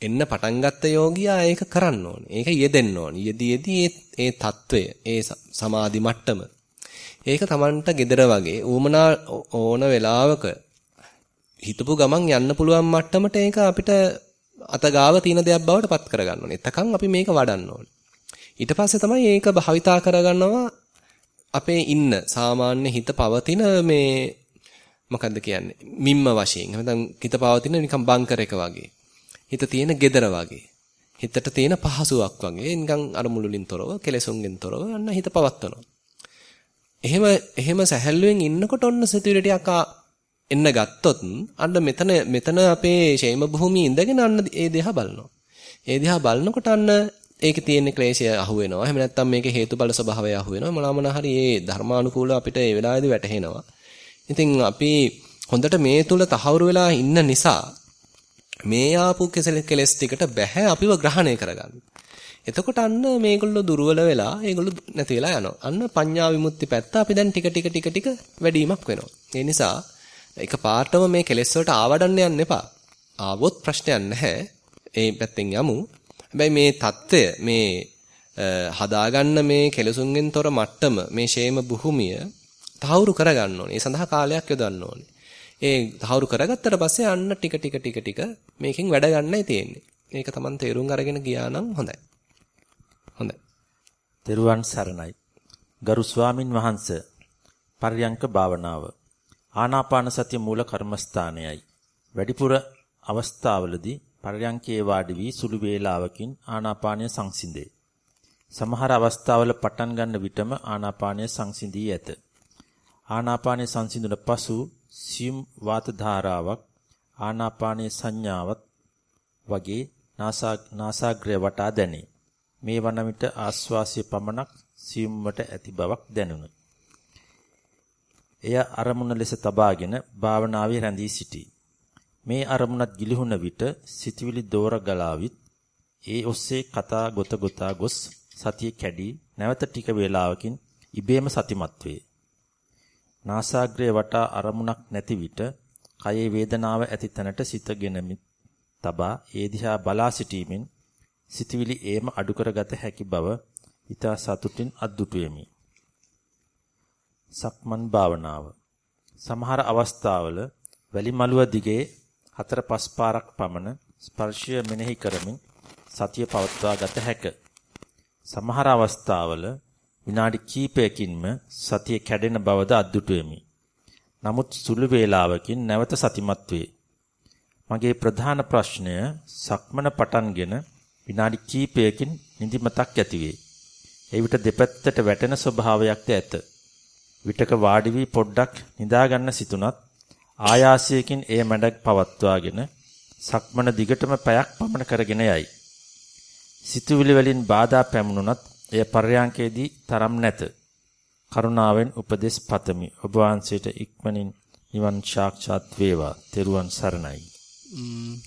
එන්න පටන් ගත්ත යෝගියා ඒක කරන්න ඕනේ. ඒක යෙදෙන්න ඕනේ. යෙදීදී ඒ తত্ত্বය, ඒ සමාධි මට්ටම. ඒක Tamanට gedara වගේ ඌමනා ඕන වෙලාවක හිතපු ගමන් යන්න පුළුවන් මට්ටමට ඒක අපිට අතගාව තියෙන දෙයක් බවට පත් කරගන්න ඕනේ. එතකන් අපි මේක වඩන්න ඕනේ. ඊට පස්සේ තමයි ඒක භාවිතා කරගන්නවා අපේ ඉන්න සාමාන්‍ය හිත පවතින මේ මොකද්ද කියන්නේ මිම්ම වශයෙන්. එහෙනම් හිත පවතින නිකන් බංකර් එක වගේ. හිත තියෙන gedara වගේ. හිතට තියෙන පහසුවක් වගේ නිකන් අරමුළුලින් තොරව, කෙලෙසුන්ගෙන් තොරව යන්න හිත පවත්වනවා. එහෙම එහෙම සැහැල්ලුවෙන් ඉන්නකොට ඔන්න සිතුවිලි ටිකක් එන්න ගත්තොත් අන්න මෙතන මෙතන අපේ ෂේම භූමියේ ඉඳගෙන අන්න ඒ දිහා බලනවා. ඒ දිහා බලනකොට අන්න ඒකේ තියෙන ක්ලේශය අහු වෙනවා. එහෙම නැත්නම් මේකේ හේතුඵල ස්වභාවය අහු වෙනවා. මොනවාමන හරි ඒ ධර්මානුකූලව අපිට ඒ වෙලාවේදී වැටහෙනවා. ඉතින් අපි හොඳට මේ තුල තහවුරු වෙලා ඉන්න නිසා මේ ආපු කෙලස් ටිකට බැහැ අපිව ග්‍රහණය කරගන්න. එතකොට අන්න මේගොල්ලෝ දුර්වල වෙලා ඒගොල්ලෝ නැති වෙලා යනවා. අන්න පඤ්ඤා විමුක්ති පැත්ත අපි දැන් ටික ටික ටික ටික වැඩිවීමක් වෙනවා. ඒ නිසා එක පාටම මේ කෙලෙස් වලට ආවඩන්න යන්න එපා. ආවොත් ප්‍රශ්නයක් නැහැ. ඒ පැත්තෙන් යමු. හැබැයි මේ தত্ত্বය මේ හදාගන්න මේ කෙලසුන්ගෙන් තොර මට්ටම මේ ෂේම භූමිය තහවුරු කරගන්න ඕනේ. ඒ සඳහා කාලයක් යොදන්න ඕනේ. ඒ තහවුරු කරගත්තට පස්සේ අන්න ටික ටික ටික ටික මේකෙන් වැඩ ගන්නයි තියෙන්නේ. මේක Taman තේරුම් අරගෙන ගියා නම් හොඳයි. හොඳයි. තෙරුවන් සරණයි. ගරු ස්වාමින් වහන්සේ පර්යංක භාවනාව ආනාපාන සතිය මූල කර්මස්ථානයයි. වැඩිපුර අවස්ථාවලදී පර්යංකයේ වාඩි වී සුළු වේලාවකින් ආනාපානය සංසිඳේ. සමහර අවස්ථාවල පටන් ගන්න විටම ආනාපානය සංසිඳී ඇත. ආනාපානය සංසිඳුන පසු සියුම් වාත ධාරාවක් ආනාපානයේ සංඥාවත් වගේ නාසාග්‍රය වටා දැනේ. මේ වන විට ආස්වාසිය පමණක් සියුම්වට ඇති බවක් දැනුනි. එය අරමුණ ලෙස තබාගෙන භාවනාවේ රැඳී සිටී. මේ අරමුණත් ගිලිහුණ විට සිතවිලි දෝර ගලාවිත් ඒ ඔස්සේ කතා ගොත ගොතා ගොස් සතිය කැඩී නැවත ටික වේලාවකින් ඉබේම සතිමත් වේ. නාසාග්‍රය වටා අරමුණක් නැති විට කයේ වේදනාව ඇති තැනට සිතගෙනමි තබා ඒ දිහා බලා සිටීමෙන් සිතවිලි ඒම අඩු කරගත හැකි බව ඊතා සතුටින් අද්දුටුවෙමි. සක්මන් භාවනාව සමහර අවස්ථාවල වැලි මළුව දිගේ හතර පහ පාරක් පමණ ස්පර්ශය මෙනෙහි කරමින් සතිය පවත්වා ගත හැක. සමහර අවස්ථාවල විනාඩි කිහිපයකින්ම සතිය කැඩෙන බවද අද්දුටුවෙමි. නමුත් සුළු වේලාවකින් නැවත සතිමත් වේ. මගේ ප්‍රධාන ප්‍රශ්නය සක්මන පටන්ගෙන විනාඩි කිහිපයකින් නිදිමතක් ඇතිවේ. එවිට දෙපැත්තට වැටෙන ස්වභාවයක්ද ඇත. විටක වාඩි වී පොඩ්ඩක් නිදා ගන්න සිතුනත් ආයාසයකින් එය මැඩක් පවත්වාගෙන සක්මන දිගටම පැයක් පමණ කරගෙන යයි. සිතුවිලි වලින් බාධා පැමුණුනත් එය පර්යාංකයේදී තරම් නැත. කරුණාවෙන් උපදෙස් පතමි. ඔබ වහන්සේට ඉක්මනින් නිවන් සාක්ෂාත් වේවා. තෙරුවන් සරණයි.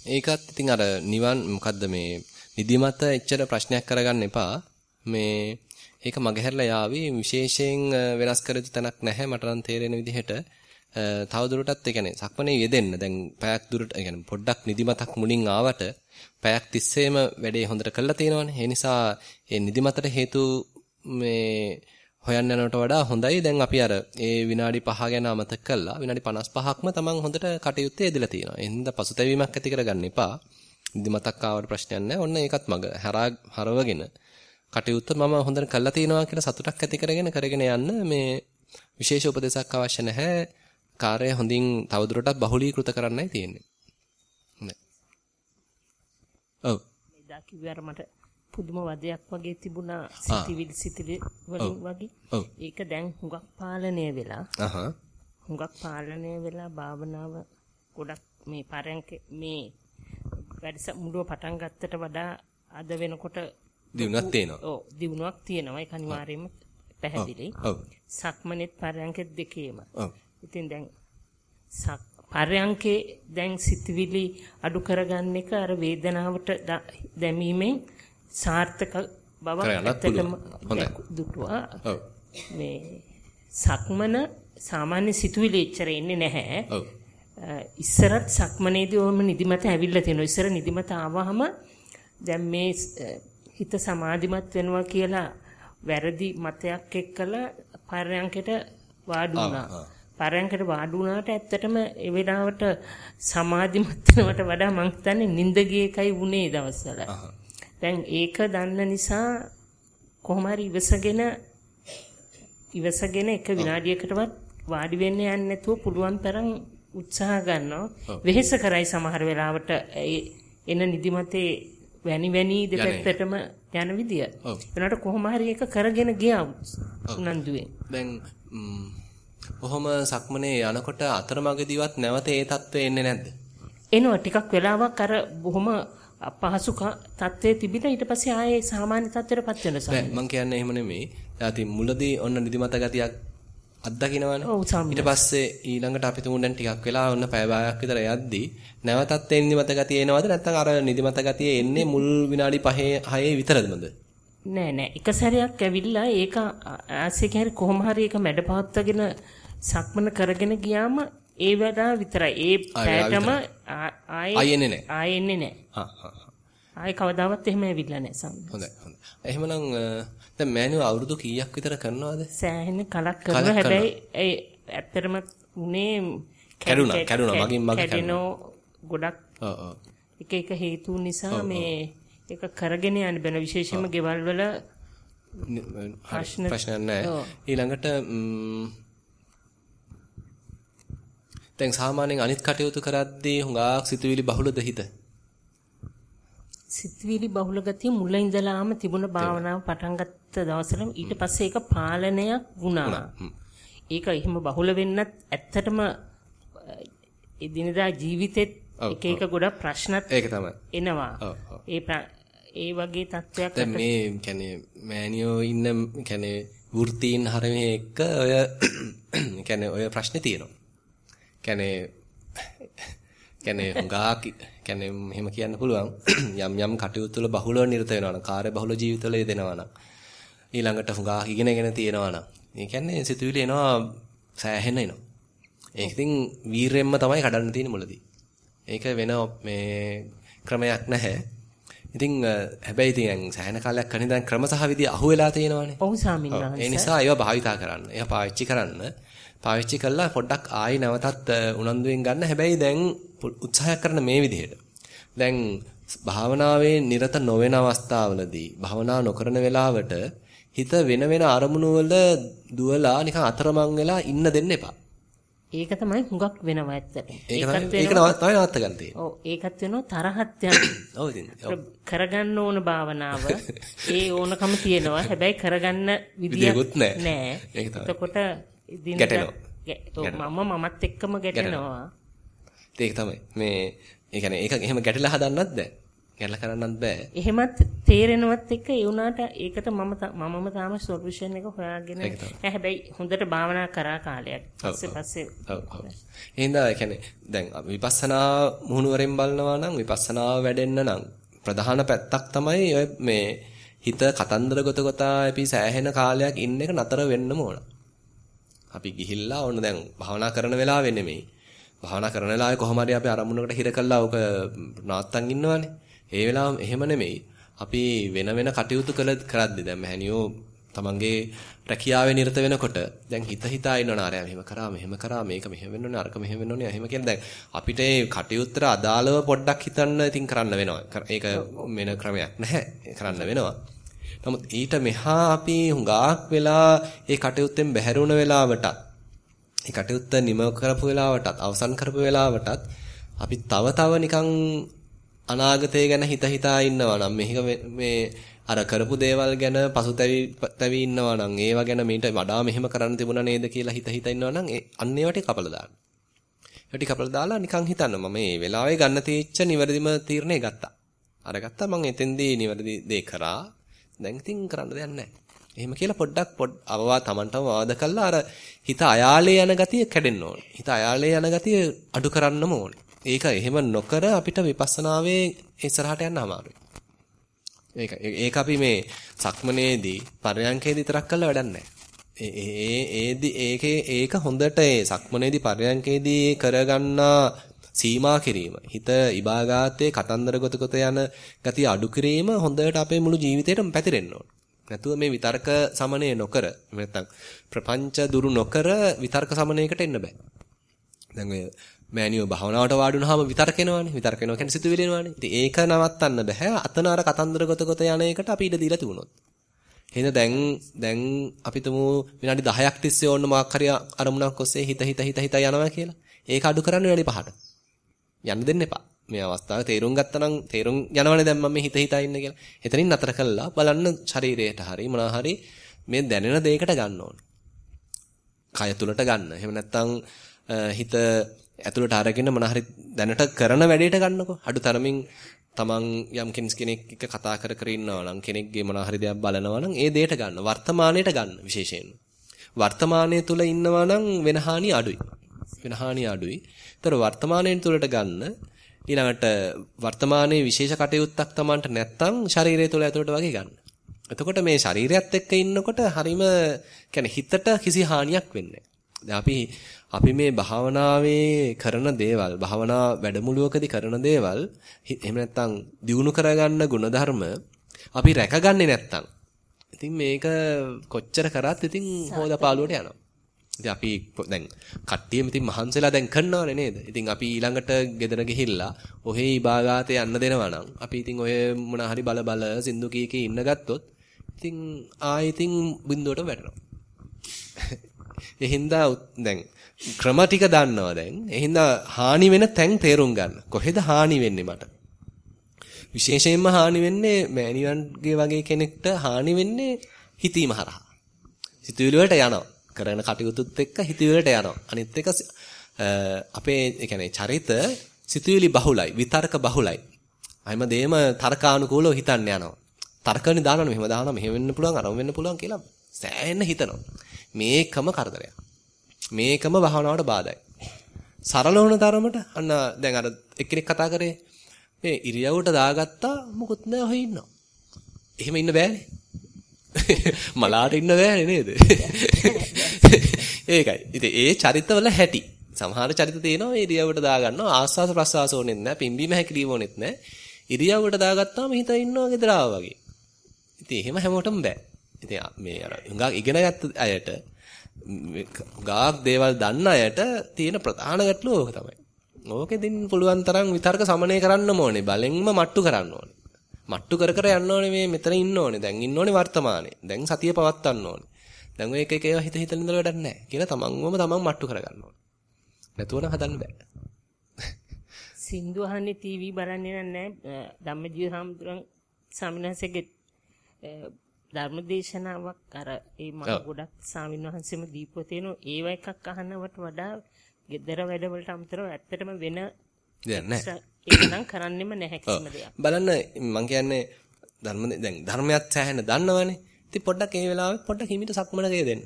ඒකත් ඉතින් අර නිවන් මොකද්ද මේ නිදිමත එච්චර ප්‍රශ්නයක් කරගන්න එපා. මේ ඒක මගහැරලා යාවි විශේෂයෙන් වෙනස් කර යුතු තැනක් නැහැ මට නම් තේරෙන විදිහට. තව දුරටත් ඒ කියන්නේ සක්මනේ යෙදෙන්න. දැන් පැයක් දුරට ඒ කියන්නේ පොඩ්ඩක් නිදිමතක් මුලින් ආවට පැයක් තිස්සේම වැඩේ හොඳට කළා තියෙනවානේ. ඒ නිසා ඒ නිදිමතට හේතු මේ හොයන්න යනවට වඩා හොඳයි දැන් අපි අර ඒ විනාඩි 5 ගැන අමතක කළා. විනාඩි 55ක්ම තමන් හොඳට කටයුත්තේ යෙදලා තියෙනවා. ඒ හින්දා පසුතැවීමක් ඇති කරගන්න එපා. නිදිමතක් ආවට ප්‍රශ්නයක් නැහැ. ඔන්න ඒකත් මග හරවගෙන කටයුත්ත මම හොඳට කළා තියෙනවා කියලා සතුටක් ඇති කරගෙන කරගෙන යන්න මේ විශේෂ උපදේශයක් අවශ්‍ය නැහැ. කාර්යය හොඳින් තවදුරටත් බහුලීකృత කරන්නයි තියෙන්නේ. හොඳයි. ඔව්. එදා කිව්වර මට පුදුම වදයක් වගේ තිබුණා සිතිවිලි සිතිවිලි වලින් වගේ. ඒක දැන් හුඟක් පාලනය වෙලා. හුඟක් පාලනය වෙලා භාවනාව ගොඩක් මේ පරයන්ක මේ වැඩස මුලව පටන් ගත්තට වඩා අද වෙනකොට දිනුවක් තියෙනවා. ඔව් දිනුවක් තියෙනවා ඒක අනිවාර්යයෙන්ම පැහැදිලි. ඔව්. සක්මනෙත් පරයන්කෙත් දෙකේම. ඔව්. ඉතින් දැන් පරයන්කේ දැන් සිතවිලි අඩු කරගන්න එක අර වේදනාවට දැමීමෙන් සාර්ථක බවක් ඇත්තටම දුටුවා. මේ සක්මන සාමාන්‍ය සිතුවිලි එච්චර එන්නේ නැහැ. ඉස්සරත් සක්මනේදී ඔහම නිදිමත ඇවිල්ලා තියෙනවා. ඉස්සර නිදිමත ආවහම දැන් මේ හිත සමාධිමත් වෙනවා කියලා වැරදි මතයක් එක්කලා පරයන්කට වාඩි වුණා. පරයන්කට වාඩි වුණාට ඇත්තටම ඒ වෙලාවට සමාධිමත් වෙනවට වඩා මං හිතන්නේ නිින්ද ගියේකයි වුණේ දවස්වල. දැන් ඒක දන්න නිසා කොහොම හරි ඉවසගෙන ඉවසගෙන එක විනාඩියකටවත් වාඩි වෙන්න යන්නේ නැතුව පුළුවන් තරම් උත්සාහ ගන්නවා. වෙහෙස කරයි සමහර වෙලාවට එන නිදිමතේ වැනි වැනි දෙපැත්තටම යන විදිය. ඒනට කොහොම හරි එක කරගෙන ගියා උනන්දුවෙන්. දැන් කොහොම සක්මනේ යනකොට අතරමඟදීවත් නැවත ඒ තත්ත්වෙ එන්නේ නැද්ද? එනවා ටිකක් වෙලාවක් අර බොහොම අපහසු තත්ත්වයේ තිබිලා ඊට පස්සේ ආයේ සාමාන්‍ය තත්ත්වයටපත් වෙන සමහර. මම කියන්නේ එහෙම නෙමෙයි. ඊට මුලදී ඔන්න නිදිමත ගතියක් අත්දකින්නවනේ. ඊට පස්සේ ඊළඟට අපි තුමුන් දැන් ටිකක් වෙලා ඔන්න පැය භාගයක් විතර යද්දී නැවතත් ඒ නිදිමත ගතිය එනවද නැත්නම් අර නිදිමත ගතිය එන්නේ මුල් විනාඩි 5 6 විතරදමද? නෑ නෑ එක සැරයක් ඇවිල්ලා ඒක ආසේ කියන්නේ කොහොම හරි ඒක මැඩපවත්වාගෙන සක්මන කරගෙන ගියාම ඒ වැඩා විතරයි. ඒ පැයටම ආයේ එන්නේ. ආයෙ එන්නේ නෑ. හා හා. ආයෙ කවදාවත් එහෙම ඇවිල්ලා නෑ සම්මත. හොඳයි හොඳයි. එහෙමනම් දැන් මෑනියෝ අවුරුදු කීයක් විතර කරනවද? සෑහෙන කලක් කරනවා. හැබැයි ඒ ඇත්තටම උනේ කැඩුනා කැඩුනා මගින් මග කැඩෙනෝ ගොඩක්. එක එක හේතු නිසා මේ ඒක කරගෙන යන්න බැන විශේෂයෙන්ම ගෙවල් වල ප්‍රශ්න නැහැ. ඊළඟට දැන් සාමාන්‍යයෙන් අනිත් කටයුතු කරද්දී හුඟක් සිතුවිලි බහුලද හිත? සිතුවිලි බහුල ගතිය මුල ඉඳලාම තිබුණ භාවනාව පටන් ගත්ත දවසට ඊට පස්සේ ඒක පාලනයක් වුණා. ඒක එහෙම බහුල වෙන්නත් ඇත්තටම එදිනදා ජීවිතෙත් එක එක ගොඩක් ප්‍රශ්නත් ඒක තමයි. එනවා. ඒ ඒ වගේ තත්වයක් දැන් මේ කියන්නේ මෑනියෝ ඉන්න කියන්නේ වෘත්තීන් හරමේ එක්ක ඔය කියන්නේ ඔය ප්‍රශ්නේ තියෙනවා. කියන්නේ කියන්නේ හුඟක්. කියන්නේ මෙහෙම කියන්න පුළුවන්. යම් යම් කටයුතු වල බහුලව නිරත වෙනවා නම් කාර්ය බහුල ජීවිතවල යෙදෙනවා නම් ඊළඟට හුඟක් ඉගෙනගෙන තියෙනවා නම් ඒ කියන්නේ සිතුවිලි එනවා සෑහෙන එනවා. ඒක ඉතින් වීරයෙන්ම තමයි කඩන්න තියෙන්නේ මුලදී. ඒක වෙන මේ ක්‍රමයක් නැහැ. ඉතින් හැබැයි ඉතින් සෑහෙන කාලයක් කරන ඉඳන් ක්‍රම සහ විදි අහුවෙලා තියෙනවානේ. ඔව් ස්වාමීන් වහන්සේ. ඒ නිසා ඒවා භාවිතා කරන්න ඒවා පාවිච්චි කරන්න පාවිච්චි කළා පොඩ්ඩක් ආයි නැවතත් උනන්දුවෙන් ගන්න. හැබැයි දැන් උත්සාහයක් කරන මේ විදිහට. දැන් භාවනාවේ නිරත නොවන අවස්ථාවලදී භාවනා නොකරන වෙලාවට හිත වෙන වෙන අරමුණු වල දුවලා නිකන් අතරමං වෙලා ඉන්න දෙන්න එපා. ඒක තමයි හුඟක් වෙනවා ඇත්තට. ඒක තමයි තමයි නවත්ත ගන්න තියෙන්නේ. ඔව් ඒකත් වෙනවා තරහත් යන. ඔව් ඉතින්. කරගන්න ඕන භාවනාව ඒ ඕනකම තියෙනවා. හැබැයි කරගන්න විදියක් නෑ. එතකොට ගැටෙනවා. මම මමත් එක්කම ගැටෙනවා. ඒක තමයි. මේ ඒ කියන්නේ ඒක එහෙම ගැටලා හදන්නත් බෑ. ගැටලා කරන්නත් බෑ. එහෙමත් තේරෙනවත් එක්ක ඒ උනාට ඒකට මම මමම තාම සොලියුෂන් එක හොයාගෙන නැහැ. හැබැයි හොඳට භාවනා කරා කාලයක්. පස්සේ පස්සේ ඔව්. එහෙනම් ඒ කියන්නේ දැන් විපස්සනා මුහුණුවරෙන් බලනවා නම් විපස්සනා වැඩෙන්න නම් ප්‍රධාන පැත්තක් තමයි මේ හිත කතන්දර ගොත ගොතා අපි සෑහෙන කාලයක් ඉන්න එක නතර වෙන්නම ඕන. අපි ගිහිල්ලා ඕන දැන් භාවනා කරන වෙලාවෙ නෙමෙයි. භාවනා කරන වෙලාවේ කොහොම හරි අපි අරමුණකට හිර කළා ඔක නාත්තන් ඉන්නවනේ. ඒ වෙලාව එහෙම නෙමෙයි. අපි වෙන වෙන කටයුතු කළ කරද්දි දැන් මහණියෝ තමන්ගේ රැකියාවේ නිරත වෙනකොට දැන් හිත හිතා ඉන්නවනේ අරයා මෙහෙම කරා මෙහෙම කරා මේක මෙහෙම වෙන්න ඕනේ අරක මෙහෙම වෙන්න ඕනේ එහෙම කියන දැන් අපිට ඒ කටයුත්තට අදාළව පොඩ්ඩක් හිතන්න ඉතින් කරන්න වෙනවා. ඒක වෙන ක්‍රමයක් නැහැ. කරන්න වෙනවා. නමුත් ඊට මෙහා අපි හුඟක් වෙලා ඒ කටයුත්තෙන් බැහැරුණ වෙලාවටත් ඒ කටයුත්ත නිම කරපු වෙලාවටත් අවසන් කරපු වෙලාවටත් අපි තව තව නිකන් අනාගතය ගැන හිත හිතා ඉන්නවා නම් මේක මේ අර කරපු දේවල් ගැන පසුතැවි තැවි ඉන්නවා නම් ඒවා ගැන මීට වඩා මෙහෙම කරන්න තිබුණා නේද කියලා හිත හිත ඉන්නවා නම් අන්න ඒවට කපලා දාන්න. ඒටි කපලා දාලා නිකන් හිතන්න මම මේ වෙලාවේ ගන්න තීච්ච නිවැරදිම තීරණය ගත්තා. අර ගත්තා මම එතෙන්දී නිවැරදි දේ කරා. දැන් ඉතින් කරන්න දෙයක් නැහැ. එහෙම කියලා පොඩ්ඩක් පොඩ් අවවා Tamanටම වාද කළා අර හිත අයාලේ යන ගතිය කැඩෙන්න ඕනේ. හිත අයාලේ යන ගතිය අඩු කරන්නම ඕනේ. ඒක එහෙම නොකර අපිට විපස්සනාවේ ඉස්සරහට යන්න අමාරුයි. ඒක ඒක අපි මේ සක්මනේදී පරයන්කේදී විතරක් කළා වැඩක් නැහැ. ඒ ඒදී ඒකේ ඒක හොඳට ඒ සක්මනේදී පරයන්කේදී කරගන්නා සීමා කිරීම හිත ඉබාගාතේ කතන්දර ගොත ගොත යන ගතිය අඩු කිරීම හොඳට අපේ මුළු ජීවිතේටම පැතිරෙන්න ඕන. නැතුව මේ විතර්ක සමනය නොකර නැත්නම් ප්‍රපංච දුරු නොකර විතර්ක සමනයකට එන්න බෑ. දැන් ඔය මෑනියෝ භාවනාවට වාඩුනහම විතර්කෙනවානේ. විතර්කෙනවා කියන්නේ සිතුවිලි එනවානේ. ඉතින් ඒක නවත්තන්න බෑ. අතන අර කතන්දර ගොත ගොත යන එකට අපි ඉඩ දීලා තිබුණොත්. එහෙනම් දැන් දැන් අපි තුමු විනාඩි 10ක් තිස්සේ ඕන්න මොකක් හරි අරමුණක් ඔස්සේ හිත හිත හිත හිත යනවා කියලා. ඒක අඩු කරන්න විනාඩි 5ට. යන්න දෙන්න එපා. මේ අවස්ථාවේ තේරුම් ගත්තා නම් තේරුම් යනවනේ දැන් මම මේ හිත හිතා ඉන්නේ කියලා. එතනින් නතර කළා බලන්න ශරීරයට හරි මොනවා හරි මේ දැනෙන දෙයකට ගන්න ඕනේ. කය තුලට ගන්න. එහෙම නැත්නම් හිත ඇතුළට අරගෙන මොන හරි දැනට කරන වැඩේට ගන්නකො. අඩු තරමින් තමන් යම් කෙනෙක් එක්ක කතා කර කර ඉන්නවා නම් කෙනෙක්ගේ මොන හරි දෙයක් බලනවා නම් ඒ දෙයට ගන්න. වර්තමානයට ගන්න විශේෂයෙන්. වර්තමානයේ තුල ඉන්නවා නම් වෙන හානි අඩුයි. වෙන හානි අඩුයි. ඒතර වර්තමානයේ තුලට ගන්න ඊළඟට වර්තමානයේ විශේෂ කටයුත්තක් Tamanට නැත්තම් ශරීරය තුල ඇතුළට වගේ ගන්න. එතකොට මේ ශරීරයත් එක්ක ඉන්නකොට හරීම කියන්නේ හිතට කිසි හානියක් වෙන්නේ නැහැ. අපි අපි මේ භාවනාවේ කරන දේවල් භාවනා වැඩමුළුවකදී කරන දේවල් එහෙම නැත්නම් දියුණු කරගන්න ಗುಣධර්ම අපි රැකගන්නේ නැත්නම් ඉතින් මේක කොච්චර කරත් ඉතින් හොදපාලුවට යනවා. ඉතින් අපි දැන් කට්ටියම ඉතින් මහන්සිලා දැන් කරනවනේ නේද? ඉතින් අපි ඊළඟට ගෙදර ගිහිල්ලා ඔහේ ඉබාගාතේ යන්න දෙනවා නම් අපි ඉතින් ඔය මොන හරි බල බල සින්දු කී කී ඉන්න ගත්තොත් ඉතින් ආයෙ ඉතින් බින්දුවට වැටෙනවා. එහින්දා දැන් ක්‍රම ටික දන්නවා දැන්. එහින්දා හානි වෙන තැන් තේරුම් ගන්න. කොහෙද හානි වෙන්නේ මට? විශේෂයෙන්ම හානි වෙන්නේ මෑණියන්ගේ වගේ කෙනෙක්ට හානි වෙන්නේ හිතීම හරහා. සිතුවිලි වලට යනවා. කරන කටයුතුත් එක්ක හිතවිලි වලට යනවා. අනිත් එක අපේ ඒ කියන්නේ චරිත සිතුවිලි බහුලයි, විතර්ක බහුලයි. හැම දෙයක්ම තර්කානුකූලව හිතන්න යනවා. තර්කනේ දානවා මෙහෙම දානවා මෙහෙම වෙන්න පුළුවන් අරම වෙන්න පුළුවන් කියලා සෑහෙන්න හිතනවා. මේකම කරදරයක්. මේකම භාවනාවට බාධායි. සරල වුණ තරමට අන්න දැන් අර එක්කෙනෙක් කතා කරේ මේ ඉරියව්වට දාගත්තා මොකුත් නැහැ ඔහේ ඉන්නවා. එහෙම ඉන්න බෑනේ. මලාට ඉන්න බෑනේ නේද? ඒකයි. ඉතින් ඒ චරිතවල හැටි. සමහර චරිත තියෙනවා ඉරියව්වට දාගන්නවා ආස්වාස ප්‍රසවාස ඕනෙත් නැහැ පිම්බීම හැකිලිම ඕනෙත් නැහැ. ඉරියව්වට දාගත්තාම හිත ඉන්නවා gedara වගේ. ඉතින් එහෙම හැමෝටම බෑ. ඉතින් මේ අර හුඟක් ඉගෙන ගත්ත අයට ගාක් දේවල් දන්න අයට තියෙන ප්‍රධාන ගැටලුව ඕක තමයි. ඕකෙදින් පුළුවන් තරම් විතර්ක සමනය කරන්න ඕනේ. බලෙන්ම මට්ටු කරන්න ඕනේ. මට්ටු කර කර යන්න ඕනේ මේ මෙතන ඉන්න ඕනේ. දැන් ඉන්න ඕනේ වර්තමානයේ. දැන් සතිය පවත්වන්න ඕනේ. දැන් ඔය එක එක ඒවා හිත හිතන ඉඳලා වැඩක් නැහැ. කියලා තමන්වම තමන් මට්ටු කරගන්න ඕනේ. නැතුව නම් හදන්න බෑ. සින්දු අහන්නේ ටීවී බලන්නේ නැහැ. ධම්මජීව හාමුදුරන් ස්වාමිනාසෙගේ ධර්මදේශනාවක් අර ඒ මම ගොඩක් ස්වාමීන් වහන්සේම දීපුව තියෙනවා. ඒව එකක් අහනවට වඩා gedara වැඩ වලට අමතරව ඇත්තටම වෙන දෙයක් නැහැ. ඒක නම් කරන්නෙම නැහැ කිසිම දෙයක්. බලන්න මම කියන්නේ ධර්ම දැන් ධර්මයක් සෑහෙන දන්නවනේ. ඉතින් පොඩ්ඩක් ඒ වෙලාවෙත් පොඩ්ඩක් හිමිට සක්මනකේ දෙන්න.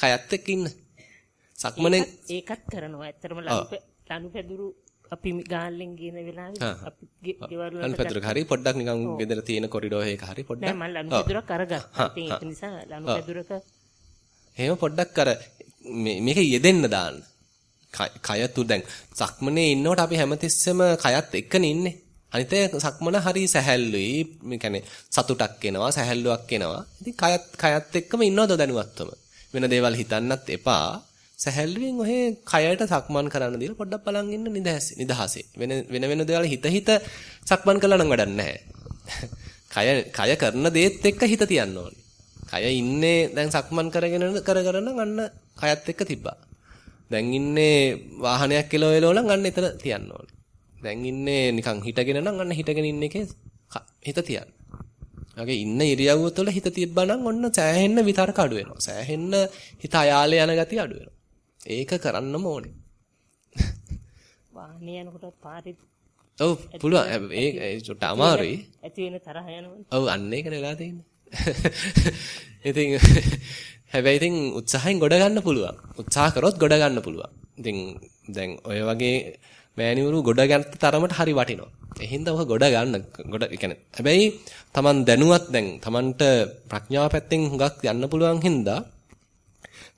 කයත් එක්ක ඉන්න. සක්මනේ ඒකත් කරනවා. ඇත්තටම ලනු පැදුරු අපි ගාල්ලෙන් ගින වෙලාවේ අපි ගෙවල් වල ලනු පැදුරක හරි පොඩ්ඩක් නිකන් ගෙදර තියෙන කොරිඩෝ එකක හරි පොඩ්ඩක් නෑ මම ලනු පැදුරක් අරගත්තා. ඉතින් ඒක නිසා ලනු පැදුරක එහෙම පොඩ්ඩක් අර මේක යෙදෙන්න දාන්න. කය තු දැන් සක්මනේ ඉන්නකොට අපි හැමතිස්සෙම කයත් එක්කනේ ඉන්නේ. අනිත් සක්මන හරි සැහැල්ලුයි. මේ කියන්නේ සතුටක් එනවා, සැහැල්ලුවක් එනවා. ඉතින් කයත් කයත් එක්කම ඉන්නවද දැනුවත්වම. වෙන දේවල් හිතන්නත් එපා. සැහැල්ලුවෙන් ඔහේ කයට සක්මන් කරන්න දීලා පොඩ්ඩක් බලන් ඉන්න නිදහස නිදහසේ. වෙන වෙන වෙන දේවල් හිත හිත සක්මන් කළා නම් වැඩක් නැහැ. කය කය කරන දේත් එක්ක හිත තියන්න ඕනේ. කය ඉන්නේ දැන් සක්මන් කරගෙන කර කර නම් අන්න කයත් එක්ක තිබ්බා. දැන් ඉන්නේ වාහනයක් කෙලව එලවලන් අන්න එතන තියන්න ඕනේ. දැන් ඉන්නේ නිකන් හිටගෙන නම් අන්න හිටගෙන ඉන්න එකේ හිත තියන්න. ඔගේ ඉන්න ඉරියව්ව තුළ හිත තිබ්බනම් ඔන්න සෑහෙන්න විතර්ක අඩු වෙනවා. සෑහෙන්න හිත අයාලේ යන ගතිය අඩු වෙනවා. ඒක කරන්නම ඕනේ. වාහනේ යනකොට පාරේ ඔව් පුළුවන්. ඒ චුට්ට අමාරුයි. ඇති වෙන තරහ යනවනේ. ඔව් අන්න ඒකනේ වෙලා තියෙන්නේ. ඉතින් හැබැයි ඉතින් උත්සාහයෙන් ගොඩ ගන්න පුළුවන්. උත්සාහ කරොත් ගොඩ ගන්න පුළුවන්. ඉතින් දැන් ඔය වගේ මෑණිවරු ගොඩ ගන්න තරමට හරි වටිනවා. ඒ හින්දා ඔහ ගොඩ ගන්න ගොඩ කියන්නේ හැබැයි Taman දැනුවත් දැන් Tamanට ප්‍රඥාව පැත්තෙන් හුඟක් යන්න පුළුවන් හින්දා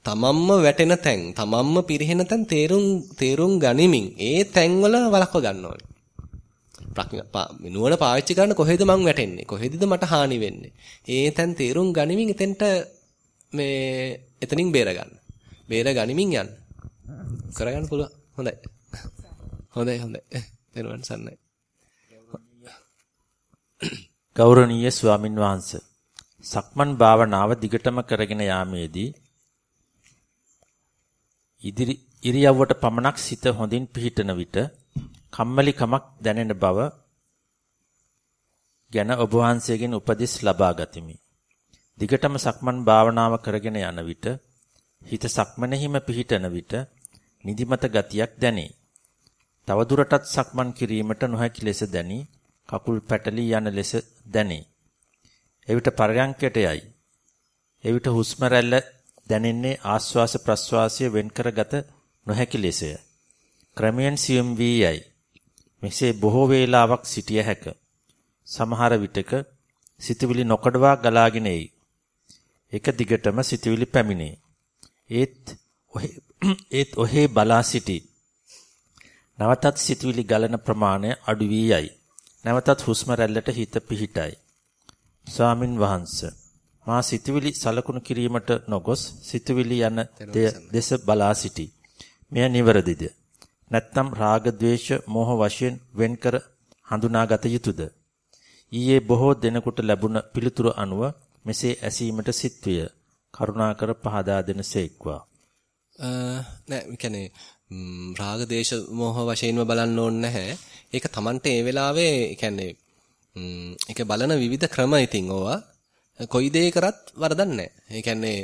තමන්ම වැටෙන තැන් තමන්ම පිරිහෙන තැන් තේරුම් තේරුම් ගනිමින් ඒ තැන්වල වලක්ව ගන්න ඕනේ. ප්‍රඥා නුවණ පාවිච්චි කරන්න කොහෙද මං වැටෙන්නේ? කොහෙදද මට හානි වෙන්නේ? ඒ තැන් තේරුම් ගනිමින් එතෙන්ට මේ එතනින් බේර ගන්න. බේර ගනිමින් යන්න. කරගන්න පුළුවන්. හොඳයි. හොඳයි හොඳයි. දරුවන් සන්නයි. ගෞරවනීය ස්වාමින් වහන්සේ සක්මන් භාවනාව දිගටම කරගෙන යාමේදී ඉදිරි ඉරියව්වට පමණක් සිත හොඳින් පිහිටන විට කම්මැලිකමක් දැනෙන බව ගැන ඔබ වහන්සේගෙන් උපදෙස් ලබා ගතිමි. දිගටම සක්මන් භාවනාව කරගෙන යන විට හිත සක්මනෙහිම පිහිටන විට නිදිමත ගතියක් දැනේ. තවදුරටත් සක්මන් කිරීමට නොහැකි ලෙස දැනි කකුල් පැටලී යන ලෙස දැනේ. එවිට පරයන්කයට යයි. එවිට හුස්ම රැල්ල දැනෙන්නේ ආශ්වාස ප්‍රශ්වාසය වෙන්කරගත නොහැකි ලෙසය. ක්‍රමයෙන් සියුම් වී යයි. මෙසේ බොහෝ වේලාවක් සිටිය හැක. සමහර විටක සිතවිලි නොකඩවා ගලාගෙන එයි. එක දිගටම සිතවිලි පැමිණේ. ඒත් ඒත් ඔහේ බලා සිටි. නවතත් සිතවිලි ගලන ප්‍රමාණය අඩු වී යයි. නැවතත් හුස්ම රැල්ලට හිත පිහිටයි. ස්වාමින් වහන්සේ මා සිතවිලි සලකුණු කිරීමට නොගොස් සිතවිලි යන දෙස බලා සිටි. මෙය නිවැරදිද? නැත්නම් රාග ద్వේෂ මෝහ වශයෙන් වෙන්කර හඳුනාගත යුතුයද? ඊයේ බොහෝ දෙනෙකුට ලැබුණ පිළිතුරු අනුව මෙසේ ඇසීමට සිත්විය. කරුණාකර පහදා දෙනසේක්වා. අ නෑ කියන්නේ රාග දේශ මොහ වශයෙන්ම බලන්න ඕනේ නැහැ. ඒක Tamante ඒ වෙලාවේ කියන්නේ ඒක බලන විවිධ ක්‍රම ඉතින් ඕවා කොයි දේ කරත් වරදක් නැහැ. ඒ කියන්නේ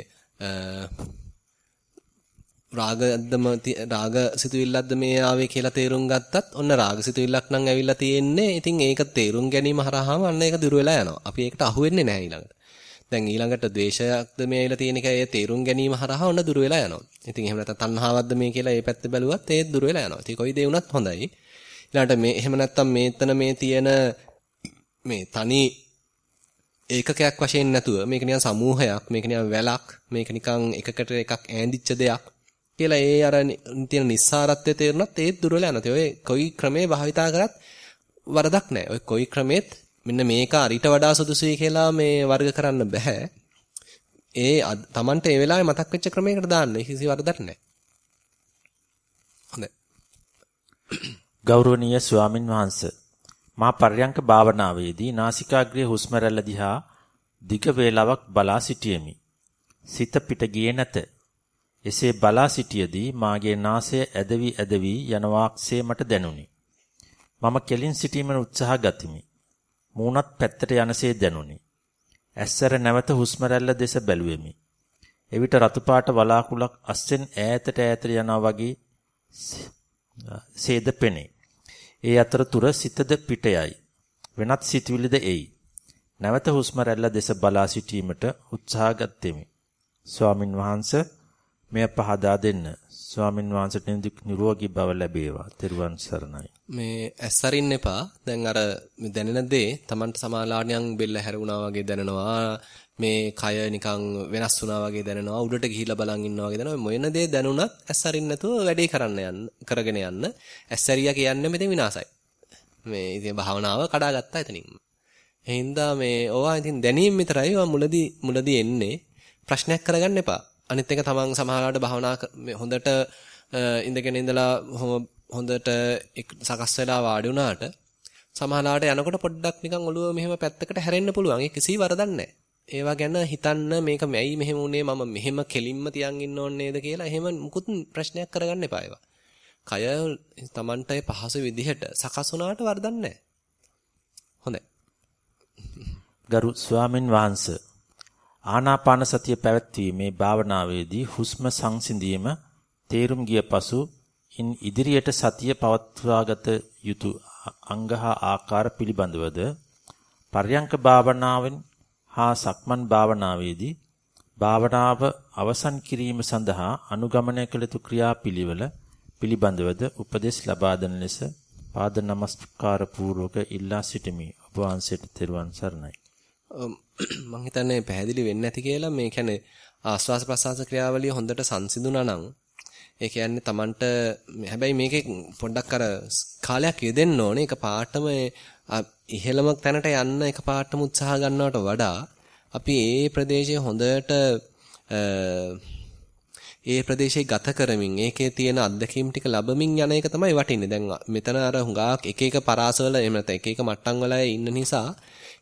රාගද්දම රාග සිතුවිල්ලක්ද මේ ආවේ කියලා තේරුම් ගත්තත් ඔන්න රාග සිතුවිල්ලක් නම් ඇවිල්ලා තියෙන්නේ. ඉතින් ඒක තේරුම් ගැනීම හරහාම අන්න ඒක දුර වෙලා යනවා. අපි ඒකට අහු වෙන්නේ නැහැ ඊළඟට. දැන් ඊළඟට ද්වේෂයක්ද මේ ඇවිල්ලා තියෙන එක ඒ තේරුම් ගැනීම හරහා ඔන්න දුර වෙලා යනවා. ඉතින් එහෙම නැත්නම් තණ්හාවක්ද මේ කියලා ඒ පැත්ත බැලුවත් ඒත් දුර වෙලා යනවා. ඉතින් කොයි දේ වුණත් හොඳයි. ඊළඟට මේ එහෙම නැත්නම් මේතන මේ තියෙන මේ තනි ඒකකයක් වශයෙන් නැතුව මේක නිකන් සමූහයක් මේක නිකන් වැලක් මේක නිකන් එකකට එකක් ඈඳිච්ච දෙයක් කියලා ඒ අර තියෙන නිස්සාරත්වය තේරුණත් ඒත් දුර වෙලා යනවා. ඔය කොයි ක්‍රමේ භාවිතා කරත් වරදක් නැහැ. ඔය කොයි ක්‍රමෙත් මෙන්න මේක අරිට වඩා සුදුසුයි කියලා මේ වර්ග කරන්න බෑ. ඒ Tamanට ඒ වෙලාවේ මතක් වෙච්ච ක්‍රමයකට දාන්න කිසි වරදක් නැහැ. හොඳයි. ගෞරවනීය ස්වාමින් වහන්සේ මා පර්යංක භාවනාවේදී නාසිකාග්‍රයේ හුස්ම රැල්ල දිහා දිග වේලාවක් බලා සිටියෙමි. සිත පිට ගියේ නැත. එසේ බලා සිටියේදී මාගේ නාසය ඇදවි ඇදවි යන වාක්සේ මට දැනුනි. මම කෙලින් සිටීමට උත්සාහ ගතිමි. මූණත් පැත්තට යනසේ දැනුනි. ඇස්සර නැවත හුස්ම රැල්ල දෙස බැලුවෙමි. එවිට රතු පාට වලාකුළක් අස්සෙන් ඈතට ඈතට යනවා වගේ සේද පෙනේ. ඒ අතරතුර සිතද පිට යයි. වෙනත් සිතුවිලිද එයි. නැවත හුස්ම රැල්ල දෙස බලා සිටීමට උත්සාහ ගත්ෙමි. ස්වාමින් වහන්සේ මෙය පහදා දෙන්න. ස්වාමින් වහන්සේට නිරෝගී බව ලැබේවා. තෙරුවන් සරණයි. මේ ඇස්සරින්න එපා. දැන් අර දැනෙන දේ Tamanට සමාලාණියන් බෙල්ල හැරුණා වගේ දැනෙනවා. මේ කය නිකන් වෙනස් වුණා වගේ දැනෙනවා. උඩට ගිහිලා බලන් ඉන්නවා වගේ දැනෙනවා. මොන දේ දැනුණත් ඇස්සරින්න නැතුව වැඩේ කරන්න යන්න කරගෙන යන්න. ඇස්සරියා කියන්නේ මෙතන විනාසයි. මේ ඉතින් භාවනාව කඩාගත්තා එතනින්ම. එහෙනම් මේ ඕවා ඉතින් දැනීම විතරයි ඔය මුලදී මුලදී එන්නේ. ප්‍රශ්නයක් කරගන්න එපා. අනිත් එක තමන් සමහරවිට භාවනා හොඳට ඉඳගෙන ඉඳලා හොඳට සකස් වෙලා වාඩි වුණාට සමහරවිට යනකොට පොඩ්ඩක් නිකන් ඔළුව මෙහෙම පැත්තකට හැරෙන්න පුළුවන්. ඒ කිසි වරදක් නැහැ. ඒවා ගැන හිතන්න මේක ඇයි මෙහෙම උනේ මම මෙහෙම කෙලින්ම තියන් ඉන්න ඕනේ නේද කියලා එහෙම මුකුත් ප්‍රශ්නයක් කරගන්න එපා ඒවා. කය Tamanට පහසු විදිහට සකස් වුණාට වරදක් නැහැ. හොඳයි. ගරු ස්වාමින් වහන්සේ ආනාපාන සතිය පැවැත්වීමේ භාවනාවේදී හුස්ම සංසිඳීම තේරුම් ගිය පසු ඉන් ඉදිරියට සතිය පවත්වාගත යුතු අංගහා ආකාර පිළිබඳවද පර්යංක භාවනාවෙන් හා සක්මන් භාවනාවේදී භාවනාව අවසන් කිරීම සඳහා අනුගමනය කළ යුතු ක්‍රියාපිළිවෙල පිළිබඳවද උපදෙස් ලබා දෙන ලෙස පාද නමස්කාර පූර්වක ඉල්ලා සිටිමි. ඔබ වහන්සේට තෙරුවන් සරණයි. මම හිතන්නේ පැහැදිලි වෙන්නේ නැති කියලා මේ කියන්නේ ආස්වාස ප්‍රසආස ක්‍රියාවලිය හොඳට සංසිඳුණා නම් ඒ කියන්නේ Tamanට හැබැයි මේකේ පොඩ්ඩක් අර කාලයක් යෙදෙන්න ඕනේ. ඒක පාටම ඉහෙළම තැනට යන්න එක පාටම උත්සාහ ගන්නවට වඩා අපි ඒ ප්‍රදේශයේ හොඳට ඒ ප්‍රදේශයේ ගත කරමින් ඒකේ තියෙන අත්දැකීම් ටික ලැබමින් යන එක තමයි වටින්නේ. දැන් මෙතන අර හුඟක් එක එක පරාසවල එහෙම නැත්නම් එක එක මට්ටම් වල ඉන්න නිසා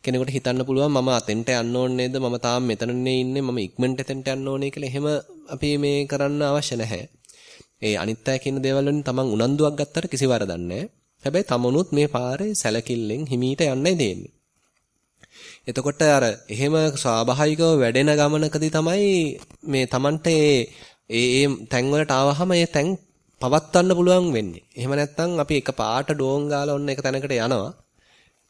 කෙනෙකුට හිතන්න පුළුවන් මම අතෙන්ට යන්න ඕනේ නේද? මම තාම මෙතනනේ ඉන්නේ. මම ඉක්මනට එතෙන්ට යන්න ඕනේ කියලා එහෙම අපි මේ කරන්න අවශ්‍ය නැහැ. ඒ අනිත් අය කියන දේවල් වලින් තමන් උනන්දුවක් ගත්තට කිසි වරදක් නැහැ. හැබැයි තමනුත් මේ පාරේ සැලකිල්ලෙන් හිමීට යන්නයි දෙන්නේ. එතකොට අර එහෙම ස්වාභාවිකව වැඩෙන ගමනකදී තමයි මේ Tamante ඒ ඒ තැන් වලට ආවහම ඒ තැන් පවත්වන්න පුළුවන් වෙන්නේ. එහෙම නැත්නම් අපි එක පාට ඩෝන් ගාලා ඔන්න එක තැනකට යනවා.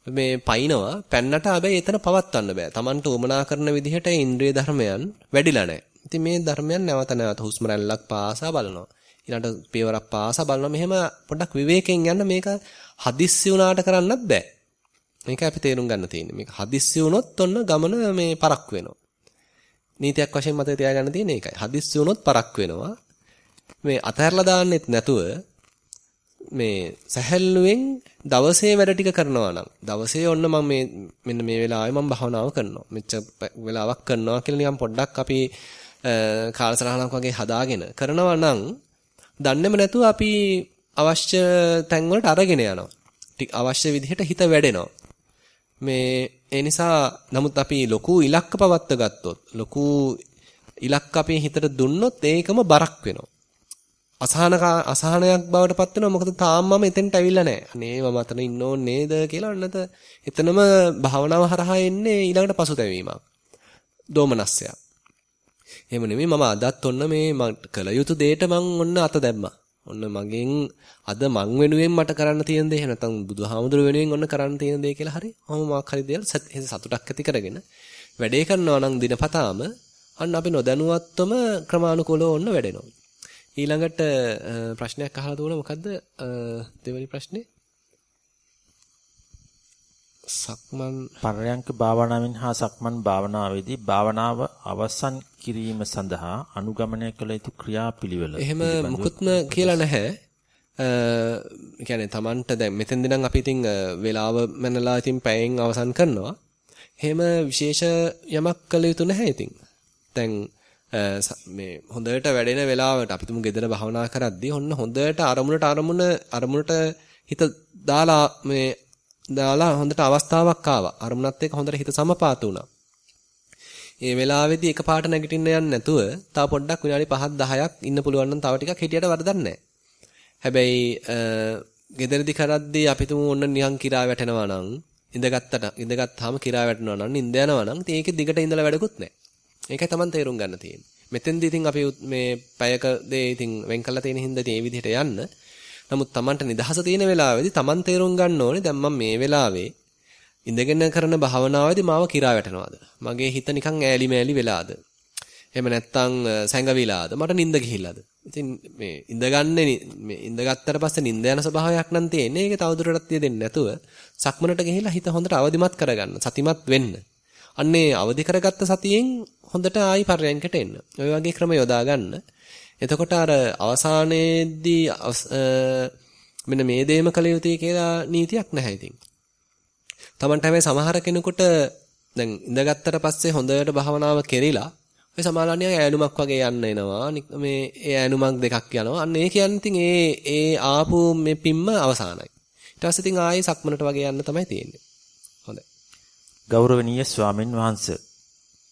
මේ පයින්නවා පැන්නට හැබැයි එතන පවත්වන්න බෑ. Tamanට උමනා කරන විදිහට ඉන්ද්‍රිය ධර්මයන් වැඩිලා නැහැ. ඉතින් මේ ධර්මයන් නැවත නැවත හුස්ම රැල්ලක් පාසා බලනවා. ඊළඟට පියවරක් පාසා බලනවා. මෙහෙම පොඩ්ඩක් විවේකයෙන් යන්න මේක හදිස්සි වුණාට කරන්නත් බෑ. මේක අපි තේරුම් ගන්න තියෙන්නේ. මේක හදිස්සි වුණොත් ඔන්න ගමන මේ පරක් වෙනවා. නීතියක් වශයෙන් මතක තියාගන්න තියෙන්නේ ඒකයි. හදිස්සි වුණොත් පරක් වෙනවා. මේ අතහැරලා දාන්නෙත් නැතුව මේ සැහැල්ලුවෙන් දවසේ වැඩ ටික කරනවා නම් දවසේ ඔන්න මම මේ මෙන්න මේ වෙලාවේ මම භාවනාව කරනවා. මෙච්චර වෙලාවක් කරනවා කියලා නිකන් පොඩ්ඩක් අපි කාලසටහනක් වගේ හදාගෙන කරනවා නම් දන්නේම නැතුව අපි අවශ්‍ය තැන් වලට අරගෙන යනවා. ටික අවශ්‍ය විදිහට හිත වැඩෙනවා. මේ ඒ නිසා නමුත් අපි ලොකු ඉලක්ක පවත්ත ගත්තොත් ලොකු ඉලක්ක අපේ හිතට දුන්නොත් ඒකම බරක් වෙනවා. අසහනක අසහනයක් බවට පත් වෙනවා මොකද තාම මම එතෙන්ට ඇවිල්ලා නැහැ. අනේ මම අතන ඉන්න ඕනේ නේද කියලා අන්නත එතනම භාවනාව හරහා එන්නේ ඊළඟට පසුතැවීමක්. දෝමනස්සයක්. එහෙම නෙමෙයි මම අදත් ඔන්න මේ කළ යුතු දෙයට මං ඔන්න අත දැම්මා. ඔන්න මගෙන් අද මං වෙනුවෙන් මට කරන්න තියෙන දේ නැත්නම් බුදුහාමුදුර වෙනුවෙන් ඔන්න කරන්න තියෙන දේ කියලා හරි ඔහොම මොකක් හරි දේවල් සතුටක් ඇති කරගෙන වැඩේ කරනවා නම් දිනපතාම අන්න අපි නොදැනුවත්වම ක්‍රමානුකූලව ඔන්න වැඩෙනවා. ඊළඟට ප්‍රශ්නයක් අහලා දුවන මොකද්ද දෙවෙනි ප්‍රශ්නේ? සක්මන් පරයන්ක භාවනාවෙන් හා සක්මන් භාවනාවේදී භාවනාව අවසන් කිරීම සඳහා අනුගමනය කළ යුතු ක්‍රියාපිළිවෙල. එහෙම මුකුත්ම කියලා නැහැ. අ කියන්නේ Tamanට දැන් මෙතෙන්දී නම් අපි ඉතින් වේලාව මැනලා ඉතින් පැයෙන් අවසන් කරනවා. එහෙම විශේෂ යමක් කළ යුතු නැහැ ඉතින්. දැන් මේ හොඳට වැඩෙන වෙලාවට අපි තුමු gedara භාවනා කරද්දී ඔන්න හොඳට අරමුණට අරමුණ අරමුණට හිත දාලා මේ දාලා හොඳට අවස්ථාවක් ආවා. අරමුණත් එක්ක හොඳට හිත සමපාත වුණා. ඒ වෙලාවේදී එකපාරට නැගිටින්න යන්නේ නැතුව තව පොඩ්ඩක් විනාඩි 5ක් 10ක් ඉන්න පුළුවන් නම් තව ටිකක් හිටියට වරදක් නැහැ. හැබැයි ගෙදරදි කරද්දී අපි තුමු ඔන්න නිකන් කිරා වැටෙනවා නම් ඉඳගත්තට ඉඳගත්තාම කිරා වැටෙනවා නම් නිින්ද යනවා නම් ඉතින් ඒකේ දිගට ඉඳලා වැඩකුත් නැහැ. ඒකයි Taman තේරුම් ගන්න තියෙන්නේ. මෙතෙන්දී ඉතින් අපි මේ පැයක දේ ඉතින් වෙන් කළා තියෙන හින්දා ඉතින් මේ විදිහට යන්න. නමුත් Tamanට නිදහස තියෙන වෙලාවේදී Taman තේරුම් ගන්න ඕනේ දැන් මම මේ වෙලාවේ ඉඳගෙන කරන භාවනාවේදී මාව කිරා වැටෙනවද? මගේ හිත නිකන් ඈලි මෑලි වෙලාද? එහෙම නැත්නම් සැඟවිලාද? මට නිින්ද ගිහිල්ලාද? ඉතින් මේ ඉඳගන්නේ මේ ඉඳගත්තට පස්සේ නිින්ද යන ස්වභාවයක් නම් තියෙන්නේ. ඒක තවදුරටත් දෙන්නේ නැතුව සක්මනට ගිහිල්ලා හිත හොඳට අවදිමත් කරගන්න. සතිමත් වෙන්න. අන්නේ අවදි කරගත්ත සතියෙන් හොඳට ආයි පරයන්කට එන්න. ඔය වගේ ක්‍රම යොදා ගන්න. එතකොට අර අවසානයේදී මෙන්න මේ දෙයම කළ යුතුයි කියලා නීතියක් නැහැ ඉතින්. Tamanට හැබැයි සමහර කෙනෙකුට දැන් ඉඳගත්තට පස්සේ හොඳට භාවනාව කෙරිලා ඔය සමාලනිය ඈනුමක් වගේ යන්න එනවා. මේ ඒ ඈනුමක් දෙකක් යනවා. අන්න ඒ කියන්නේ ඉතින් ඒ ඒ ආපු මේ පිම්ම අවසానයි. ඊට පස්සේ ඉතින් ආයේ සක්මනට වගේ යන්න තමයි තියෙන්නේ. හොඳයි. ගෞරවනීය ස්වාමින් වහන්සේ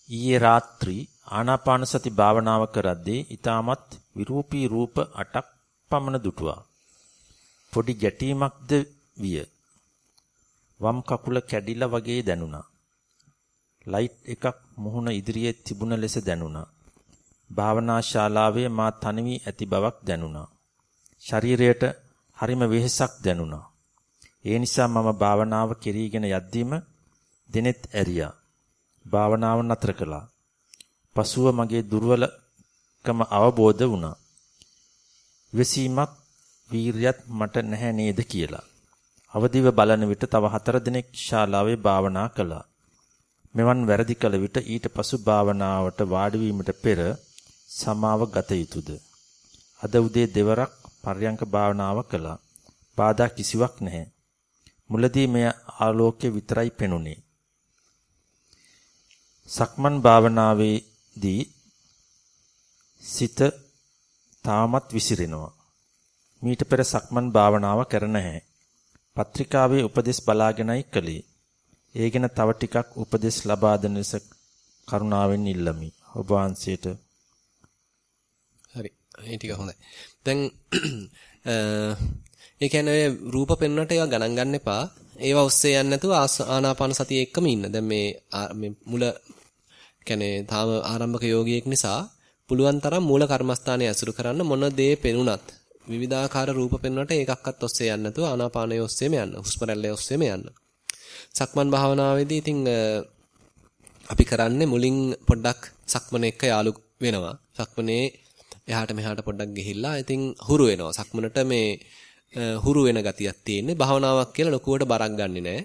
ඊයේ රාත්‍රී ආනාපාන සති භාවනාව කරද්දී ඊටමත් විරූපී රූප 8ක් පමණ දුටුවා. පොඩි ගැටීමක්ද විය. වම් කකුල කැඩිලා වගේ දැනුණා. ලයිට් එකක් මුහුණ ඉදිරියේ තිබුණ ලෙස දැනුණා. භාවනා ශාලාවේ මා තනි වී ඇති බවක් දැනුණා. ශරීරයට හරිම වෙහෙසක් දැනුණා. ඒ නිසා මම භාවනාව කෙරීගෙන යද්දීම දිනෙත් ඇරියා. භාවනාව නතර කළා. පසුව මගේ දුර්වලකම අවබෝධ වුණා. විසීමක් වීරියත් මට නැහැ නේද කියලා. අවදිව බලන විට තව හතර දිනක් ශාලාවේ භාවනා කළා. මෙවන් වැරදි කළ විට ඊට පසු භාවනාවට වාඩි වීමට පෙර සමාව ගත යුතුයද? අද උදේ දෙවරක් පර්යංක භාවනාව කළා. බාධා කිසිවක් නැහැ. මුලදී මෙය ආලෝකය විතරයි පෙනුනේ. සක්මන් භාවනාවේදී සිත තාමත් විසිරෙනවා. මීට පෙර සක්මන් භාවනාව කර නැහැ. පත්‍රිකාවේ උපදෙස් බලාගෙනයි කළේ. ඒ ගැන තව ටිකක් උපදෙස් ලබා දෙන ලෙස කරුණාවෙන් ඉල්ලමි. ඔබ වහන්සේට හරි. ඒ ටික හොඳයි. දැන් ඒ කියන්නේ රූප පෙන්වන්නට ඒවා ගණන් ගන්න එපා. ඒවා ඔස්සේ යන්නේ නැතුව ආනාපාන සතිය එක්කම ඉන්න. දැන් මේ මේ මුල කියන්නේ තාම ආරම්භක යෝගියෙක් නිසා පුළුවන් තරම් මූල කර්මස්ථානයේ ඇසුරු කරන්න මොන දේ පෙනුනත් විවිධාකාර රූප පෙන්වන්නට ඒකක්වත් ඔස්සේ යන්නේ නැතුව ආනාපානයේ ඔස්සේම යන්න. හුස්ම රැල්ලේ ඔස්සේම යන්න. සක්මන් භාවනාවේදී ඉතින් අපි කරන්නේ මුලින් පොඩ්ඩක් සක්මන එක්ක යාලු වෙනවා. සක්මනේ එහාට මෙහාට පොඩ්ඩක් ගිහිල්ලා ඉතින් හුරු වෙනවා. සක්මනට මේ හුරු වෙන ගතියක් තියෙන්නේ. භාවනාවක් කියලා ලොකුවට බරක් ගන්නෙ නෑ.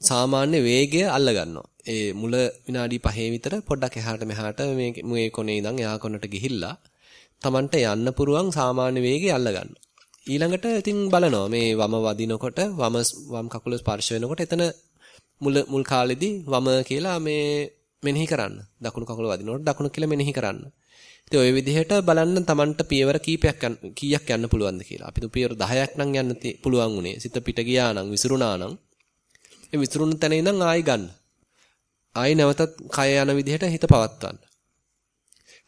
සාමාන්‍ය වේගය අල්ල ගන්නවා. ඒ මුල විනාඩි 5 විතර පොඩ්ඩක් එහාට මෙහාට මේ මේ කොනේ ඉඳන් එහා කොනට ගිහිල්ලා Tamanට යන්න පුරුවන් සාමාන්‍ය වේගය අල්ල ගන්නවා. ඊළඟට ඉතින් බලනවා මේ වම වදිනකොට වම වම් කකුල ස්පර්ශ වෙනකොට එතන මුල මුල් කාලෙදී වම කියලා මේ මෙනෙහි කරන්න. දකුණු කකුල වදිනකොට දකුණු කියලා මෙනෙහි කරන්න. ඉතින් ওই විදිහට බලන්න Tamanට පියවර කීපයක් කීයක් යන්න පුළුවන්ද කියලා. අපිට පියවර 10ක් නම් යන්න පුළුවන් උනේ. සිත පිට ගියා නම් විසිරුණා නම් ඒ විසිරුණු තැන ඉඳන් ආයි ගන්න. ආයි නැවතත් කය යන විදිහට හිත පවත්වන්න.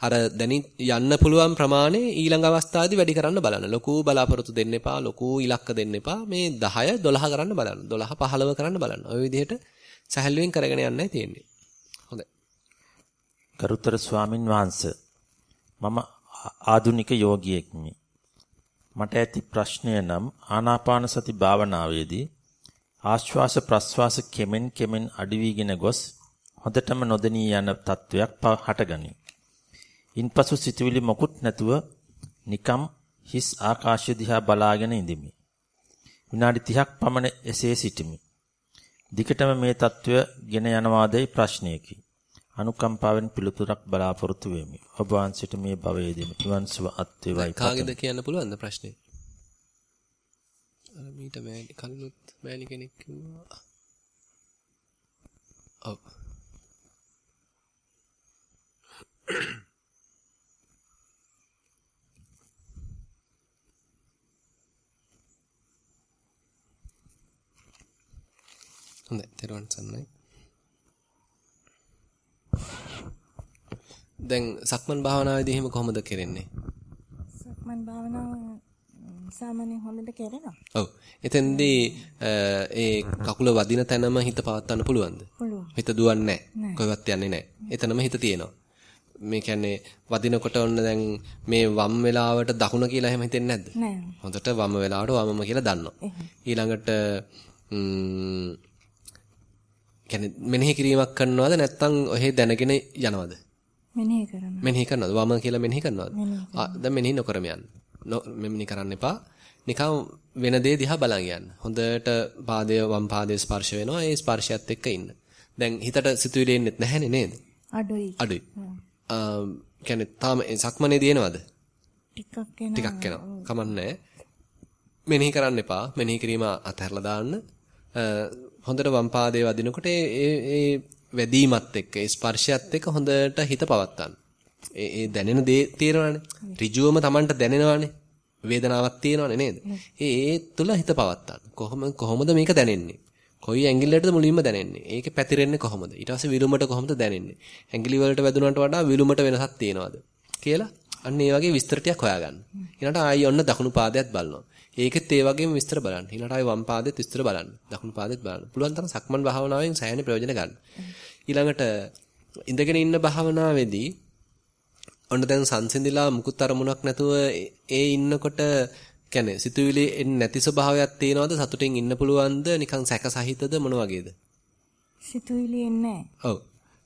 අර දැනි යන්න පුළුවන් ප්‍රමාණය ඊළඟ අවස්ථාවේදී වැඩි කරන්න බලන්න. ලොකු බලාපොරොත්තු දෙන්න එපා, ලොකු ඉලක්ක දෙන්න එපා. මේ 10 12 කරන්න බලන්න. 12 15 කරන්න බලන්න. ওই විදිහට සැහැල්ලුවෙන් කරගෙන යන්නයි තියෙන්නේ. හොඳයි. ගරුතර ස්වාමින් වහන්සේ මම ආදුනික යෝගියෙක්මි. මට ඇති ප්‍රශ්නය නම් ආනාපාන සති භාවනාවේදී ආශ්වාස ප්‍රශ්වාස කෙමෙන් කෙමෙන් අඩු වීගෙන ගොස් හොඳටම නොදෙනී යන තත්වයක් හටගනී. ඉන්පසු සිතුවිලි මොකුත් නැතුව නිකම් හිස් ආකාශය දිහා බලාගෙන ඉඳිමි. විනාඩි 30ක් පමණ එසේ සිටිමි. දිකටම මේ తত্ত্বය ගෙන යනවාදයි ප්‍රශ්නයකි. අනුකම්පාවෙන් පිළිතුරක් බලාපොරොත්තු වෙමි. ඔබ වහන්සේට මේ භවයේදී නිවන් සුව අත් වේවායි. කාගෙද කියන්න පුළුවන්ද ප්‍රශ්නේ? අර මීට මෑණි කලිනුත් මෑණි කෙනෙක් කිව්වා. ඔව්. හොඳයි තෙරුවන් සරණයි. දැන් සක්මන් භාවනාවේදී එහෙම කොහොමද කරන්නේ? සක්මන් භාවනාව සාමාන්‍යයෙන් හොඳට කරනවා. ඔව්. එතෙන්දී ඒ කකුල වදින තැනම හිත පවත්වන්න පුළුවන්ද? පුළුවන්. හිත දුවන්නේ නැහැ. කොහෙවත් යන්නේ නැහැ. එතනම හිත තියෙනවා. මේ කියන්නේ වදිනකොට ඔන්න දැන් මේ වම් වෙලාවට දකුණ කියලා එහෙම හිතෙන්නේ නැද්ද? නෑ. හොඳට වම් වෙලාවට වමම කියලා දන්නවා. ඊළඟට කියන්නේ මෙනෙහි කිරීමක් කරනවද නැත්නම් ඔහෙ දැනගෙන යනවද? මෙනෙහි කරනවා. මෙනෙහි කරනවද? වම කියලා මෙනෙහි කරනවද? ආ දැන් මෙනෙහි නොකරම යන්න. මෙනෙහි කරන්න එපා. නිකන් වෙන දේ දිහා බලන් යන්න. හොඳට පාදය වම් පාදයේ ස්පර්ශ වෙනවා. ඒ ස්පර්ශයත් එක්ක ඉන්න. දැන් හිතට සිතුවිලි එන්නේ නැහැනේ නේද? අඩුයි. අඩුයි. කියන්නේ තාම සක්මනේදී එනවද? ටිකක් එනවා. ටිකක් එනවා. කමන්නේ. මෙනෙහි කරන්න එපා. මෙනෙහි කිරීම අතහැරලා දාන්න. හොඳට වම් පාදයේ වදිනකොට ඒ ඒ වැදීමත් එක්ක ඒ ස්පර්ශයත් එක්ක හොඳට හිත පවත්තන්න. ඒ ඒ දැනෙන දේ තේරෙනවානේ. ඍජුවම Tamanට දැනෙනවානේ. වේදනාවක් තියෙනවනේ නේද? ඒ ඒ තුල හිත පවත්තන්න. කොහොම කොහොමද මේක දැනෙන්නේ? කොයි ඇඟිල්ලටද මුලින්ම දැනෙන්නේ? ඒකේ පැතිරෙන්නේ කොහොමද? ඊට පස්සේ විලුමට කොහොමද දැනෙන්නේ? ඇඟිලි වලට වැදුනට වඩා විලුමට වෙනසක් තියෙනවද? කියලා අන්න ඒ වගේ විස්තර ටිකක් හොයාගන්න. ඊළඟට ආයි ඔන්න දකුණු පාදයක් බලනවා. ඒකෙත් ඒ වගේම විස්තර බලන්න. ඊළඟට ආයේ වම් පාදෙත් විස්තර බලන්න. දකුණු පාදෙත් බලන්න. පුළුවන් තරම් සක්මන් භාවනාවෙන් සෑහෙන ප්‍රයෝජන ගන්න. ඊළඟට ඉඳගෙන ඉන්න භාවනාවේදී ඔන්න දැන් සංසිඳිලා මුකුත් අරමුණක් නැතුව ඒ ඉන්නකොට කියන්නේ සිතුවිලි එන්නේ නැති ස්වභාවයක් තියෙනවද? සතුටින් ඉන්න පුළුවන්ද? නිකන් සැක සහිතද? මොන වගේද? සිතුවිලි එන්නේ ඔව්.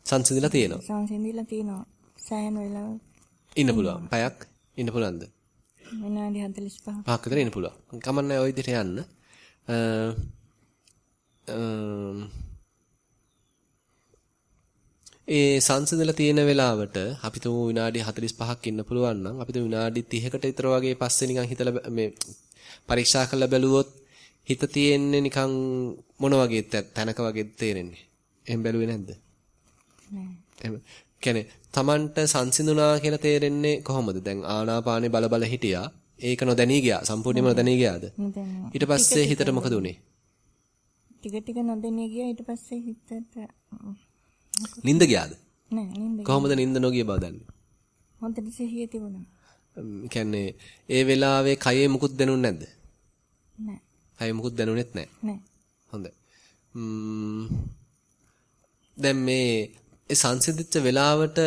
සංසිඳිලා තියෙනවා. සංසිඳිලා තියෙනවා. සෑහෙන වෙලාවක්. ඉන්න පුළුවන්. පැයක් ඉන්න පුළුවන්ද? විනාඩි 45ක් පහක්. විතර ඉන්න පුළුවන්. කමන්නේ ওই විදිහට යන්න ඒ සංසිඳලා තියෙන වෙලාවට අපි තුමු විනාඩි 45ක් ඉන්න පුළුවන් නම් අපි තුමු විනාඩි 30කට විතර වගේ පස්සේ නිකන් හිතලා මේ පරීක්ෂා කරලා බැලුවොත් හිත තියෙන්නේ නිකන් මොන වගේ තැනක වගේ තේරෙන්නේ. එහෙම බැලුවේ නැද්ද? නෑ. කියන්නේ Tamanට සංසිඳුණා කියලා තේරෙන්නේ කොහොමද? දැන් ආනාපානේ බල බල හිටියා. ඒක නොදැනී ගියා. සම්පූර්ණයෙන්ම නොදැනී ගියාද? ඊට පස්සේ හිතට මොකද උනේ? ටික ටික නොදැනී ගියා. ඊට පස්සේ හිතට නිින්ද ගියාද? නෑ නිින්ද. කොහොමද නිින්ද නොගිය බව දන්නේ? හොඳට සිහිය තිබුණා. කියන්නේ ඒ වෙලාවේ කයේ මුකුත් දැනුන්නේ නැද්ද? නෑ. කයේ මුකුත් දැනුනේත් නෑ. නෑ. හොඳයි. දැන් මේ ඒ සංසිඳිච්ච වෙලාවට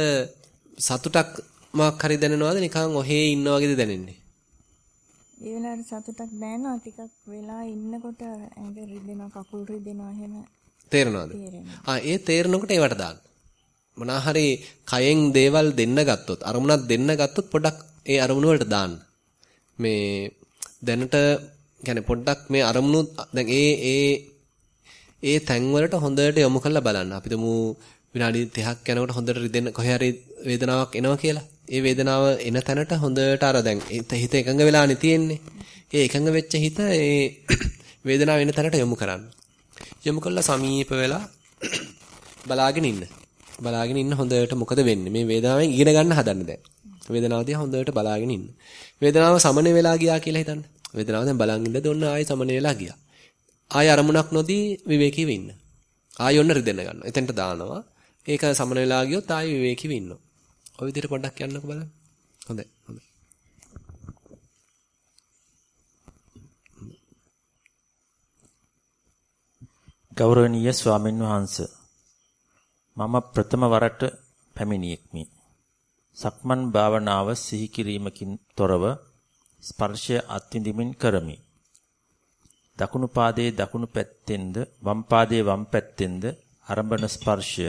සතුටක් මාක් හරි දැනෙනවද නිකන් ඔහේ ඉන්න වගේද දැනෙන්නේ? ඒ වෙලාවට සතුටක් දැනෙනවා ටිකක් වෙලා ඉන්නකොට ඇඟ රිදෙනවා කකුල් රිදෙනවා එහෙම තේරෙනවද? ආ ඒ තේරෙනකොට ඒවට දාන්න. මොනවා හරි කයෙන් දේවල් දෙන්න ගත්තොත් අරමුණක් දෙන්න ගත්තොත් පොඩ්ඩක් ඒ අරමුණ වලට දාන්න. මේ දැනට يعني පොඩ්ඩක් මේ අරමුණු දැන් ඒ ඒ ඒ තැන් වලට හොඳට යොමු කරලා බලන්න. අපි තුමු විනාඩි 30ක් යනකොට හොඳට රිදෙන කොහේ හරි වේදනාවක් එනවා කියලා. ඒ වේදනාව එන තැනට හොඳට අර දැන් හිත එකඟ වෙලානේ තියෙන්නේ. ඒ එකඟ වෙච්ච හිත ඒ වේදනාව එන තැනට යොමු කරන්න. යොමු කළා සමීප වෙලා බලාගෙන ඉන්න. බලාගෙන ඉන්න හොඳට මොකද වෙන්නේ? මේ වේදනාවෙන් ඉගෙන ගන්න හදන්නේ දැන්. වේදනාව දිහා හොඳට බලාගෙන ඉන්න. වේදනාව සමන වෙලා ගියා කියලා හිතන්න. වේදනාව දැන් බලන් ඉඳලා ඔන්න ආයෙ සමන වෙලා ගියා. ආයෙ අරමුණක් නොදී විවේකීව ඉන්න. ආයෙ ඔන්න රිදෙන්න ගන්නවා. එතෙන්ට දානවා. ඒක සමන වෙලා ගියොත් ආයෙ විවේකීව ඉන්නවා. ওই විදිහට පොඩ්ඩක් යන්නකෝ බලන්න. හොඳයි. ගෞරවනීය ස්වාමින් වහන්සේ මම ප්‍රථම වරට පැමිණියෙක්මි. සක්මන් භාවනාව සිහි කිරීමකින් තොරව ස්පර්ශය අත්විඳිමින් කරමි. දකුණු පාදයේ දකුණු පැත්තෙන්ද වම් පාදයේ වම් පැත්තෙන්ද ආරම්භන ස්පර්ශය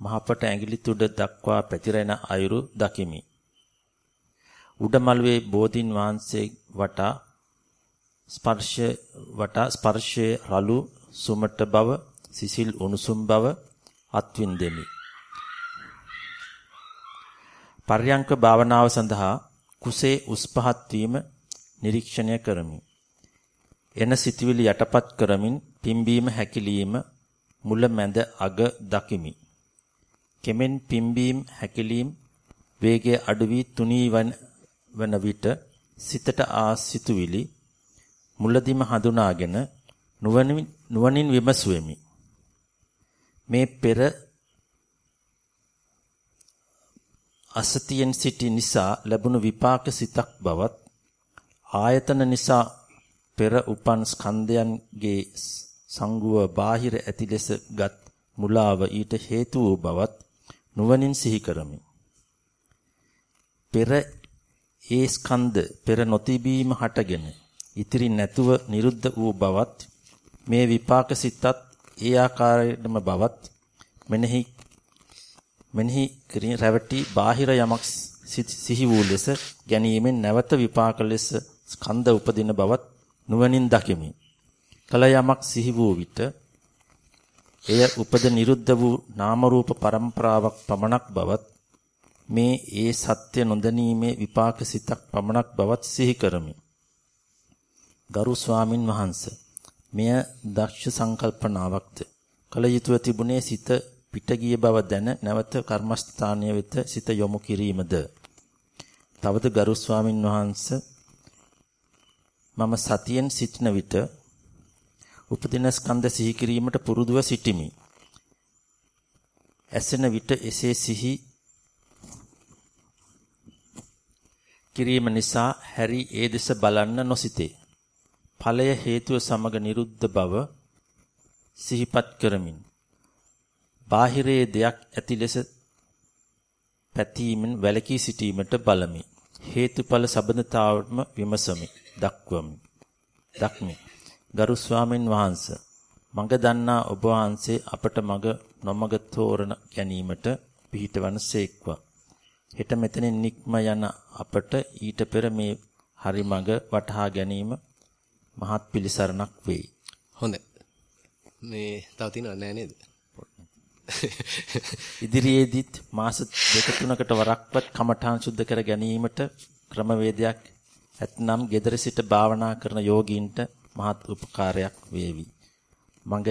මහපට ඇඟිලි තුඩ දක්වා පැතිරෙන අයුරු දකිමි. උඩමළුවේ බෝධින් වහන්සේ වටා ස්පර්ශය වටා ස්පර්ශයේ රළු සුමට බව සිසිල් උණුසුම් බව අත්විඳෙමි. පර්යංක භාවනාව සඳහා කුසේ උස් පහත් වීම නිරීක්ෂණය කරමි. එන සිතවිලි යටපත් කරමින් පිම්බීම හැකිලිම මුල මැද අග දකිමි. කෙමෙන් පිම්බීම හැකිලිම වේගය අඩු වී තුනී වන විට සිතට ආසිතුවිලි මුලදිම හඳුනාගෙන නුවණින් විමසුවෙමි. මේ පෙර අසතියෙන් සිටි නිසා ලැබුණු විපාක සිතක් බවත් ආයතන නිසා පෙර උපන් ස්කන්ධයන්ගේ සංගුව බාහිර ඇති ලෙසගත් මුලාව ඊට හේතු වූ බවත් නුවණින් සිහි කරමි. පෙර ඒ ස්කන්ධ පෙර නොතිබීම හටගෙන ඉතිරි නැතුව නිරුද්ධ වූ බවත් මේ විපාක සිතත් ඒ ආකාරයටම බවත් මෙනෙහි මෙනෙහි කිරීම රැවටි බාහිර යමක් සිහි වූ ලෙස ගැනීමෙන් නැවත විපාක ලෙස ස්කන්ධ උපදින බවත් නුවණින් දකිමි. කල යමක් සිහි වූ විට එය උපද නිරුද්ධ වූ නාම රූප પરම්පරාවක් පමණක් බවත් මේ ඒ සත්‍ය නොදැනීමේ විපාක සිතක් පමණක් බවත් සිහි කරමි. ගරු ස්වාමින් වහන්සේ මෙය දක්ෂ සංකල්පනාවක්ද කල යුතුව තිබුණේ සිත පිට ගිය බව දැන නැවත කර්මස්ථානීය වෙත සිත යොමු කිරීමද තවද ගරු ස්වාමින් වහන්සේ මම සතියෙන් සිටින විට උපදින ස්කන්ධ සිහි කිරීමට පුරුදුව සිටිමි. ඇසෙන විට එසේ සිහි කිරීම නිසා හැරි ඒ දෙස බලන්න නොසිතේ. ඵලය හේතුව සමග නිරුද්ධ බව සිහිපත් කරමින් බාහිරයේ දෙයක් ඇති ලෙස පැතීමෙන් වැළකී සිටීමට බලමි. හේතුඵල සබඳතාවම විමසමි. දක්වමි. දක්මි. ගරු ස්වාමින් වහන්සේ මඟ දන්නා ඔබ වහන්සේ අපට මඟ නොමඟ තෝරන ගැනීමට පිහිටවන සේක්වා. හෙට මෙතනින් නික්ම යන අපට ඊට පෙර මේ හරි මඟ වටහා ගැනීම මහත් පිළිසරණක් වෙයි. හොඳයි. මේ තව තියෙනව නෑ නේද? ඉදිරියේදීත් මාස දෙක තුනකට වරක්වත් කමඨාන් සුද්ධ කර ගැනීමට ක්‍රමවේදයක් ඇතනම් gedara සිට භාවනා කරන යෝගීන්ට මහත් උපකාරයක් වේවි. මඟ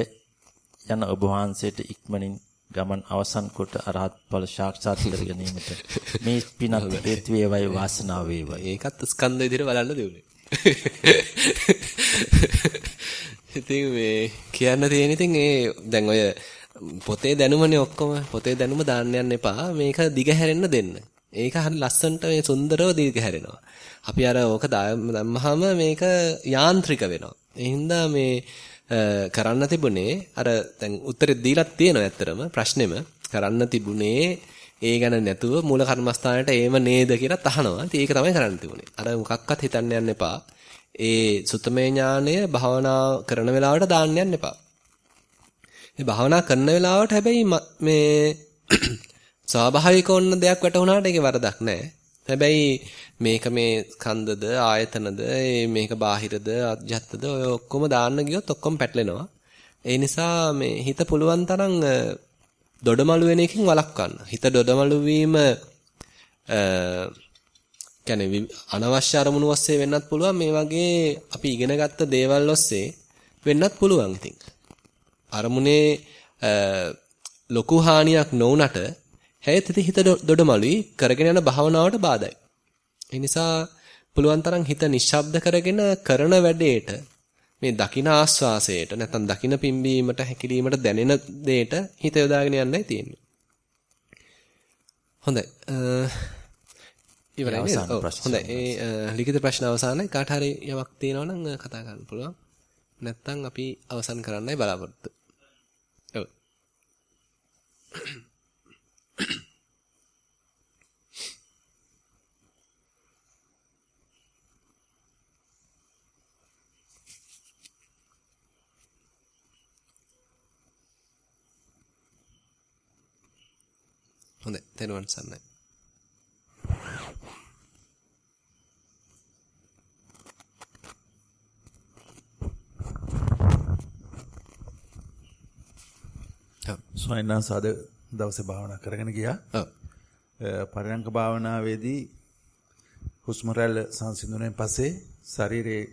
යන ඔබ වහන්සේට ඉක්මනින් ගමන් අවසන් කොට අරහත් ඵල සාක්ෂාත් කර ගැනීමට මේ පිනත් හේතු වේවයි වාසනාව වේවයි. ඒකත් ස්කන්ධ විදිහට බලන්න දෙන්නේ. ඉතින් මේ කියන්න තියෙන ඉතින් ඒ දැන් ඔය පොතේ දැනුමනේ ඔක්කොම පොතේ දැනුම දාන්න යන්න එපා මේක දිගහැරෙන්න දෙන්න. ඒක හරි ලස්සනට මේ සුන්දරව දිගහැරෙනවා. අපි අර ඕක දැම්මහම මේක යාන්ත්‍රික වෙනවා. ඒ හින්දා මේ කරන්න තිබුණේ අර දැන් උත්තරේ දීලා තියෙනවා ඇත්තරම ප්‍රශ්නෙම කරන්න තිබුණේ ඒ ගැන නැතුව මූල කර්මස්ථානයට ඒම නේද කියලා තහනවා. ඉතින් ඒක තමයි කරන්න තිබුණේ. අර මොකක්වත් හිතන්න යන්න එපා. ඒ සුතමේ ඥානය භාවනා කරන වෙලාවට දාන්න යන්න එපා. මේ භාවනා කරන වෙලාවට හැබැයි මේ ස්වාභාවික ඕන දෙයක් වැටුණාට ඒකේ වරදක් නැහැ. හැබැයි මේක මේ ස්කන්ධද ආයතනද මේක බාහිරද අධ්‍යත්තද ඔය ඔක්කොම දාන්න ගියොත් ඔක්කොම පැටලෙනවා. ඒ නිසා මේ හිත පුළුවන් තරම් දොඩමළු වෙන එකකින් වළක්වන්න. හිත දොඩමළු වීම කියන්නේ අනවශ්‍ය අරමුණු ඔස්සේ වෙන්නත් පුළුවන් මේ වගේ අපි ඉගෙනගත්ත දේවල් ඔස්සේ වෙන්නත් පුළුවන් ඉතින්. අරමුණේ ලොකු හානියක් නොවුනට හැයත් හිත දොඩමළුයි කරගෙන යන භාවනාවට බාධායි. ඒ නිසා පුළුවන් තරම් හිත නිශ්ශබ්ද කරගෙන කරන වැඩේට මේ දකින ආස්වාසයට නැත්නම් දකින පිම්බීමට හැකිලීමට දැනෙන දෙයට හිත යොදාගෙන යන්නයි තියෙන්නේ. හොඳයි. ඉවරයි නේද? හොඳයි. ඒ ලිඛිත ප්‍රශ්න අවසానයි. කාට හරි යමක් තියෙනවා නම් කතා කරන්න පුළුවන්. නැත්නම් අපි අවසන් කරන්නයි බලාපොරොත්තු. ඔව්. හොඳයි. තෙරුවන් සරණයි. ස්වාමීන් වහන්සේ අද දවසේ භාවනා කරගෙන ගියා. ඔව්. පරයන්ක භාවනාවේදී හුස්ම රැල්ල සංසිඳුණෙන් පස්සේ ශරීරයේ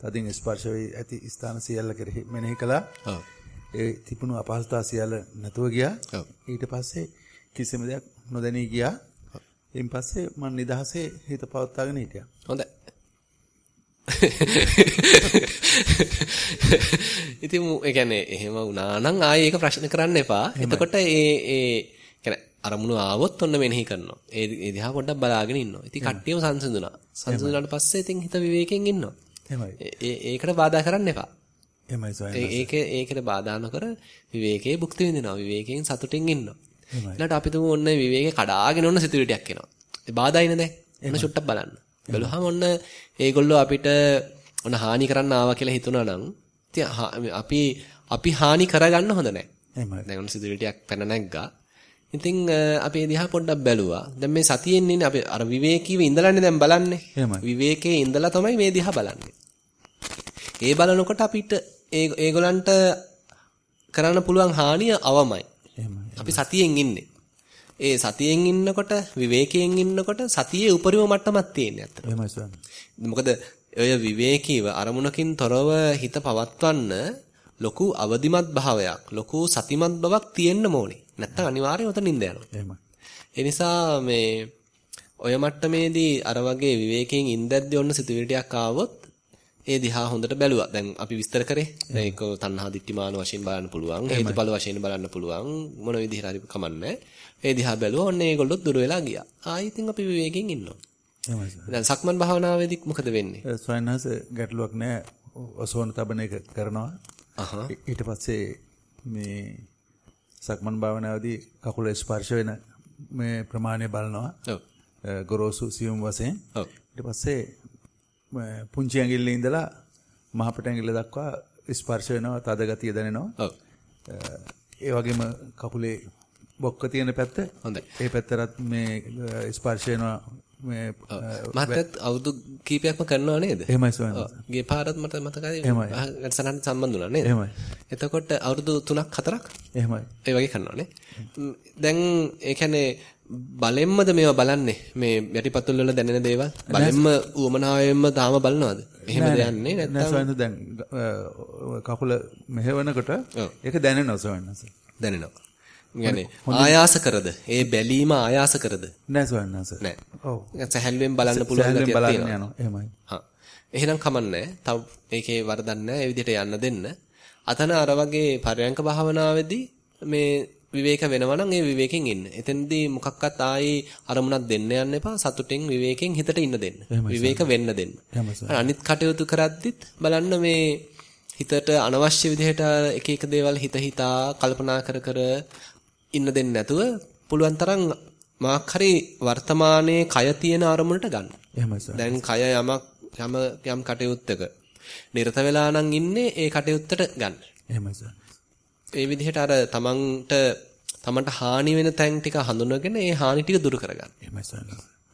තදින් ස්පර්ශ වී ඇති ස්ථාන සියල්ල කෙරෙහි මෙනෙහි කළා. ඔව්. ඒ තිබුණු අපහසුතා සියල්ල නැතුව ගියා. ඊට පස්සේ කිසිම දෙයක් නොදැනී ගියා. ඊන් පස්සේ මම නිදහසේ හිත පවත්වාගෙන හිටියා. හොඳයි. ඉතින් ඒ කියන්නේ එහෙම වුණා නම් ආයේ ඒක ප්‍රශ්න කරන්න එපා. එතකොට ඒ ඒ කියන්නේ අරමුණු ආවොත් ඔන්න මෙනෙහි කරනවා. ඒ ඒ දිහා පොඩ්ඩක් බලාගෙන ඉන්නවා. ඉතින් කට්ටියම සංසිඳුණා. සංසිඳුණාට පස්සේ ඉතින් හිත විවේකයෙන් ඉන්නවා. එහෙමයි. ඒ ඒකට බාධා කරන්න එපා. එහෙමයි සෝයන. ඒක ඒකට බාධා නොකර විවේකයේ භුක්ති විඳිනවා. විවේකයෙන් සතුටින් ඉන්නවා. ඊළඟට අපි තුමු ඔන්න විවේකේ කඩාගෙන ඔන්න සිතුවිලියක් එනවා. ඒ බාධායිනේ දැන්. ඔන්න චුට්ටක් බලන්න. බැලුවහම ඔන්න ඒගොල්ලෝ අපිට ඔන්න හානි කරන්න ආවා කියලා හිතුණා නම් ඉතින් අපි අපි හානි කරගන්න හොඳ නැහැ. එහෙමයි. දැන් ඔන්න සිතුවිලියක් පැන නැග්ගා. ඉතින් අපි දිහා පොඩ්ඩක් බැලුවා. දැන් මේ සතියෙන් ඉන්නේ අපි අර විවේකීව ඉඳලානේ දැන් බලන්නේ. විවේකයේ ඉඳලා තමයි මේ දිහා බලන්නේ. ඒ බලනකොට අපිට ඒගොල්ලන්ට කරන්න පුළුවන් හානිය අවමයි. අපි සතියෙන් ඉන්නේ. ඒ සතියෙන් ඉන්නකොට විවේකයෙන් ඉන්නකොට සතියේ උපරිම මට්ටමක්. එහෙමයි ස්වාමී. මොකද ඔය විවේකීව අරමුණකින් තොරව හිත පවත්වන්න ලොකු අවදිමත් භාවයක්, ලොකු සතිමත් බවක් තියෙන්න ඕනේ. නැත්තම් අනිවාර්යයෙන් උතන නිඳ යනවා. ඒ නිසා මේ ඔය මට්ටමේදී අර වගේ විවේකයෙන් ඉඳද්දී ඔන්න සිතුවිලි ටිකක් ආවොත් ඒ දිහා හොඳට බැලුවා. දැන් අපි විස්තර කරේ. දැන් ඒක තණ්හා දිට්ඨිමාන වශයෙන් බලන්න පුළුවන්. හේතුඵල වශයෙන් බලන්න පුළුවන්. මොන විදිහට හරි කමන්නේ. ඒ දිහා බැලුවා. ඔන්න ඒගොල්ලොත් දුර වෙලා ගියා. ආයි ඉතින් අපි විවේකයෙන් ඉන්නවා. එහෙමයි. දැන් සක්මන් භාවනාවේදී මොකද වෙන්නේ? ස්වයන්හස ගැටලුවක් නැහැ. ඔසවන තබන එක කරනවා. ඊට පස්සේ මේ සක්මන් භාවනාවේදී කකුල ස්පර්ශ වෙන මේ ප්‍රමාණය බලනවා. ඔව්. ගොරෝසු සියුම් වශයෙන්. ඔව්. ඊට පස්සේ පුංචි ඇඟිල්ලේ ඉඳලා මහපට ඇඟිල්ල දක්වා ස්පර්ශ වෙනවා, තද ගතිය දැනෙනවා. ඔව්. ඒ වගේම කකුලේ බොක්ක තියෙන පැත්ත. හොඳයි. ඒ පැත්තරත් මේ ස්පර්ශ වෙනවා මේ මටත් අවුරුදු කීපයක්ම කරනවා නේද? එහෙමයි ස්වාමීනි. ගිය පාරත් මට මතකයි. වැඩසටහන සම්බන්ධ වුණා නේද? එහෙමයි. එතකොට අවුරුදු 3ක් 4ක්? එහෙමයි. ඒ වගේ කරනවා නේ. දැන් ඒ කියන්නේ බලෙන්මද මේවා බලන්නේ මේ යටිපතුල් වල දැනෙන දේවල් බලෙන්ම උවමනාවෙන්ම තාම බලනවද එහෙමද යන්නේ නැත්නම් නෑ සොයන්න දැන් කකුල මෙහෙවනකොට ඒක දැනෙනවා සොයන්නස දැනෙනවා يعني ආයාස කරද ඒ බැලීම ආයාස කරද නෑ සොයන්නස නෑ ඔව් සැහැල්ලුවෙන් බලන්න පුළුවන් ගතියක් තියෙනවා එහෙමයි හා එහෙනම් කමන්නේ තව ඒකේ වරදක් නෑ ඒ විදිහට යන්න දෙන්න අතන අර වගේ පරයන්ක භාවනාවේදී මේ විවේක වෙනවා නම් ඒ විවේකෙන් ඉන්න. එතෙන්දී මොකක්වත් ආයේ අරමුණක් දෙන්න යන්න එපා. සතුටින් විවේකෙන් හිතට ඉන්න දෙන්න. විවේක වෙන්න දෙන්න. අනිත් කටයුතු කරද්දිත් බලන්න මේ හිතට අනවශ්‍ය විදිහට එක එක දේවල් හිත හිතා කල්පනා කර කර ඉන්න දෙන්නේ නැතුව පුළුවන් තරම් මාක් හරි වර්තමානයේ කය තියෙන අරමුණට ගන්න. දැන් කය යමක් යම යම් කටයුත්තක නිරත වෙලා නම් ඉන්නේ ඒ කටයුත්තට ගන්න. එහෙමයි. ඒ විදිහට අර තමන්ට තමන්ට හානි වෙන තැන් ටික හඳුනගෙන ඒ හානි ටික දුරු කරගන්න. එහෙමයි සර්.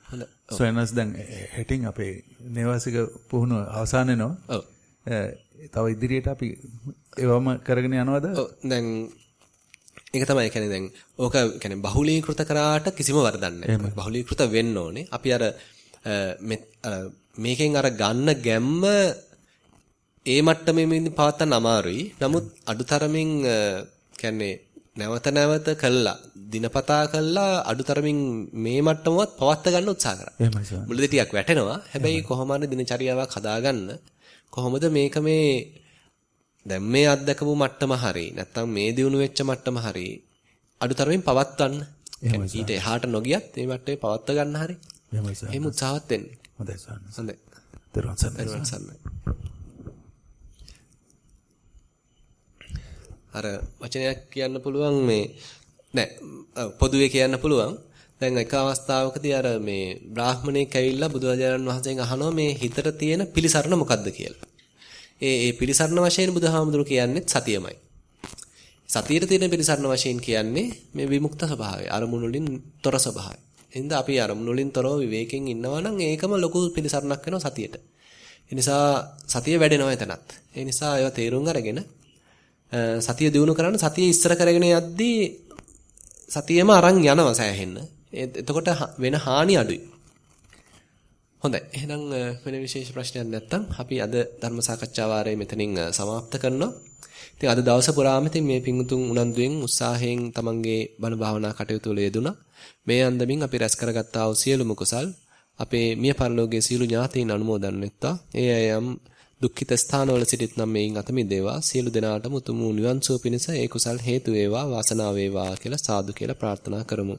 හොඳ. සොයනස් දැන් හෙටින් අපේ නේවාසික පුහුණුව අවසන් වෙනවා. ඔව්. තව ඉදිරියට අපි ඒවම කරගෙන යනවද? ඔව්. දැන් ඒක තමයි කියන්නේ දැන් ඕක කියන්නේ බහුලීකృత කරාට කිසිම වරදක් නැහැ. බහුලීකృత වෙන්න ඕනේ. අපි අර මේකෙන් අර ගන්න ගැම්ම ඒ මට්ටමේදී පවත්වන්න අමාරුයි. නමුත් අඩුතරමින් කියන්නේ නැවත නැවත කළා දිනපතා කළා අඩුතරමින් මේ මට්ටමවත් පවත්වා ගන්න උත්සාහ කරා. එහෙමයි. මුලදී ටිකක් වැටෙනවා. හැබැයි කොහොම හරි දිනචරියාවක් හදාගන්න කොහොමද මේක මේ දැන් මේ අත්දකපු මට්ටම හරි නැත්නම් මේ දිනු වෙච්ච මට්ටම හරි අඩුතරමින් පවත්වන්න. ඊට එහාට නොගියත් මේ මට්ටමේ පවත්වා ගන්න හරි. එහෙමයි. එහෙම උත්සාහවත් වෙන්න. හොඳයි සර්. හොඳයි. දරුවන් සර්. අර වචනයක් කියන්න පුළුවන් මේ නෑ පොදුවේ කියන්න පුළුවන් දැන් එක අවස්ථාවකදී අර මේ බ්‍රාහ්මණයෙක් ඇවිල්ලා බුදුරජාණන් වහන්සේගෙන් අහනවා මේ හිතට තියෙන පිළිසරණ මොකද්ද කියලා. ඒ ඒ පිළිසරණ වශයෙන් බුදුහාමුදුරු කියන්නේ සතියමයි. සතියේ තියෙන පිළිසරණ වශයෙන් කියන්නේ මේ විමුක්ත ස්වභාවය, අරමුණු වලින් තොර ස්වභාවය. එහෙනම් අපි අරමුණු වලින් තොරව විවේකයෙන් ඉන්නවා නම් ඒකම ලොකු පිළිසරණක් වෙනවා සතියට. ඒ නිසා සතිය වැඩෙනවා එතනත්. ඒ නිසා ඒවා තේරුම් අරගෙන සතිය දිනු කරන්න සතිය ඉස්සර කරගෙන යද්දී සතියෙම අරන් යනවා සෑහෙන්න. එතකොට වෙන හානි අඩුයි. හොඳයි. එහෙනම් වෙන විශේෂ ප්‍රශ්නයක් නැත්නම් අපි අද ධර්ම සාකච්ඡා වාරය මෙතනින් સમાપ્ત කරනවා. ඉතින් අද දවස පුරාම ඉතින් මේ පිංතුන් උනන්දුවෙන් උත්සාහයෙන් තමන්ගේ බණ භාවනා කටයුතු වල යෙදුණා. මේ අන්දමින් අපි රැස් කරගත්තා වූ සියලුම කුසල් අපේ මිය පරලෝකයේ සියලු ඥාතීන් අනුමෝදන් වෙත්තා. ඒ අයම් දුක්ඛිත ස්ථානවල සිටිත් නම් මේන් අත මිදේවා. සියලු දෙනාටම උතුම් වූ නිවන් සුව පිණිස ඒ කුසල් හේතු වේවා වාසනාව වේවා කියලා සාදු කියලා ප්‍රාර්ථනා කරමු.